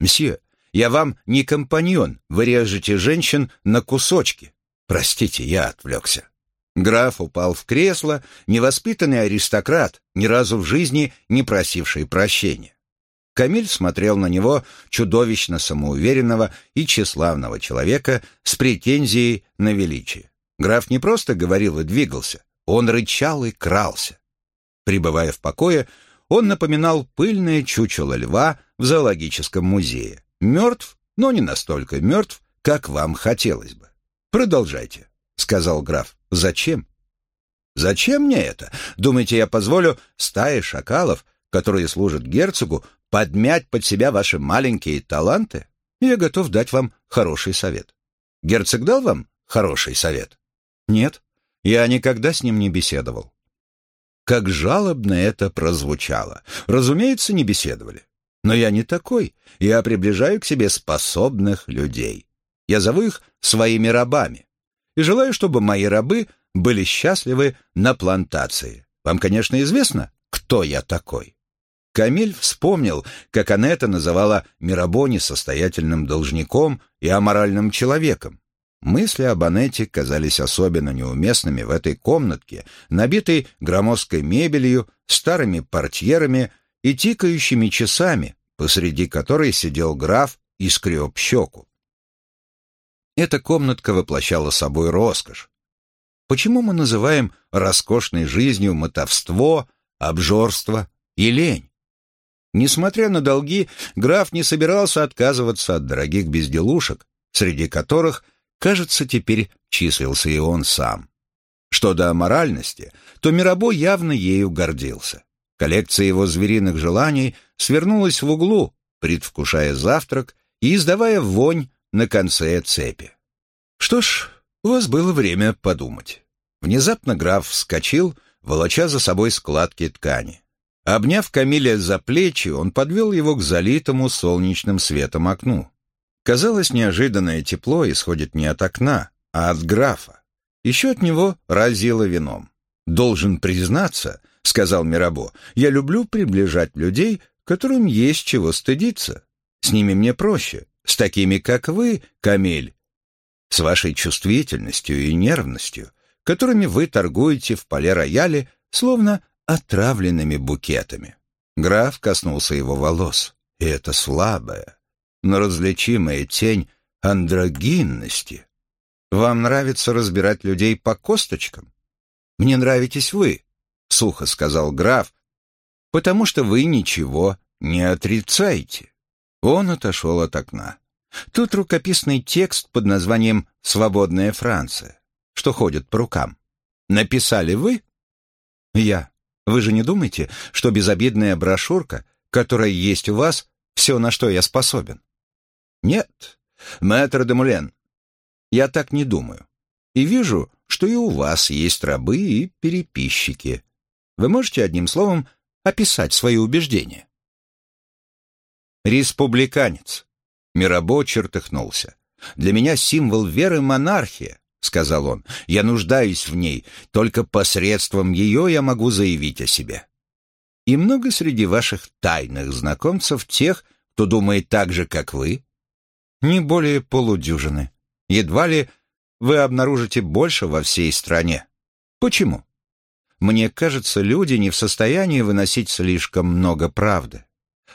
«Мсье, я вам не компаньон, вы режете женщин на кусочки. Простите, я отвлекся. Граф упал в кресло, невоспитанный аристократ, ни разу в жизни не просивший прощения. Камиль смотрел на него чудовищно самоуверенного и тщеславного человека с претензией на величие. Граф не просто говорил и двигался, он рычал и крался. Прибывая в покое, он напоминал пыльное чучело льва в зоологическом музее. Мертв, но не настолько мертв, как вам хотелось бы. Продолжайте, сказал граф. Зачем? Зачем мне это? Думаете, я позволю стае шакалов, которые служат герцогу, подмять под себя ваши маленькие таланты? Я готов дать вам хороший совет. Герцог дал вам хороший совет? Нет, я никогда с ним не беседовал. Как жалобно это прозвучало. Разумеется, не беседовали. Но я не такой. Я приближаю к себе способных людей. Я зову их своими рабами. И желаю, чтобы мои рабы были счастливы на плантации. Вам, конечно, известно, кто я такой. Камиль вспомнил, как Анетта называла Мирабо несостоятельным должником и аморальным человеком. Мысли об Анете казались особенно неуместными в этой комнатке, набитой громоздкой мебелью, старыми портьерами и тикающими часами, посреди которой сидел граф и скреб щеку. Эта комнатка воплощала собой роскошь. Почему мы называем роскошной жизнью мотовство, обжорство и лень? Несмотря на долги, граф не собирался отказываться от дорогих безделушек, среди которых, кажется, теперь числился и он сам. Что до моральности, то Мирабо явно ею гордился. Коллекция его звериных желаний свернулась в углу, предвкушая завтрак и издавая вонь на конце цепи. Что ж, у вас было время подумать. Внезапно граф вскочил, волоча за собой складки ткани. Обняв Камиля за плечи, он подвел его к залитому солнечным светом окну. Казалось, неожиданное тепло исходит не от окна, а от графа. Еще от него разило вином. «Должен признаться», — сказал Мирабо, — «я люблю приближать людей, которым есть чего стыдиться. С ними мне проще. С такими, как вы, Камиль, с вашей чувствительностью и нервностью, которыми вы торгуете в поле-рояле, словно отравленными букетами. Граф коснулся его волос, и это слабая, но различимая тень андрогинности. Вам нравится разбирать людей по косточкам? Мне нравитесь вы, — сухо сказал граф, — потому что вы ничего не отрицаете. Он отошел от окна. Тут рукописный текст под названием «Свободная Франция», что ходит по рукам. Написали вы? Я. Вы же не думаете, что безобидная брошюрка, которая есть у вас, все, на что я способен? Нет, мэтр де Мулен, я так не думаю. И вижу, что и у вас есть рабы и переписчики. Вы можете одним словом описать свои убеждения? Республиканец. Мирабо чертыхнулся. «Для меня символ веры — монархия», — сказал он. «Я нуждаюсь в ней. Только посредством ее я могу заявить о себе». «И много среди ваших тайных знакомцев тех, кто думает так же, как вы?» «Не более полудюжины. Едва ли вы обнаружите больше во всей стране. Почему?» «Мне кажется, люди не в состоянии выносить слишком много правды.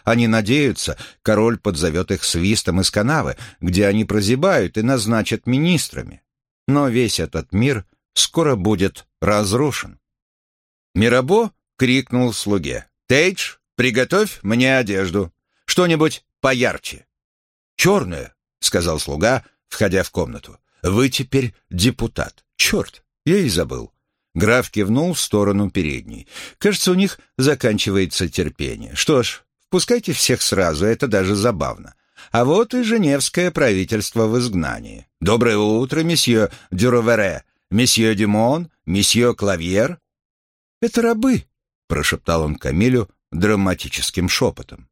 Они надеются, король подзовет их свистом из канавы, где они прозябают и назначат министрами. Но весь этот мир скоро будет разрушен. Мирабо крикнул слуге. «Тейдж, приготовь мне одежду. Что-нибудь поярче». «Черное», — сказал слуга, входя в комнату. «Вы теперь депутат. Черт, я и забыл». Граф кивнул в сторону передней. Кажется, у них заканчивается терпение. Что ж, Пускайте всех сразу, это даже забавно. А вот и Женевское правительство в изгнании. Доброе утро, месье Дюровере, месье Дюмон, месье Клавьер. Это рабы, прошептал он Камилю драматическим шепотом.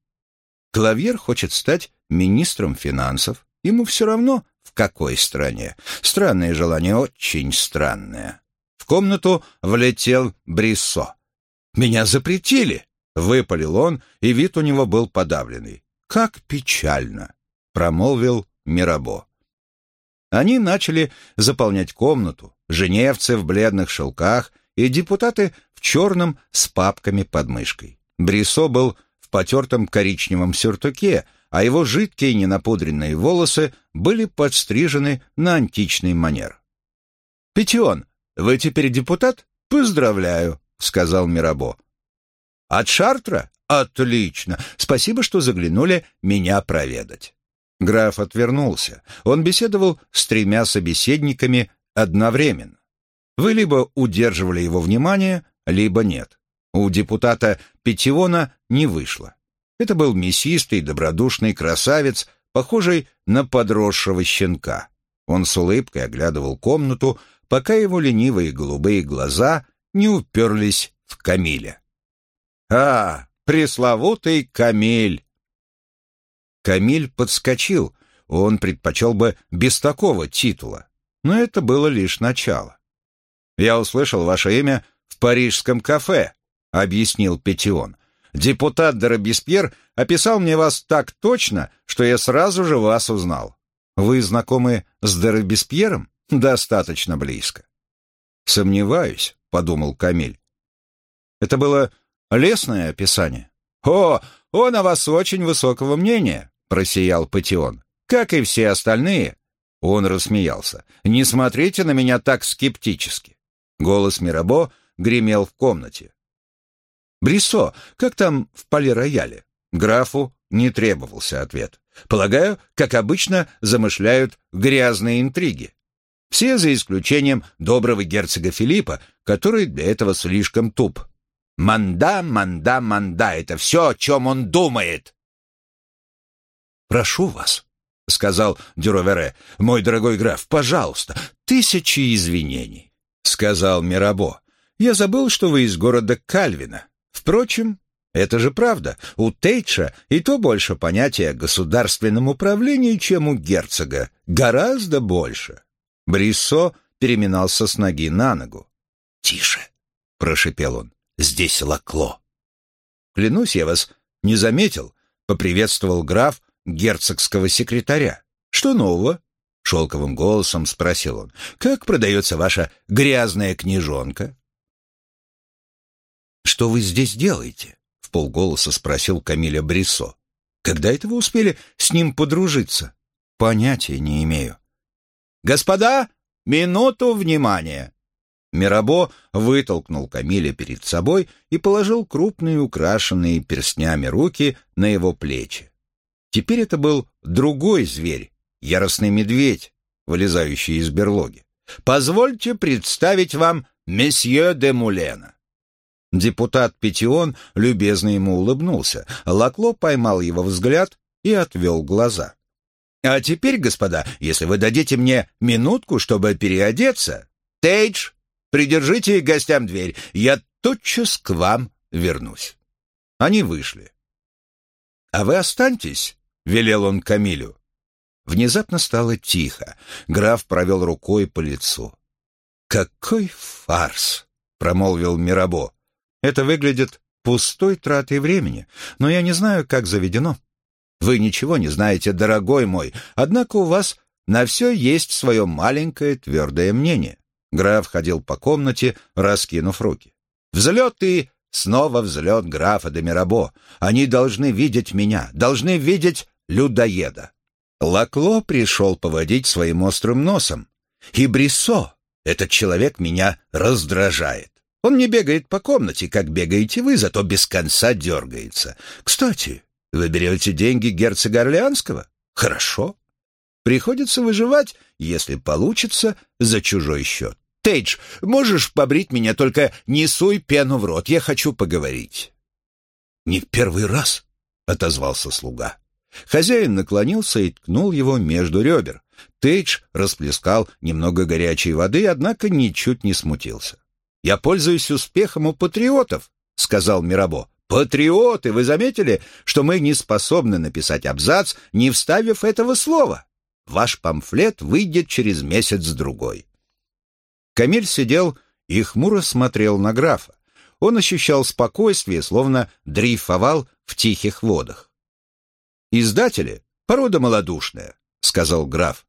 Клавьер хочет стать министром финансов. Ему все равно, в какой стране. Странное желание, очень странное. В комнату влетел Бриссо. «Меня запретили!» Выпалил он, и вид у него был подавленный. «Как печально!» — промолвил Мирабо. Они начали заполнять комнату, женевцы в бледных шелках и депутаты в черном с папками под мышкой. Брисо был в потертом коричневом сюртуке, а его жидкие ненапудренные волосы были подстрижены на античный манер. «Петион, вы теперь депутат? Поздравляю», — сказал Мирабо. От Шартра? Отлично. Спасибо, что заглянули меня проведать. Граф отвернулся. Он беседовал с тремя собеседниками одновременно. Вы либо удерживали его внимание, либо нет. У депутата Петиона не вышло. Это был мясистый, добродушный красавец, похожий на подросшего щенка. Он с улыбкой оглядывал комнату, пока его ленивые голубые глаза не уперлись в Камиля. А, пресловутый Камиль! Камиль подскочил, он предпочел бы без такого титула, но это было лишь начало. «Я услышал ваше имя в парижском кафе», — объяснил Петион. «Депутат де описал мне вас так точно, что я сразу же вас узнал. Вы знакомы с Дербеспьером? Достаточно близко. «Сомневаюсь», — подумал Камиль. Это было лесное описание. «О, он о вас очень высокого мнения», — просиял Патион. «Как и все остальные». Он рассмеялся. «Не смотрите на меня так скептически». Голос Мирабо гремел в комнате. «Брисо, как там в полирояле?» Графу не требовался ответ. Полагаю, как обычно, замышляют грязные интриги. Все за исключением доброго герцога Филиппа, который для этого слишком туп. Манда, манда, манда — это все, о чем он думает. «Прошу вас», — сказал Дюровере, — «мой дорогой граф, пожалуйста, тысячи извинений», — сказал Мирабо. «Я забыл, что вы из города Кальвина. Впрочем, это же правда. У Тейча и то больше понятия о государственном управлении, чем у герцога. Гораздо больше. Бриссо переминался с ноги на ногу. «Тише!» — прошипел он. «Здесь Лакло!» «Клянусь, я вас не заметил», — поприветствовал граф герцогского секретаря. «Что нового?» — шелковым голосом спросил он. «Как продается ваша грязная книжонка?» «Что вы здесь делаете?» — в полголоса спросил Камиля Бриссо. «Когда это вы успели с ним подружиться?» «Понятия не имею». «Господа, минуту внимания!» Мирабо вытолкнул Камиля перед собой и положил крупные украшенные перстнями руки на его плечи. Теперь это был другой зверь, яростный медведь, вылезающий из берлоги. «Позвольте представить вам месье де Мулена». Депутат Петион любезно ему улыбнулся. Лакло поймал его взгляд и отвел глаза. А теперь, господа, если вы дадите мне минутку, чтобы переодеться... Тейдж, придержите гостям дверь, я тотчас к вам вернусь. Они вышли. «А вы останьтесь», — велел он Камилю. Внезапно стало тихо. Граф провел рукой по лицу. «Какой фарс!» — промолвил Мирабо. «Это выглядит пустой тратой времени, но я не знаю, как заведено. Вы ничего не знаете, дорогой мой, однако у вас на все есть свое маленькое твердое мнение. Граф ходил по комнате, раскинув руки. Взлет и снова взлет графа де Мирабо. Они должны видеть меня, должны видеть людоеда. Лакло пришел поводить своим острым носом. И Бриссо, этот человек меня раздражает. Он не бегает по комнате, как бегаете вы, зато без конца дергается. Кстати, вы берете деньги герцога Орлеанского? Хорошо. Приходится выживать, если получится, за чужой счет. Тейдж, можешь побрить меня, только не суй пену в рот, я хочу поговорить. Не в первый раз, — отозвался слуга. Хозяин наклонился и ткнул его между ребер. Тейдж расплескал немного горячей воды, однако ничуть не смутился. «Я пользуюсь успехом у патриотов», — сказал Мирабо. Патриоты, вы заметили, что мы не способны написать абзац, не вставив этого слова? Ваш памфлет выйдет через месяц-другой. Камиль сидел и хмуро смотрел на графа. Он ощущал спокойствие, словно дрейфовал в тихих водах. «Издатели — порода малодушная», — сказал граф.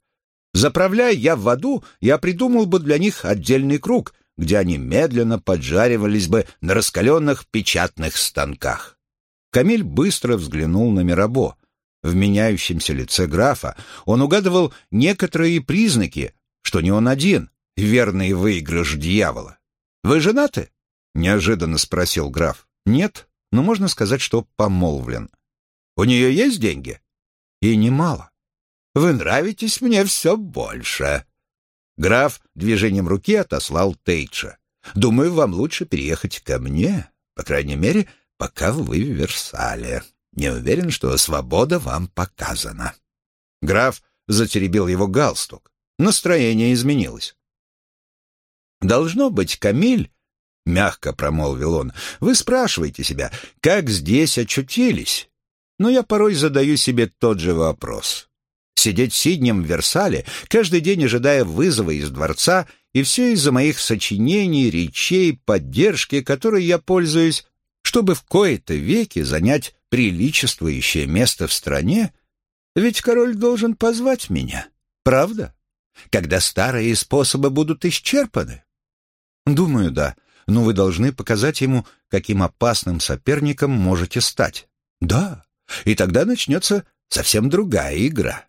«Заправляя я в аду, я придумал бы для них отдельный круг, где они медленно поджаривались бы на раскаленных печатных станках. Камиль быстро взглянул на Мирабо. В меняющемся лице графа он угадывал некоторые признаки, что не он один, верный выигрыш дьявола. «Вы женаты?» — неожиданно спросил граф. «Нет, но можно сказать, что помолвлен». «У нее есть деньги?» «И немало». «Вы нравитесь мне все больше», Граф движением руки отослал Тейча. «Думаю, вам лучше переехать ко мне, по крайней мере, пока вы в Версале. Не уверен, что свобода вам показана». Граф затеребил его галстук. Настроение изменилось. «Должно быть, Камиль», — мягко промолвил он, — «вы спрашиваете себя, как здесь очутились? Но я порой задаю себе тот же вопрос сидеть сиднем в Версале, каждый день ожидая вызова из дворца, и все из-за моих сочинений, речей, поддержки, которой я пользуюсь, чтобы в кои-то веки занять приличествующее место в стране, ведь король должен позвать меня, правда? когда старые способы будут исчерпаны? Думаю, да. Но вы должны показать ему, каким опасным соперником можете стать. Да. И тогда начнется совсем другая игра.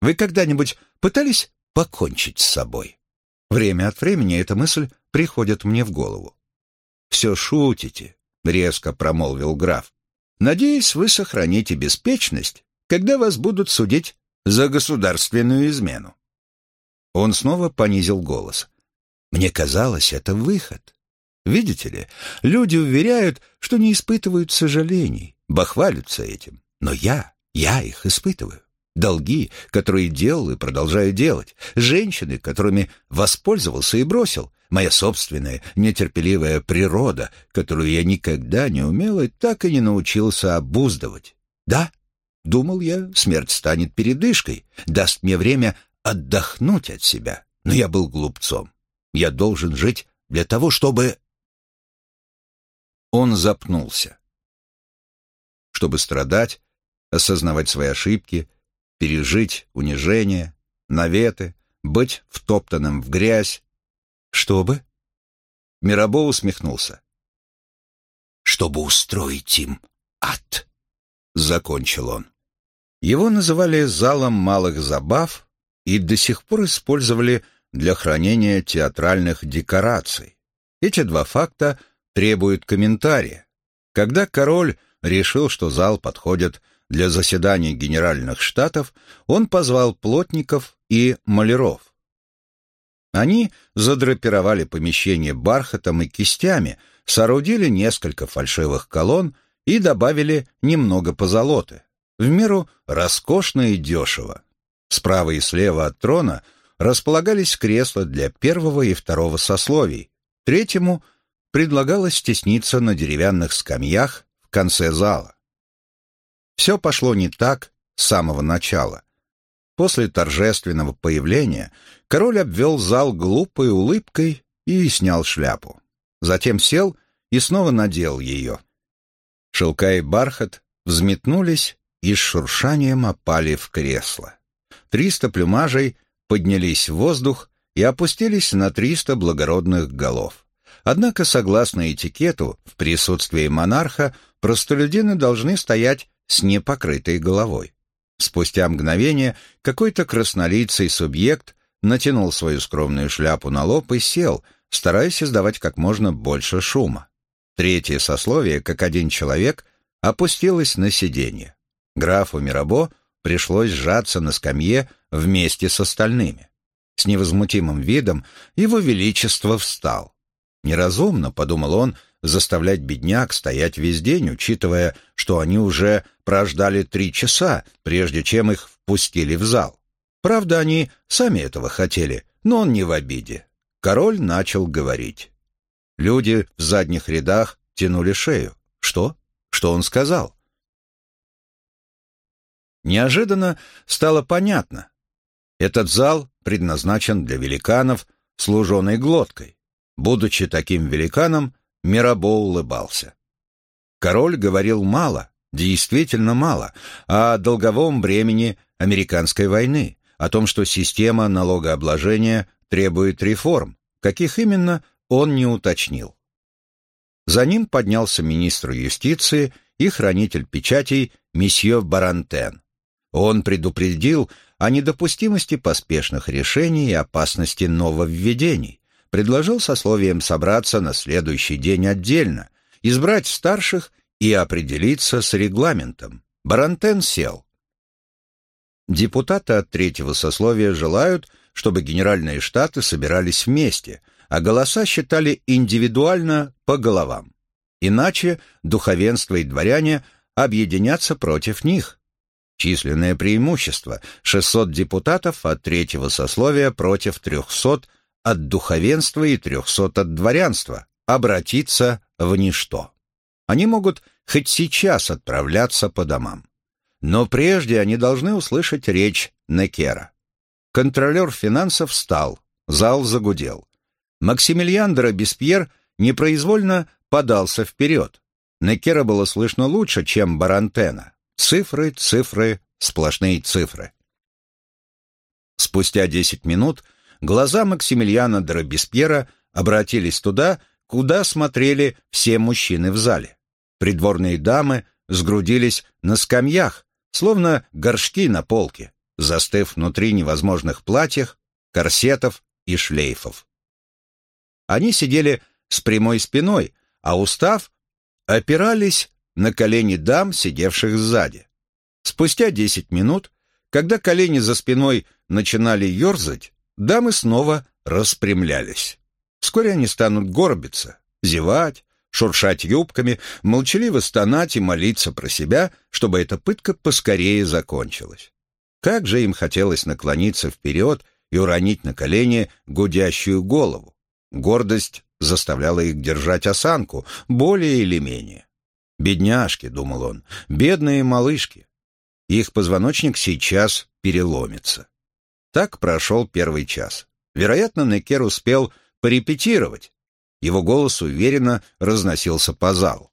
Вы когда-нибудь пытались покончить с собой? Время от времени эта мысль приходит мне в голову. «Все шутите», — резко промолвил граф. «Надеюсь, вы сохраните беспечность, когда вас будут судить за государственную измену». Он снова понизил голос. «Мне казалось, это выход. Видите ли, люди уверяют, что не испытывают сожалений, бахвалятся этим. Но я, я их испытываю. Долги, которые делал и продолжаю делать. Женщины, которыми воспользовался и бросил. Моя собственная нетерпеливая природа, которую я никогда не умел и так и не научился обуздывать. Да, думал я, смерть станет передышкой, даст мне время отдохнуть от себя. Но я был глупцом. Я должен жить для того, чтобы... Он запнулся. Чтобы страдать, осознавать свои ошибки, пережить унижение, наветы, быть втоптанным в грязь. Чтобы? Мирабо усмехнулся. Чтобы устроить им ад, закончил он. Его называли залом малых забав и до сих пор использовали для хранения театральных декораций. Эти два факта требуют комментария. Когда король решил, что зал подходит для заседаний Генеральных Штатов, он позвал плотников и маляров. Они задрапировали помещение бархатом и кистями, соорудили несколько фальшивых колонн и добавили немного позолоты. В меру роскошно и дешево. Справа и слева от трона располагались кресла для первого и второго сословий. Третьему предлагалось стесниться на деревянных скамьях в конце зала. Все пошло не так с самого начала. После торжественного появления король обвел зал глупой улыбкой и снял шляпу. Затем сел и снова надел ее. Шелка и бархат взметнулись и с шуршанием опали в кресло. Триста плюмажей поднялись в воздух и опустились на триста благородных голов. Однако, согласно этикету, в присутствии монарха простолюдины должны стоять с непокрытой головой. Спустя мгновение какой-то краснолицый субъект натянул свою скромную шляпу на лоб и сел, стараясь издавать как можно больше шума. Третье сословие, как один человек, опустилось на сиденье. Графу Мирабо пришлось сжаться на скамье вместе с остальными. С невозмутимым видом его величество встал. Неразумно, подумал он, заставлять бедняк стоять весь день, учитывая, что они уже прождали три часа, прежде чем их впустили в зал. Правда, они сами этого хотели, но он не в обиде. Король начал говорить. Люди в задних рядах тянули шею. Что? Что он сказал? Неожиданно стало понятно. Этот зал предназначен для великанов с луженой глоткой. Будучи таким великаном, Мирабо улыбался. Король говорил мало, действительно мало, о долговом бремени американской войны, о том, что система налогообложения требует реформ, каких именно он не уточнил. За ним поднялся министр юстиции и хранитель печатей месье Барантен. Он предупредил о недопустимости поспешных решений и опасности нововведений, предложил сословиям собраться на следующий день отдельно, избрать старших и определиться с регламентом. Барантен сел. Депутаты от третьего сословия желают, чтобы генеральные штаты собирались вместе, а голоса считали индивидуально по головам. Иначе духовенство и дворяне объединятся против них. Численное преимущество – 600 депутатов от третьего сословия против 300 от духовенства и трехсот от дворянства, обратиться в ничто. Они могут хоть сейчас отправляться по домам. Но прежде они должны услышать речь Некера. Контролер финансов встал, зал загудел. Максимилиан де Робеспьер непроизвольно подался вперед. Некера было слышно лучше, чем Барантена. Цифры, цифры, сплошные цифры. Спустя десять минут глаза Максимилиана де Робеспьера обратились туда, куда смотрели все мужчины в зале. Придворные дамы сгрудились на скамьях, словно горшки на полке, застыв внутри невозможных платьев, корсетов и шлейфов. Они сидели с прямой спиной, а устав опирались на колени дам, сидевших сзади. Спустя десять минут, когда колени за спиной начинали ерзать, дамы снова распрямлялись. Вскоре они станут горбиться, зевать, шуршать юбками, молчаливо стонать и молиться про себя, чтобы эта пытка поскорее закончилась. Как же им хотелось наклониться вперед и уронить на колени гудящую голову. Гордость заставляла их держать осанку, более или менее. «Бедняжки», — думал он, — «бедные малышки». Их позвоночник сейчас переломится. Так прошел первый час. Вероятно, Некер успел порепетировать. Его голос уверенно разносился по залу.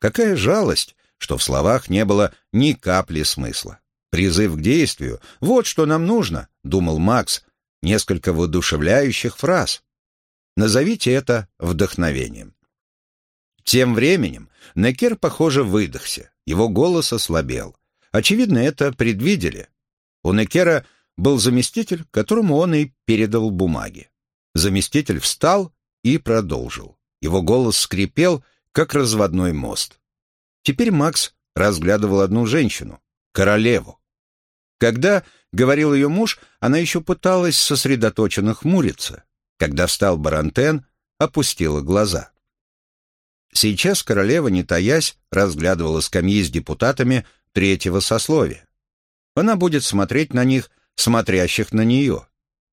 Какая жалость, что в словах не было ни капли смысла. Призыв к действию — вот что нам нужно, — думал Макс, несколько воодушевляющих фраз. Назовите это вдохновением. Тем временем Некер, похоже, выдохся. Его голос ослабел. Очевидно, это предвидели. У Некера был заместитель, которому он и передал бумаги. Заместитель встал и продолжил. Его голос скрипел, как разводной мост. Теперь Макс разглядывал одну женщину, королеву. Когда говорил ее муж, она еще пыталась сосредоточенно хмуриться. Когда встал Барантен, опустила глаза. Сейчас королева, не таясь, разглядывала скамьи с депутатами третьего сословия. Она будет смотреть на них, смотрящих на нее.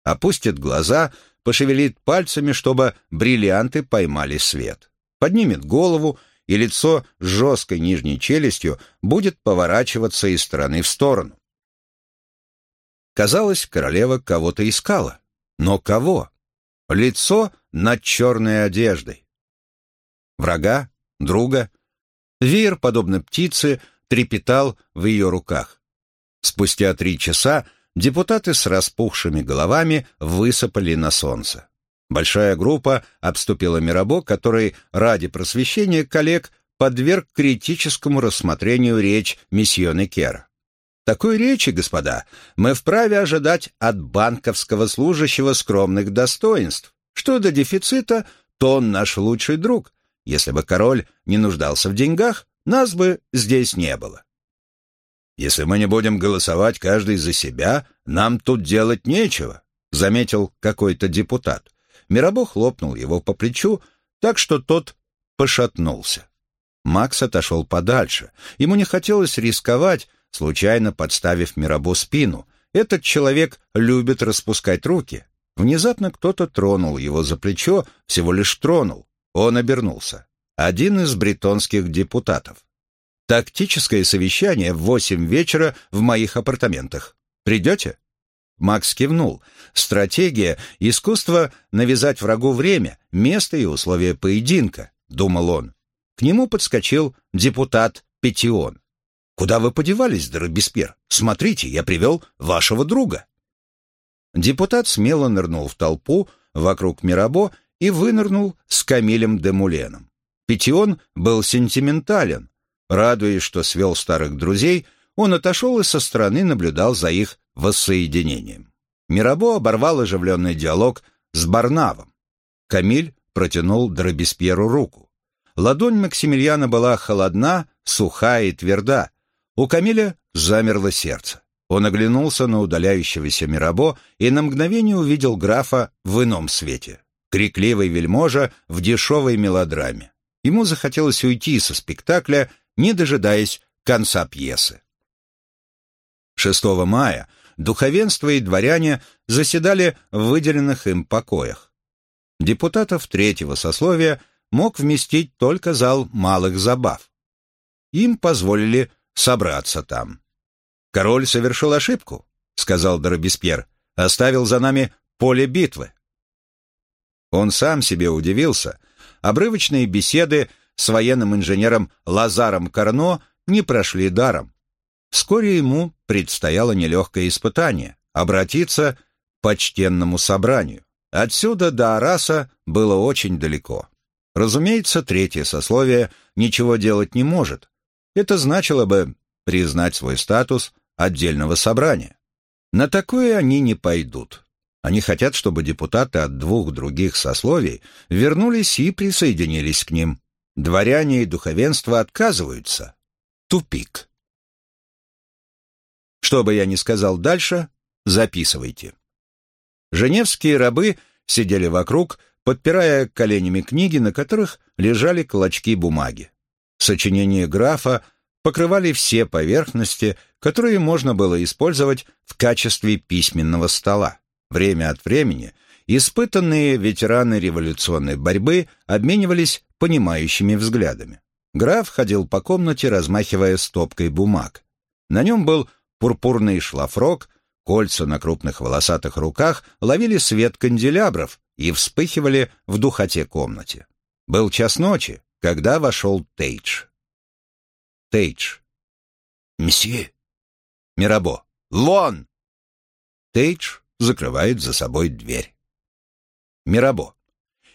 Опустит глаза, пошевелит пальцами, чтобы бриллианты поймали свет. Поднимет голову, и лицо с жесткой нижней челюстью будет поворачиваться из стороны в сторону. Казалось, королева кого-то искала. Но кого? Лицо над черной одеждой. Врага? Друга? Веер, подобно птице, трепетал в ее руках. Спустя три часа депутаты с распухшими головами высыпали на солнце. Большая группа обступила Мирабо, который ради просвещения коллег подверг критическому рассмотрению речь месье Некера. Такой речи, господа, мы вправе ожидать от банковского служащего скромных достоинств. Что до дефицита, то он наш лучший друг. Если бы король не нуждался в деньгах, нас бы здесь не было. Если мы не будем голосовать каждый за себя, нам тут делать нечего, заметил какой-то депутат. Мирабо хлопнул его по плечу, так что тот пошатнулся. Макс отошел подальше. Ему не хотелось рисковать, случайно подставив Мирабо спину. Этот человек любит распускать руки. Внезапно кто-то тронул его за плечо, всего лишь тронул. Он обернулся. Один из бретонских депутатов. Тактическое совещание в восемь вечера в моих апартаментах. Придете?» Макс кивнул. «Стратегия — искусство навязать врагу время, место и условия поединка», — думал он. К нему подскочил депутат Петион. «Куда вы подевались, Дробеспьер? Смотрите, я привел вашего друга». Депутат смело нырнул в толпу вокруг Мирабо и вынырнул с Камилем де Муленом. Петион был сентиментален, Радуясь, что свел старых друзей, он отошел и со стороны наблюдал за их воссоединением. Мирабо оборвал оживленный диалог с Барнавом. Камиль протянул Дробеспьеру руку. Ладонь Максимилиана была холодна, суха и тверда. У Камиля замерло сердце. Он оглянулся на удаляющегося Мирабо и на мгновение увидел графа в ином свете. Крикливый вельможа в дешевой мелодраме. Ему захотелось уйти со спектакля не дожидаясь конца пьесы. 6 мая духовенство и дворяне заседали в выделенных им покоях. Депутатов третьего сословия мог вместить только зал малых забав. Им позволили собраться там. «Король совершил ошибку», — сказал Доробеспьер, — «оставил за нами поле битвы». Он сам себе удивился. Обрывочные беседы с военным инженером Лазаром Карно не прошли даром. Вскоре ему предстояло нелегкое испытание — обратиться почтенному собранию. Отсюда до Араса было очень далеко. Разумеется, третье сословие ничего делать не может. Это значило бы признать свой статус отдельного собрания. На такое они не пойдут. Они хотят, чтобы депутаты от двух других сословий вернулись и присоединились к ним. Дворяне и духовенство отказываются. Тупик. Что бы я ни сказал дальше, записывайте. Женевские рабы сидели вокруг, подпирая коленями книги, на которых лежали клочки бумаги. Сочинения графа покрывали все поверхности, которые можно было использовать в качестве письменного стола. Время от времени испытанные ветераны революционной борьбы обменивались понимающими взглядами. Граф ходил по комнате, размахивая стопкой бумаг. На нем был пурпурный шлафрок, кольца на крупных волосатых руках ловили свет канделябров и вспыхивали в духоте комнате. Был час ночи, когда вошел Тейдж. Тейдж. «Мсье!» Мирабо. «Лон!» Тейдж закрывает за собой дверь. Мирабо.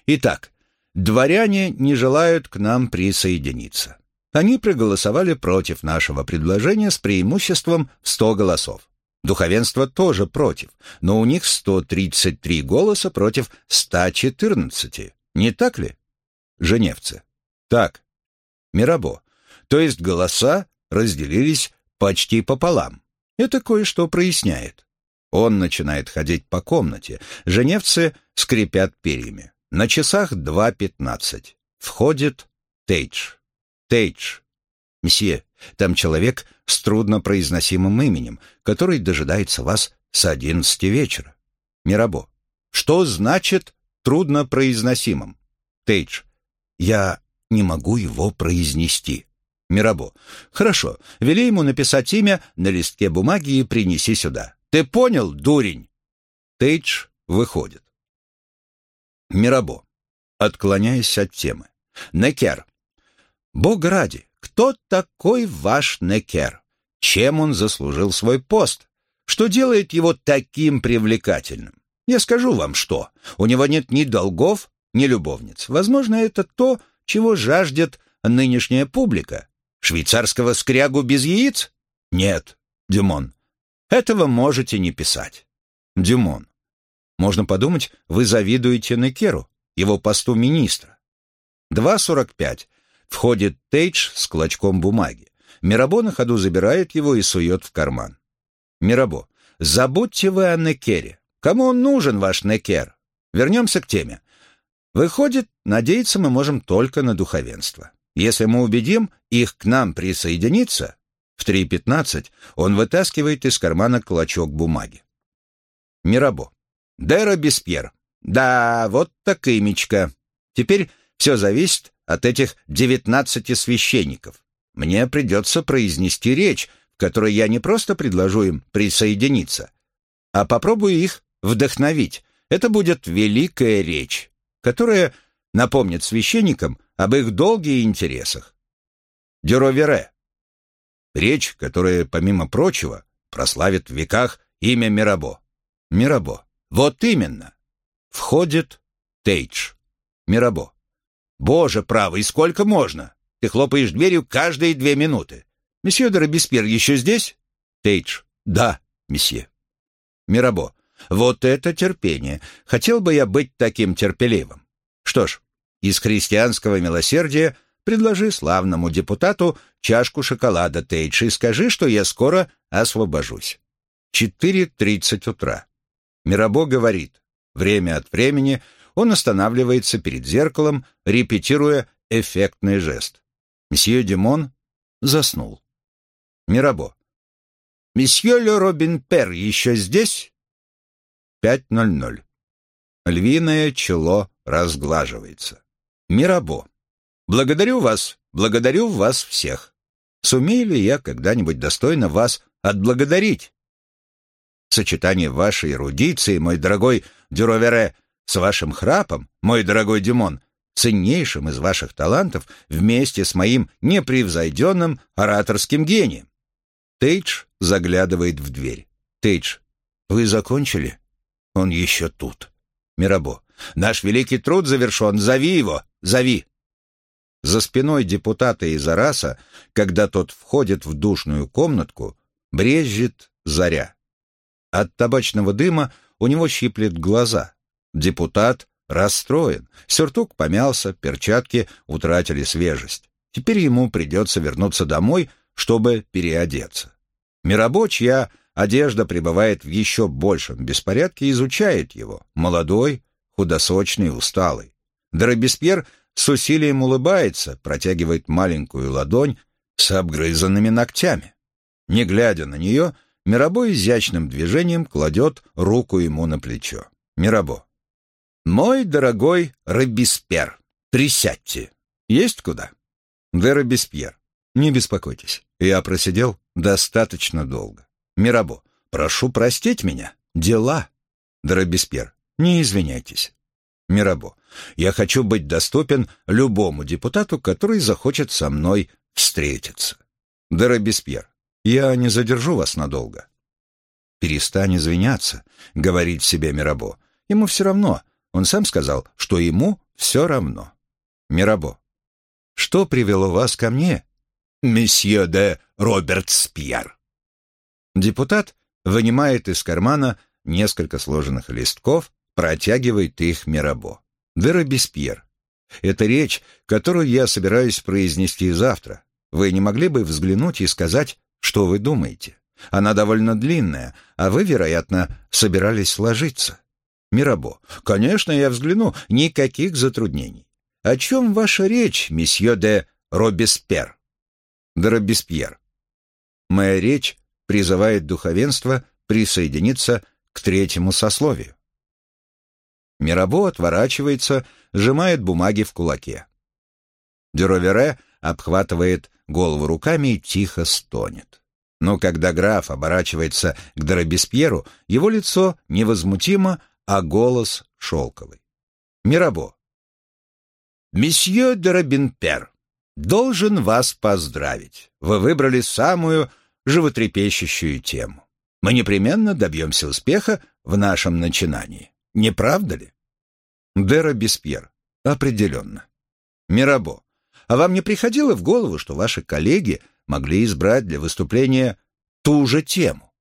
«Итак, дворяне не желают к нам присоединиться. Они проголосовали против нашего предложения с преимуществом в 100 голосов. Духовенство тоже против, но у них 133 голоса против 114. Не так ли? Женевцы. Так. Мирабо. То есть голоса разделились почти пополам. Это кое-что проясняет. Он начинает ходить по комнате. Женевцы скрипят перьями. На часах 2.15. Входит Тейдж. Тейдж. Месье, там человек с труднопроизносимым именем, который дожидается вас с одиннадцати вечера. Мирабо. Что значит труднопроизносимым? Тейдж. Я не могу его произнести. Мирабо. Хорошо, вели ему написать имя на листке бумаги и принеси сюда. Ты понял, дурень? Тейдж выходит. Мирабо. Отклоняясь от темы. Некер. Бог ради, кто такой ваш Некер? Чем он заслужил свой пост? Что делает его таким привлекательным? Я скажу вам что. У него нет ни долгов, ни любовниц. Возможно, это то, чего жаждет нынешняя публика. Швейцарского скрягу без яиц? Нет, Дюмон. Этого можете не писать. Дюмон. Можно подумать, вы завидуете Некеру, его посту министра. 2.45. Входит Тейдж с клочком бумаги. Мирабо на ходу забирает его и сует в карман. Мирабо. Забудьте вы о Некере. Кому он нужен, ваш Некер? Вернемся к теме. Выходит, надеяться мы можем только на духовенство. Если мы убедим их к нам присоединиться, в 3.15 он вытаскивает из кармана клочок бумаги. Мирабо. Дера Беспьер. Да, вот так имечко. Теперь все зависит от этих девятнадцати священников. Мне придется произнести речь, в которой я не просто предложу им присоединиться, а попробую их вдохновить. Это будет великая речь, которая напомнит священникам об их долге и интересах. Дюровере. Речь, которая, помимо прочего, прославит в веках имя Мирабо. Мирабо. Вот именно. Входит Тейдж. Мирабо. Боже правый, сколько можно? Ты хлопаешь дверью каждые две минуты. Месье де Робеспьер еще здесь? Тейдж. Да, месье. Мирабо. Вот это терпение. Хотел бы я быть таким терпеливым. Что ж, из христианского милосердия предложи славному депутату чашку шоколада, Тейдж, и скажи, что я скоро освобожусь. 4.30 утра. Мирабо говорит. Время от времени он останавливается перед зеркалом, репетируя эффектный жест. Месье Димон заснул. Мирабо. «Месье Ле Робин Пер еще здесь?» 5.00. Львиное чело разглаживается. Мирабо. «Благодарю вас, благодарю вас всех. Сумею ли я когда-нибудь достойно вас отблагодарить?» Сочетание вашей эрудиции, мой дорогой Дюровере, с вашим храпом, мой дорогой Димон, ценнейшим из ваших талантов, вместе с моим непревзойденным ораторским гением. Тейдж заглядывает в дверь. Тейдж, вы закончили? Он еще тут. Мирабо. Наш великий труд завершен. Зови его. Зови. За спиной депутата из Араса, когда тот входит в душную комнатку, брезжит заря. От табачного дыма у него щиплет глаза. Депутат расстроен. Сюртук помялся, перчатки утратили свежесть. Теперь ему придется вернуться домой, чтобы переодеться. Мирабо, чья одежда пребывает в еще большем беспорядке, изучает его. Молодой, худосочный, усталый. Дробеспьер с усилием улыбается, протягивает маленькую ладонь с обгрызанными ногтями. Не глядя на нее, Мирабо изящным движением кладет руку ему на плечо. Мирабо. «Мой дорогой Робеспьер, присядьте. Есть куда?» «Де Робеспьер, не беспокойтесь, я просидел достаточно долго. Мирабо, прошу простить меня. Дела». Де Робеспьер, не извиняйтесь. Мирабо, я хочу быть доступен любому депутату, который захочет со мной встретиться. Де Робеспьер, я не задержу вас надолго. Перестань извиняться, говорит себе Мирабо. Ему все равно. Он сам сказал, что ему все равно. Мирабо, что привело вас ко мне? Месье де Робертспьер. Депутат вынимает из кармана несколько сложенных листков, протягивает их Мирабо. Де Робеспьер. Это речь, которую я собираюсь произнести завтра. Вы не могли бы взглянуть и сказать, что вы думаете? Она довольно длинная, а вы, вероятно, собирались ложиться. Мирабо. Конечно, я взгляну. Никаких затруднений. О чем ваша речь, месье де Робеспьер? Де Робеспьер. Моя речь призывает духовенство присоединиться к третьему сословию. Мирабо отворачивается, сжимает бумаги в кулаке. Дюровере обхватывает голову руками и тихо стонет. Но когда граф оборачивается к Дробеспьеру, его лицо невозмутимо, а голос шелковый. Мирабо. «Месье Дробенпер, должен вас поздравить. Вы выбрали самую животрепещущую тему. Мы непременно добьемся успеха в нашем начинании. Не правда ли? Дера Беспьер. Определенно. Мирабо. А вам не приходило в голову, что ваши коллеги могли избрать для выступления ту же тему?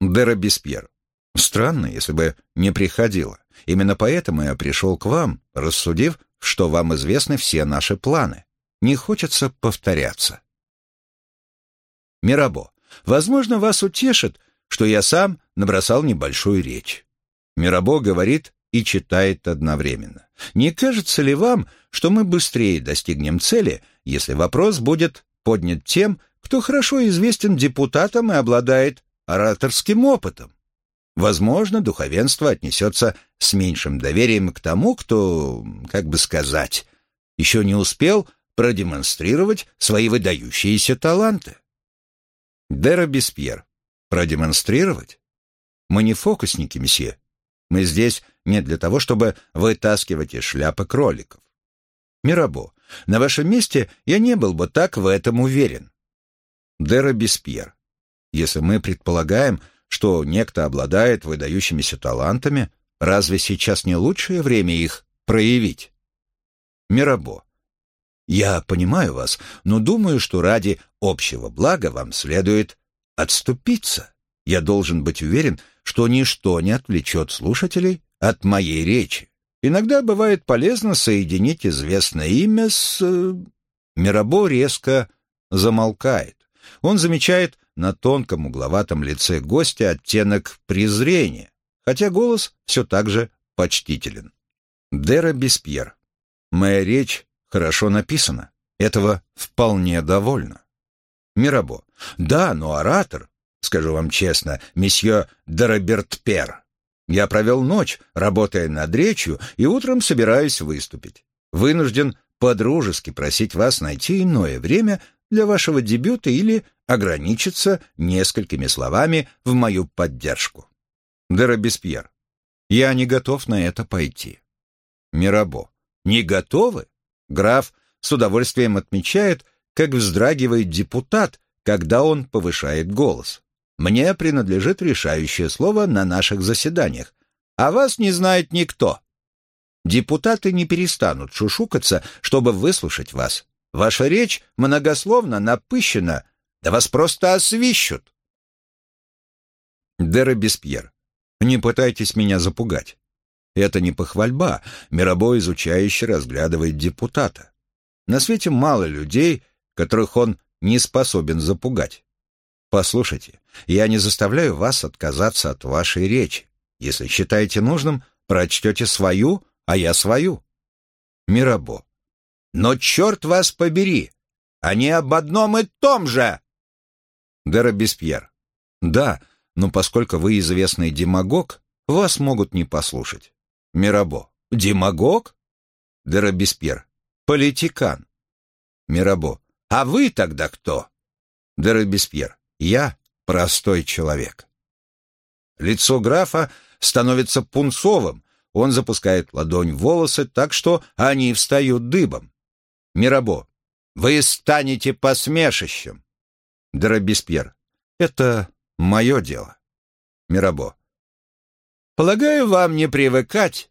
Дера Беспьер. Странно, если бы не приходило. Именно поэтому я пришел к вам, рассудив, что вам известны все наши планы. Не хочется повторяться. Мирабо. Возможно, вас утешит, что я сам набросал небольшую речь. Мирабо говорит и читает одновременно. Не кажется ли вам, что мы быстрее достигнем цели, если вопрос будет поднят тем, кто хорошо известен депутатам и обладает ораторским опытом? Возможно, духовенство отнесется с меньшим доверием к тому, кто, как бы сказать, еще не успел продемонстрировать свои выдающиеся таланты. Дера Беспьер. Продемонстрировать? Мы не фокусники, месье. Мы здесь не для того, чтобы вытаскивать из шляпы кроликов. Мирабо, на вашем месте я не был бы так в этом уверен. Дера Беспьер. Если мы предполагаем, что некто обладает выдающимися талантами, разве сейчас не лучшее время их проявить? Мирабо. Я понимаю вас, но думаю, что ради общего блага вам следует отступиться. Я должен быть уверен, что ничто не отвлечет слушателей от моей речи. Иногда бывает полезно соединить известное имя с... Э, Мирабо резко замолкает. Он замечает на тонком угловатом лице гостя оттенок презрения, хотя голос все так же почтителен. Дера Беспьер. Моя речь хорошо написана. Этого вполне довольно. Мирабо. Да, но оратор скажу вам честно, месье Дараберт Пер. Я провел ночь, работая над речью, и утром собираюсь выступить. Вынужден подружески просить вас найти иное время для вашего дебюта или ограничиться несколькими словами в мою поддержку. Дарабеспьер, я не готов на это пойти. Мирабо, не готовы? Граф с удовольствием отмечает, как вздрагивает депутат, когда он повышает голос. Мне принадлежит решающее слово на наших заседаниях, а вас не знает никто. Депутаты не перестанут шушукаться, чтобы выслушать вас. Ваша речь многословно напыщена, да вас просто освищут. Дера Беспьер, не пытайтесь меня запугать. Это не похвальба, Мирабо изучающе разглядывает депутата. На свете мало людей, которых он не способен запугать. Послушайте, я не заставляю вас отказаться от вашей речи. Если считаете нужным, прочтете свою, а я свою. Мирабо. Но черт вас побери! Они об одном и том же! Дера Беспьер. Да, но поскольку вы известный демагог, вас могут не послушать. Мирабо. Демагог? Дера Беспьер. Политикан. Мирабо. А вы тогда кто? Дера Беспьер. Я простой человек. Лицо графа становится пунцовым, он запускает ладонь в волосы так, что они встают дыбом. Мирабо, вы станете посмешищем. Дробеспьер, это мое дело. Мирабо, полагаю, вам не привыкать.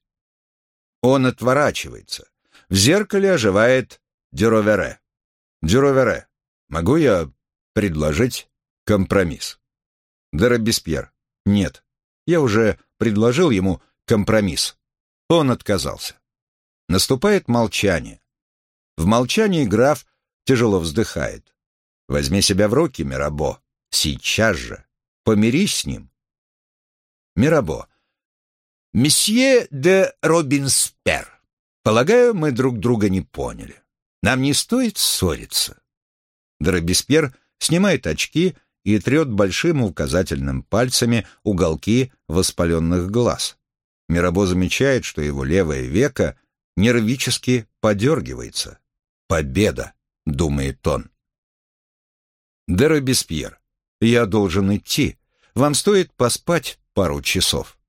Он отворачивается. В зеркале оживает Дюровере. Дюровере, могу я предложить компромисс? Дробеспьер, нет. Я уже предложил ему компромисс. Он отказался. Наступает молчание. В молчании граф тяжело вздыхает. Возьми себя в руки, Мирабо. Сейчас же. Помирись с ним. Мирабо. Месье де Робинспер, полагаю, мы друг друга не поняли. Нам не стоит ссориться. Дробеспьер снимает очки и трет большим указательным пальцами уголки воспаленных глаз. Мирабо замечает, что его левое веко нервически подергивается. «Победа!» — думает он. Де Беспьер, я должен идти. Вам стоит поспать пару часов.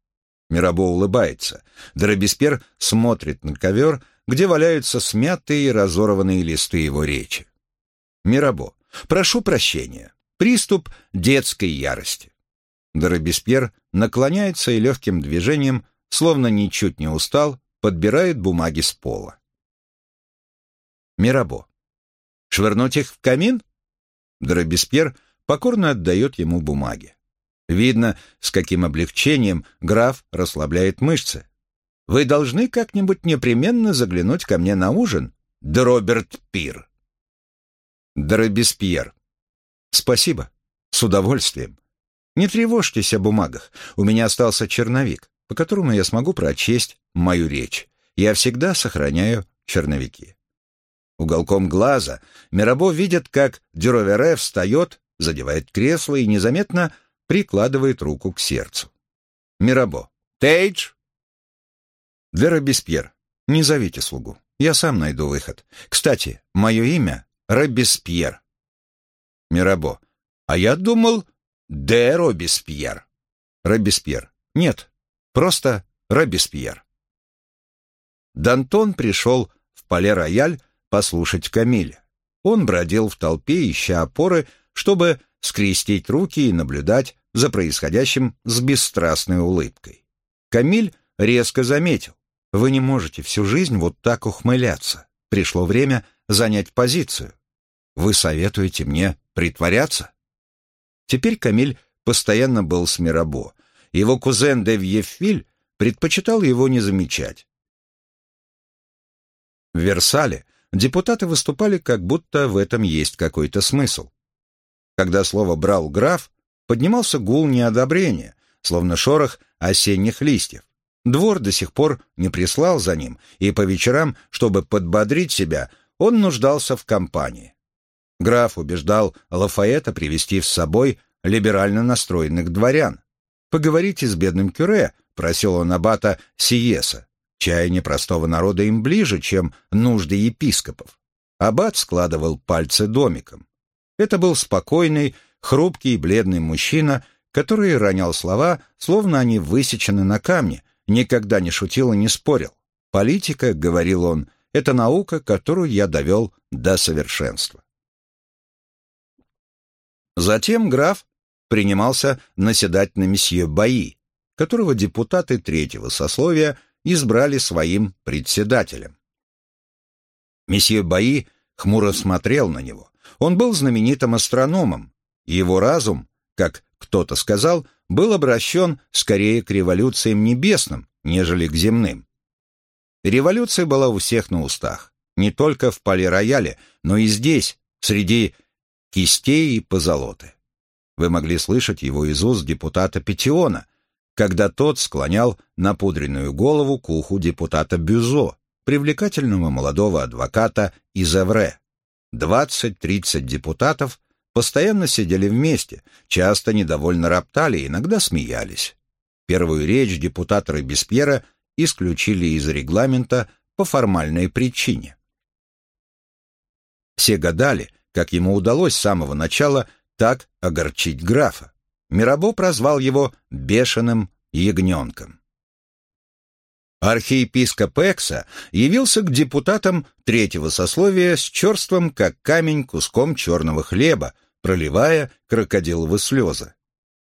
Мирабо улыбается. Де Беспьер смотрит на ковер, где валяются смятые и разорванные листы его речи. Мирабо, прошу прощения. Приступ детской ярости. Де Робеспьер наклоняется и легким движением словно ничуть не устал, подбирает бумаги с пола. Мирабо. «Швырнуть их в камин?» Дробеспьер покорно отдает ему бумаги. Видно, с каким облегчением граф расслабляет мышцы. «Вы должны как-нибудь непременно заглянуть ко мне на ужин, Дроберт Пир». Дробеспьер. «Спасибо. С удовольствием. Не тревожьтесь о бумагах. У меня остался черновик по которому я смогу прочесть мою речь. Я всегда сохраняю черновики. Уголком глаза Мирабо видит, как Дюровере встает, задевает кресло и незаметно прикладывает руку к сердцу. Мирабо. «Тейдж!» Вера Беспьер. Не зовите слугу. Я сам найду выход. Кстати, мое имя — Робеспьер. Мирабо. А я думал, де Робеспьер. Робеспьер. Нет, Просто Робеспьер. Дантон пришел в Пале-Рояль послушать Камиля. Он бродил в толпе, ища опоры, чтобы скрестить руки и наблюдать за происходящим с бесстрастной улыбкой. Камиль резко заметил. «Вы не можете всю жизнь вот так ухмыляться. Пришло время занять позицию. Вы советуете мне притворяться?» Теперь Камиль постоянно был с Мирабо, его кузен де предпочитал его не замечать. В Версале депутаты выступали, как будто в этом есть какой-то смысл. Когда слово брал граф, поднимался гул неодобрения, словно шорох осенних листьев. Двор до сих пор не прислал за ним, и по вечерам, чтобы подбодрить себя, он нуждался в компании. Граф убеждал Лафаэта привести с собой либерально настроенных дворян. «Поговорите с бедным Кюре», — просил он аббата Сиеса. Чаяние простого народа им ближе, чем нужды епископов. Аббат складывал пальцы домиком. Это был спокойный, хрупкий и бледный мужчина, который ронял слова, словно они высечены на камне, никогда не шутил и не спорил. «Политика», — говорил он, — «это наука, которую я довел до совершенства». Затем граф принимался наседать на месье Баи, которого депутаты третьего сословия избрали своим председателем. Месье Баи хмуро смотрел на него. Он был знаменитым астрономом, и его разум, как кто-то сказал, был обращен скорее к революциям небесным, нежели к земным. Революция была у всех на устах, не только в полирояле, но и здесь, среди кистей и позолоты. Вы могли слышать его из уст депутата Петиона, когда тот склонял напудренную голову к уху депутата Бюзо, привлекательного молодого адвоката из Эвре. 20-30 депутатов постоянно сидели вместе, часто недовольно роптали, иногда смеялись. Первую речь депутата Робеспьера исключили из регламента по формальной причине. Все гадали, как ему удалось с самого начала так огорчить графа. Мирабо прозвал его «бешеным ягненком». Архиепископ Экса явился к депутатам третьего сословия с черством, как камень, куском черного хлеба, проливая крокодиловы слезы.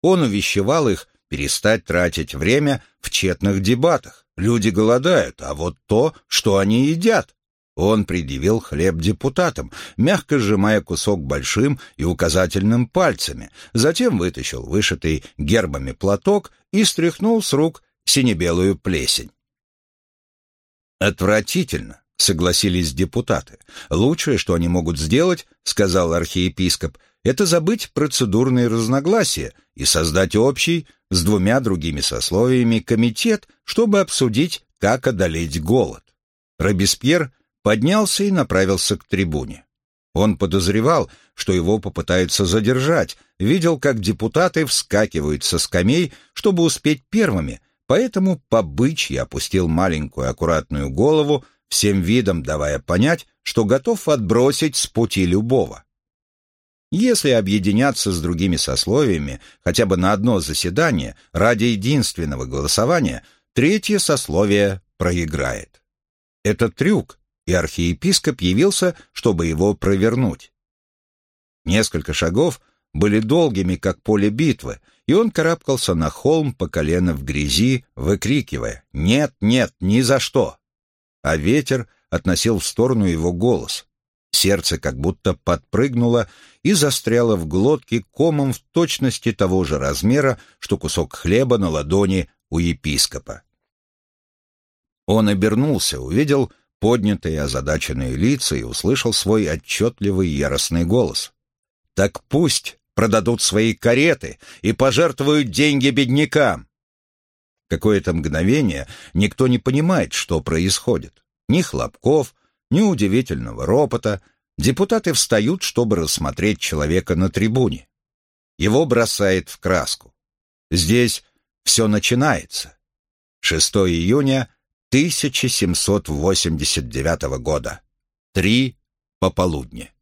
Он увещевал их перестать тратить время в тщетных дебатах. Люди голодают, а вот то, что они едят. Он предъявил хлеб депутатам, мягко сжимая кусок большим и указательным пальцами, затем вытащил вышитый гербами платок и стряхнул с рук синебелую плесень. «Отвратительно», — согласились депутаты. «Лучшее, что они могут сделать, — сказал архиепископ, — это забыть процедурные разногласия и создать общий с двумя другими сословиями комитет, чтобы обсудить, как одолеть голод». Робеспьер поднялся и направился к трибуне. Он подозревал, что его попытаются задержать, видел, как депутаты вскакивают со скамей, чтобы успеть первыми, поэтому побычьи опустил маленькую аккуратную голову, всем видом давая понять, что готов отбросить с пути любого. Если объединяться с другими сословиями хотя бы на одно заседание ради единственного голосования, третье сословие проиграет. Этот трюк, и архиепископ явился, чтобы его провернуть. Несколько шагов были долгими, как поле битвы, и он карабкался на холм по колено в грязи, выкрикивая «Нет, нет, ни за что!» А ветер относил в сторону его голос. Сердце как будто подпрыгнуло и застряло в глотке комом в точности того же размера, что кусок хлеба на ладони у епископа. Он обернулся, увидел поднятые озадаченные лица и услышал свой отчетливый яростный голос. «Так пусть продадут свои кареты и пожертвуют деньги беднякам. Какое-то мгновение никто не понимает, что происходит. Ни хлопков, ни удивительного ропота. Депутаты встают, чтобы рассмотреть человека на трибуне. Его бросает в краску. Здесь все начинается. 6 июня 1789 года. Три пополудни.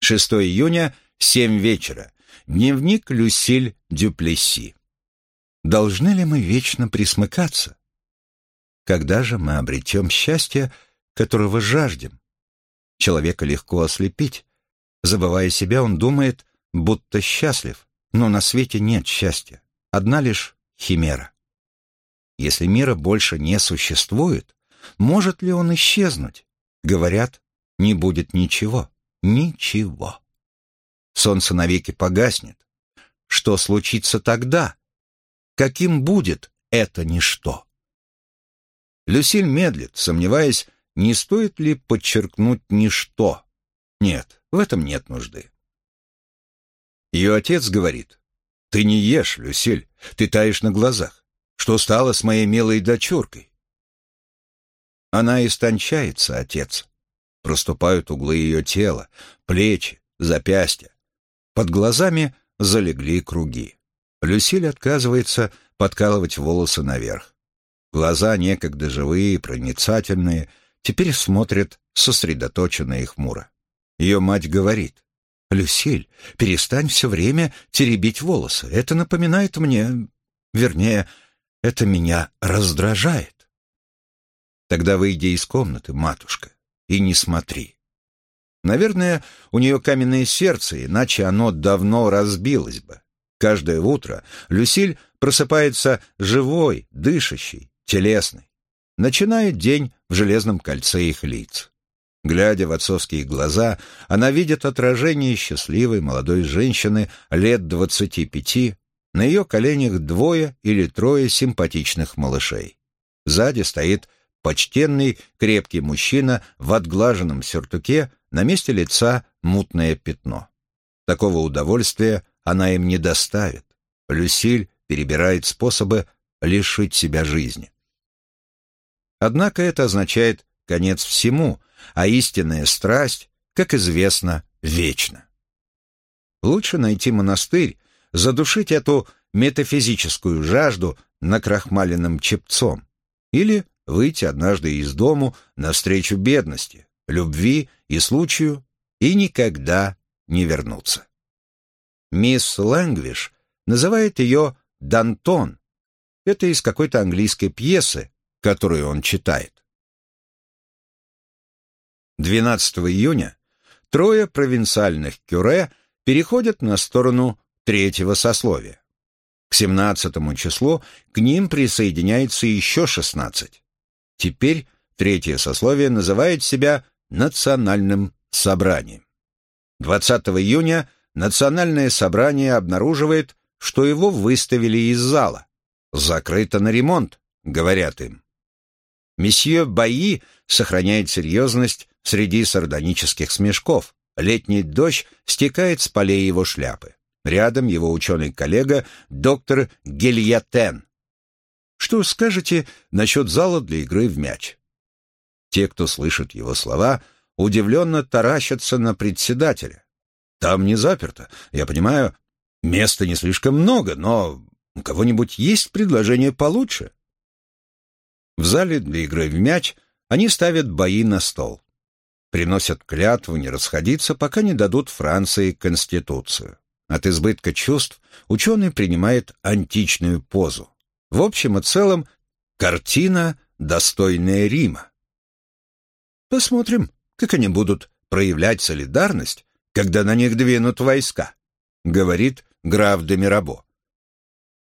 6 июня Семь вечера. Дневник Люсиль Дюплесси. Должны ли мы вечно присмыкаться? Когда же мы обретем счастье, которого жаждем? Человека легко ослепить. Забывая себя, он думает, будто счастлив, но на свете нет счастья, одна лишь химера. Если мира больше не существует, может ли он исчезнуть? Говорят, не будет ничего, ничего солнце навеки погаснет. Что случится тогда? Каким будет это ничто? Люсиль медлит, сомневаясь, не стоит ли подчеркнуть ничто. Нет, в этом нет нужды. Ее отец говорит, «Ты не ешь, Люсиль, ты таешь на глазах. Что стало с моей милой дочуркой?» Она истончается, отец. Проступают углы ее тела, плечи, запястья. Под глазами залегли круги. Люсиль отказывается подкалывать волосы наверх. Глаза, некогда живые проницательные, теперь смотрят сосредоточенно и хмуро. Ее мать говорит, «Люсиль, перестань все время теребить волосы. Это напоминает мне... Вернее, это меня раздражает». Тогда выйди из комнаты, матушка, и не смотри. Наверное, у нее каменное сердце, иначе оно давно разбилось бы. Каждое утро Люсиль просыпается живой, дышащей, телесной. Начинает день в железном кольце их лиц. Глядя в отцовские глаза, она видит отражение счастливой молодой женщины лет двадцати пяти. На ее коленях двое или трое симпатичных малышей. Сзади стоит почтенный, крепкий мужчина в отглаженном сюртуке, на месте лица мутное пятно. Такого удовольствия она им не доставит. Люсиль перебирает способы лишить себя жизни. Однако это означает конец всему, а истинная страсть, как известно, вечна. Лучше найти монастырь, задушить эту метафизическую жажду накрахмаленным чепцом или выйти однажды из дому навстречу бедности, любви и случаю и никогда не вернуться. Мисс Лэнгвиш называет ее Дантон. Это из какой-то английской пьесы, которую он читает. 12 июня трое провинциальных кюре переходят на сторону третьего сословия. К 17 числу к ним присоединяется еще 16. Теперь третье сословие называет себя национальным собранием. 20 июня национальное собрание обнаруживает, что его выставили из зала. Закрыто на ремонт, говорят им. Месье Баи сохраняет серьезность среди сардонических смешков. Летний дождь стекает с полей его шляпы. Рядом его ученый-коллега доктор Гильятен. Что скажете насчет зала для игры в мяч? Те, кто слышит его слова, удивленно таращатся на председателя. Там не заперто. Я понимаю, места не слишком много, но у кого-нибудь есть предложение получше? В зале для игры в мяч они ставят бои на стол. Приносят клятву не расходиться, пока не дадут Франции Конституцию. От избытка чувств ученый принимает античную позу. В общем и целом, картина, достойная Рима. Посмотрим, как они будут проявлять солидарность, когда на них двинут войска, говорит граф де Мирабо.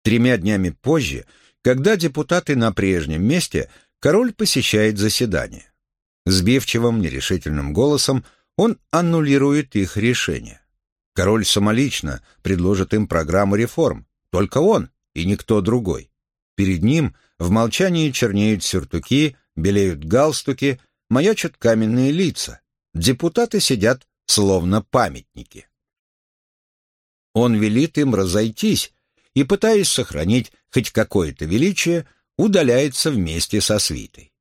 Тремя днями позже, когда депутаты на прежнем месте, король посещает заседание. Сбивчивым, нерешительным голосом он аннулирует их решение. Король самолично предложит им программу реформ, только он и никто другой. Перед ним в молчании чернеют сюртуки, белеют галстуки, маячат каменные лица. Депутаты сидят словно памятники. Он велит им разойтись и, пытаясь сохранить хоть какое-то величие, удаляется вместе со свитой.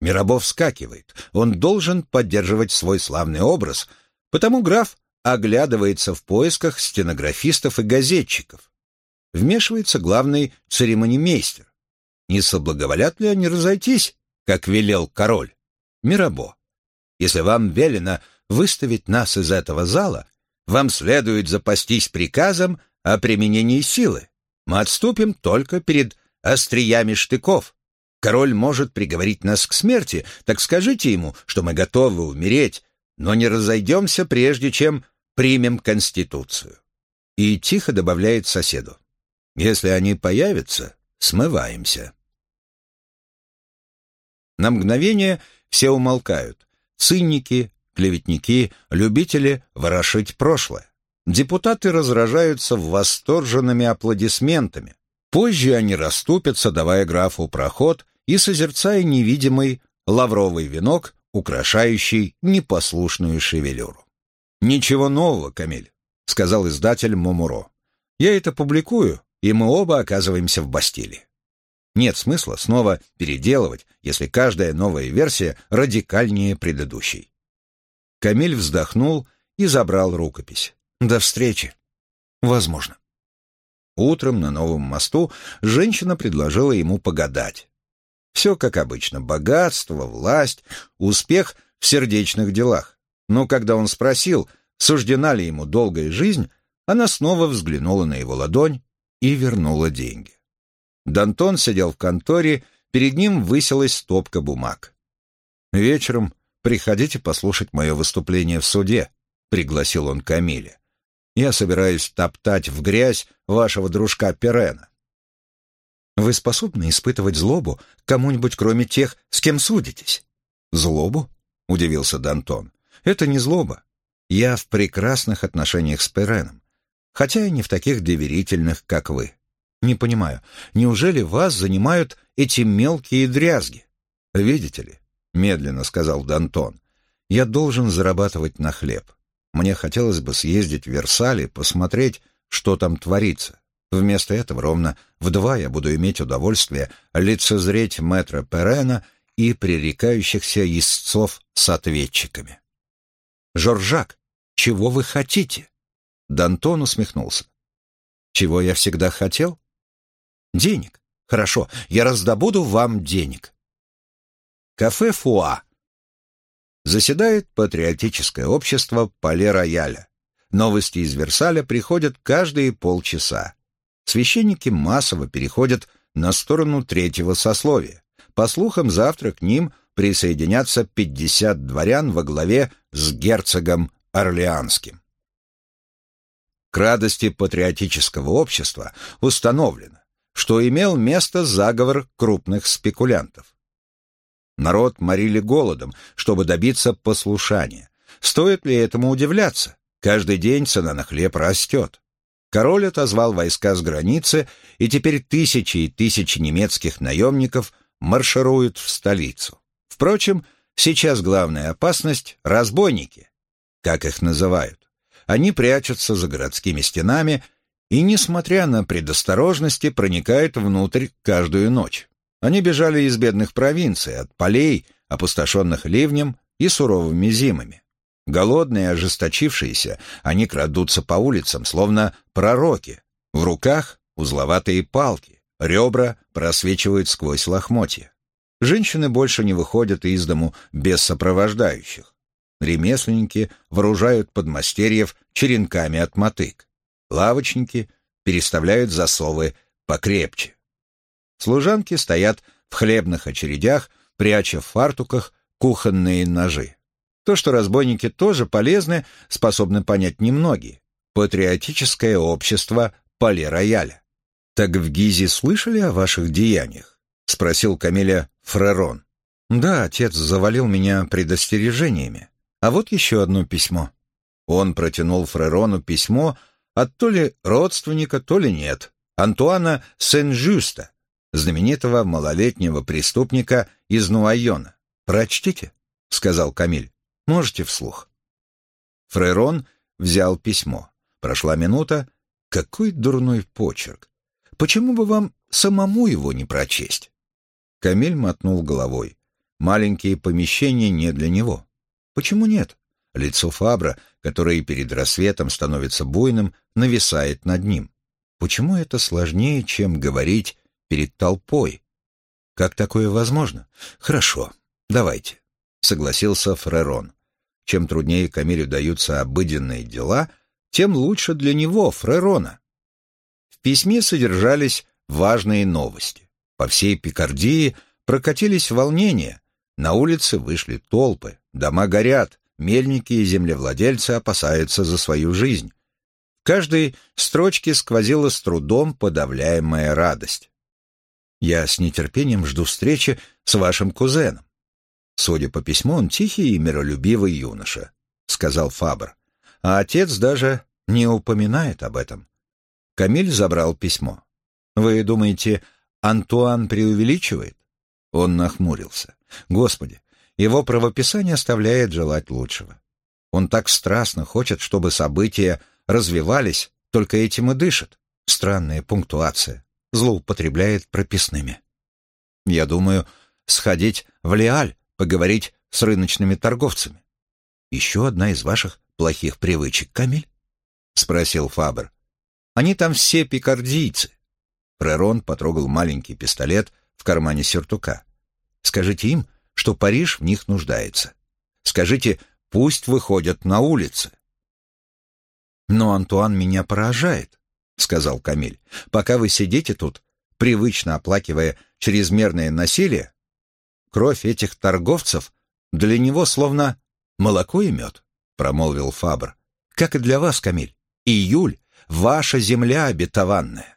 Мирабов вскакивает, он должен поддерживать свой славный образ, потому граф оглядывается в поисках стенографистов и газетчиков. Вмешивается главный церемонимейстер. Не соблаговолят ли они разойтись, как велел король? Мирабо, если вам велено выставить нас из этого зала, вам следует запастись приказом о применении силы. Мы отступим только перед остриями штыков. Король может приговорить нас к смерти, так скажите ему, что мы готовы умереть, но не разойдемся прежде, чем примем Конституцию. И тихо добавляет соседу. Если они появятся, смываемся. На мгновение все умолкают. Цинники, клеветники, любители ворошить прошлое. Депутаты разражаются восторженными аплодисментами. Позже они расступятся, давая графу проход и созерцая невидимый лавровый венок, украшающий непослушную шевелюру. «Ничего нового, Камиль», — сказал издатель Момуро. «Я это публикую, и мы оба оказываемся в Бастилии. Нет смысла снова переделывать, если каждая новая версия радикальнее предыдущей. Камиль вздохнул и забрал рукопись. «До встречи». «Возможно». Утром на новом мосту женщина предложила ему погадать. Все как обычно — богатство, власть, успех в сердечных делах. Но когда он спросил, суждена ли ему долгая жизнь, она снова взглянула на его ладонь и вернула деньги. Дантон сидел в конторе, перед ним высилась стопка бумаг. Вечером, приходите послушать мое выступление в суде», — пригласил он Камиле. «Я собираюсь топтать в грязь вашего дружка Перена». «Вы способны испытывать злобу кому-нибудь, кроме тех, с кем судитесь?» «Злобу?» — удивился Дантон. «Это не злоба. Я в прекрасных отношениях с Переном, хотя и не в таких доверительных, как вы. Не понимаю, неужели вас занимают эти мелкие дрязги? Видите ли, медленно сказал Дантон, я должен зарабатывать на хлеб. Мне хотелось бы съездить в Версале, посмотреть, что там творится. Вместо этого ровно в два я буду иметь удовольствие лицезреть мэтра Перена и пререкающихся истцов с ответчиками. «Жоржак, чего вы хотите?» Дантон усмехнулся. «Чего я всегда хотел? Денег. Хорошо, я раздобуду вам денег. Кафе Фуа. Заседает патриотическое общество Пале-Рояля. Новости из Версаля приходят каждые полчаса. Священники массово переходят на сторону третьего сословия. По слухам, завтра к ним присоединятся 50 дворян во главе с герцогом Орлеанским. К радости патриотического общества установлено, что имел место заговор крупных спекулянтов. Народ морили голодом, чтобы добиться послушания. Стоит ли этому удивляться? Каждый день цена на хлеб растет. Король отозвал войска с границы, и теперь тысячи и тысячи немецких наемников маршируют в столицу. Впрочем, сейчас главная опасность — разбойники, как их называют. Они прячутся за городскими стенами и, несмотря на предосторожности, проникают внутрь каждую ночь. Они бежали из бедных провинций, от полей, опустошенных ливнем и суровыми зимами. Голодные, ожесточившиеся, они крадутся по улицам, словно пророки. В руках узловатые палки, ребра просвечивают сквозь лохмотья. Женщины больше не выходят из дому без сопровождающих. Ремесленники вооружают подмастерьев черенками от мотык. Лавочники переставляют засовы покрепче. Служанки стоят в хлебных очередях, пряча в фартуках кухонные ножи. То, что разбойники тоже полезны, способны понять немногие. Патриотическое общество Пале-Рояля. «Так в Гизе слышали о ваших деяниях?» — спросил Камиля Фрерон. «Да, отец завалил меня предостережениями. А вот еще одно письмо». Он протянул Фрерону письмо от то ли родственника, то ли нет, Антуана Сен-Жюста, знаменитого малолетнего преступника из Нуайона. «Прочтите», — сказал Камиль. «Можете вслух». Фрерон взял письмо. Прошла минута. Какой дурной почерк. Почему бы вам самому его не прочесть? Камиль мотнул головой. Маленькие помещения не для него. Почему нет? Лицо Фабра, которое перед рассветом становится буйным, нависает над ним. Почему это сложнее, чем говорить перед толпой? Как такое возможно? Хорошо, давайте, согласился Фрерон. Чем труднее Камилю даются обыденные дела, тем лучше для него, Фрерона. В письме содержались важные новости. По всей Пикардии прокатились волнения. На улице вышли толпы, дома горят, мельники и землевладельцы опасаются за свою жизнь. В каждой строчке сквозила с трудом подавляемая радость. «Я с нетерпением жду встречи с вашим кузеном. Судя по письму, он тихий и миролюбивый юноша», — сказал Фабр. А отец даже не упоминает об этом. Камиль забрал письмо. «Вы думаете, Антуан преувеличивает?» Он нахмурился. «Господи, его правописание оставляет желать лучшего. Он так страстно хочет, чтобы события развивались, только этим и дышит. Странная пунктуация. Злоупотребляет прописными. Я думаю, сходить в Леаль, поговорить с рыночными торговцами. Еще одна из ваших плохих привычек, Камиль? Спросил Фабр. Они там все пикардийцы. Прерон потрогал маленький пистолет в кармане сюртука. Скажите им, что Париж в них нуждается. Скажите, пусть выходят на улицы. Но Антуан меня поражает, сказал Камиль. Пока вы сидите тут, привычно оплакивая чрезмерное насилие, кровь этих торговцев для него словно молоко и мед, промолвил Фабр. Как и для вас, Камиль. Июль — ваша земля обетованная.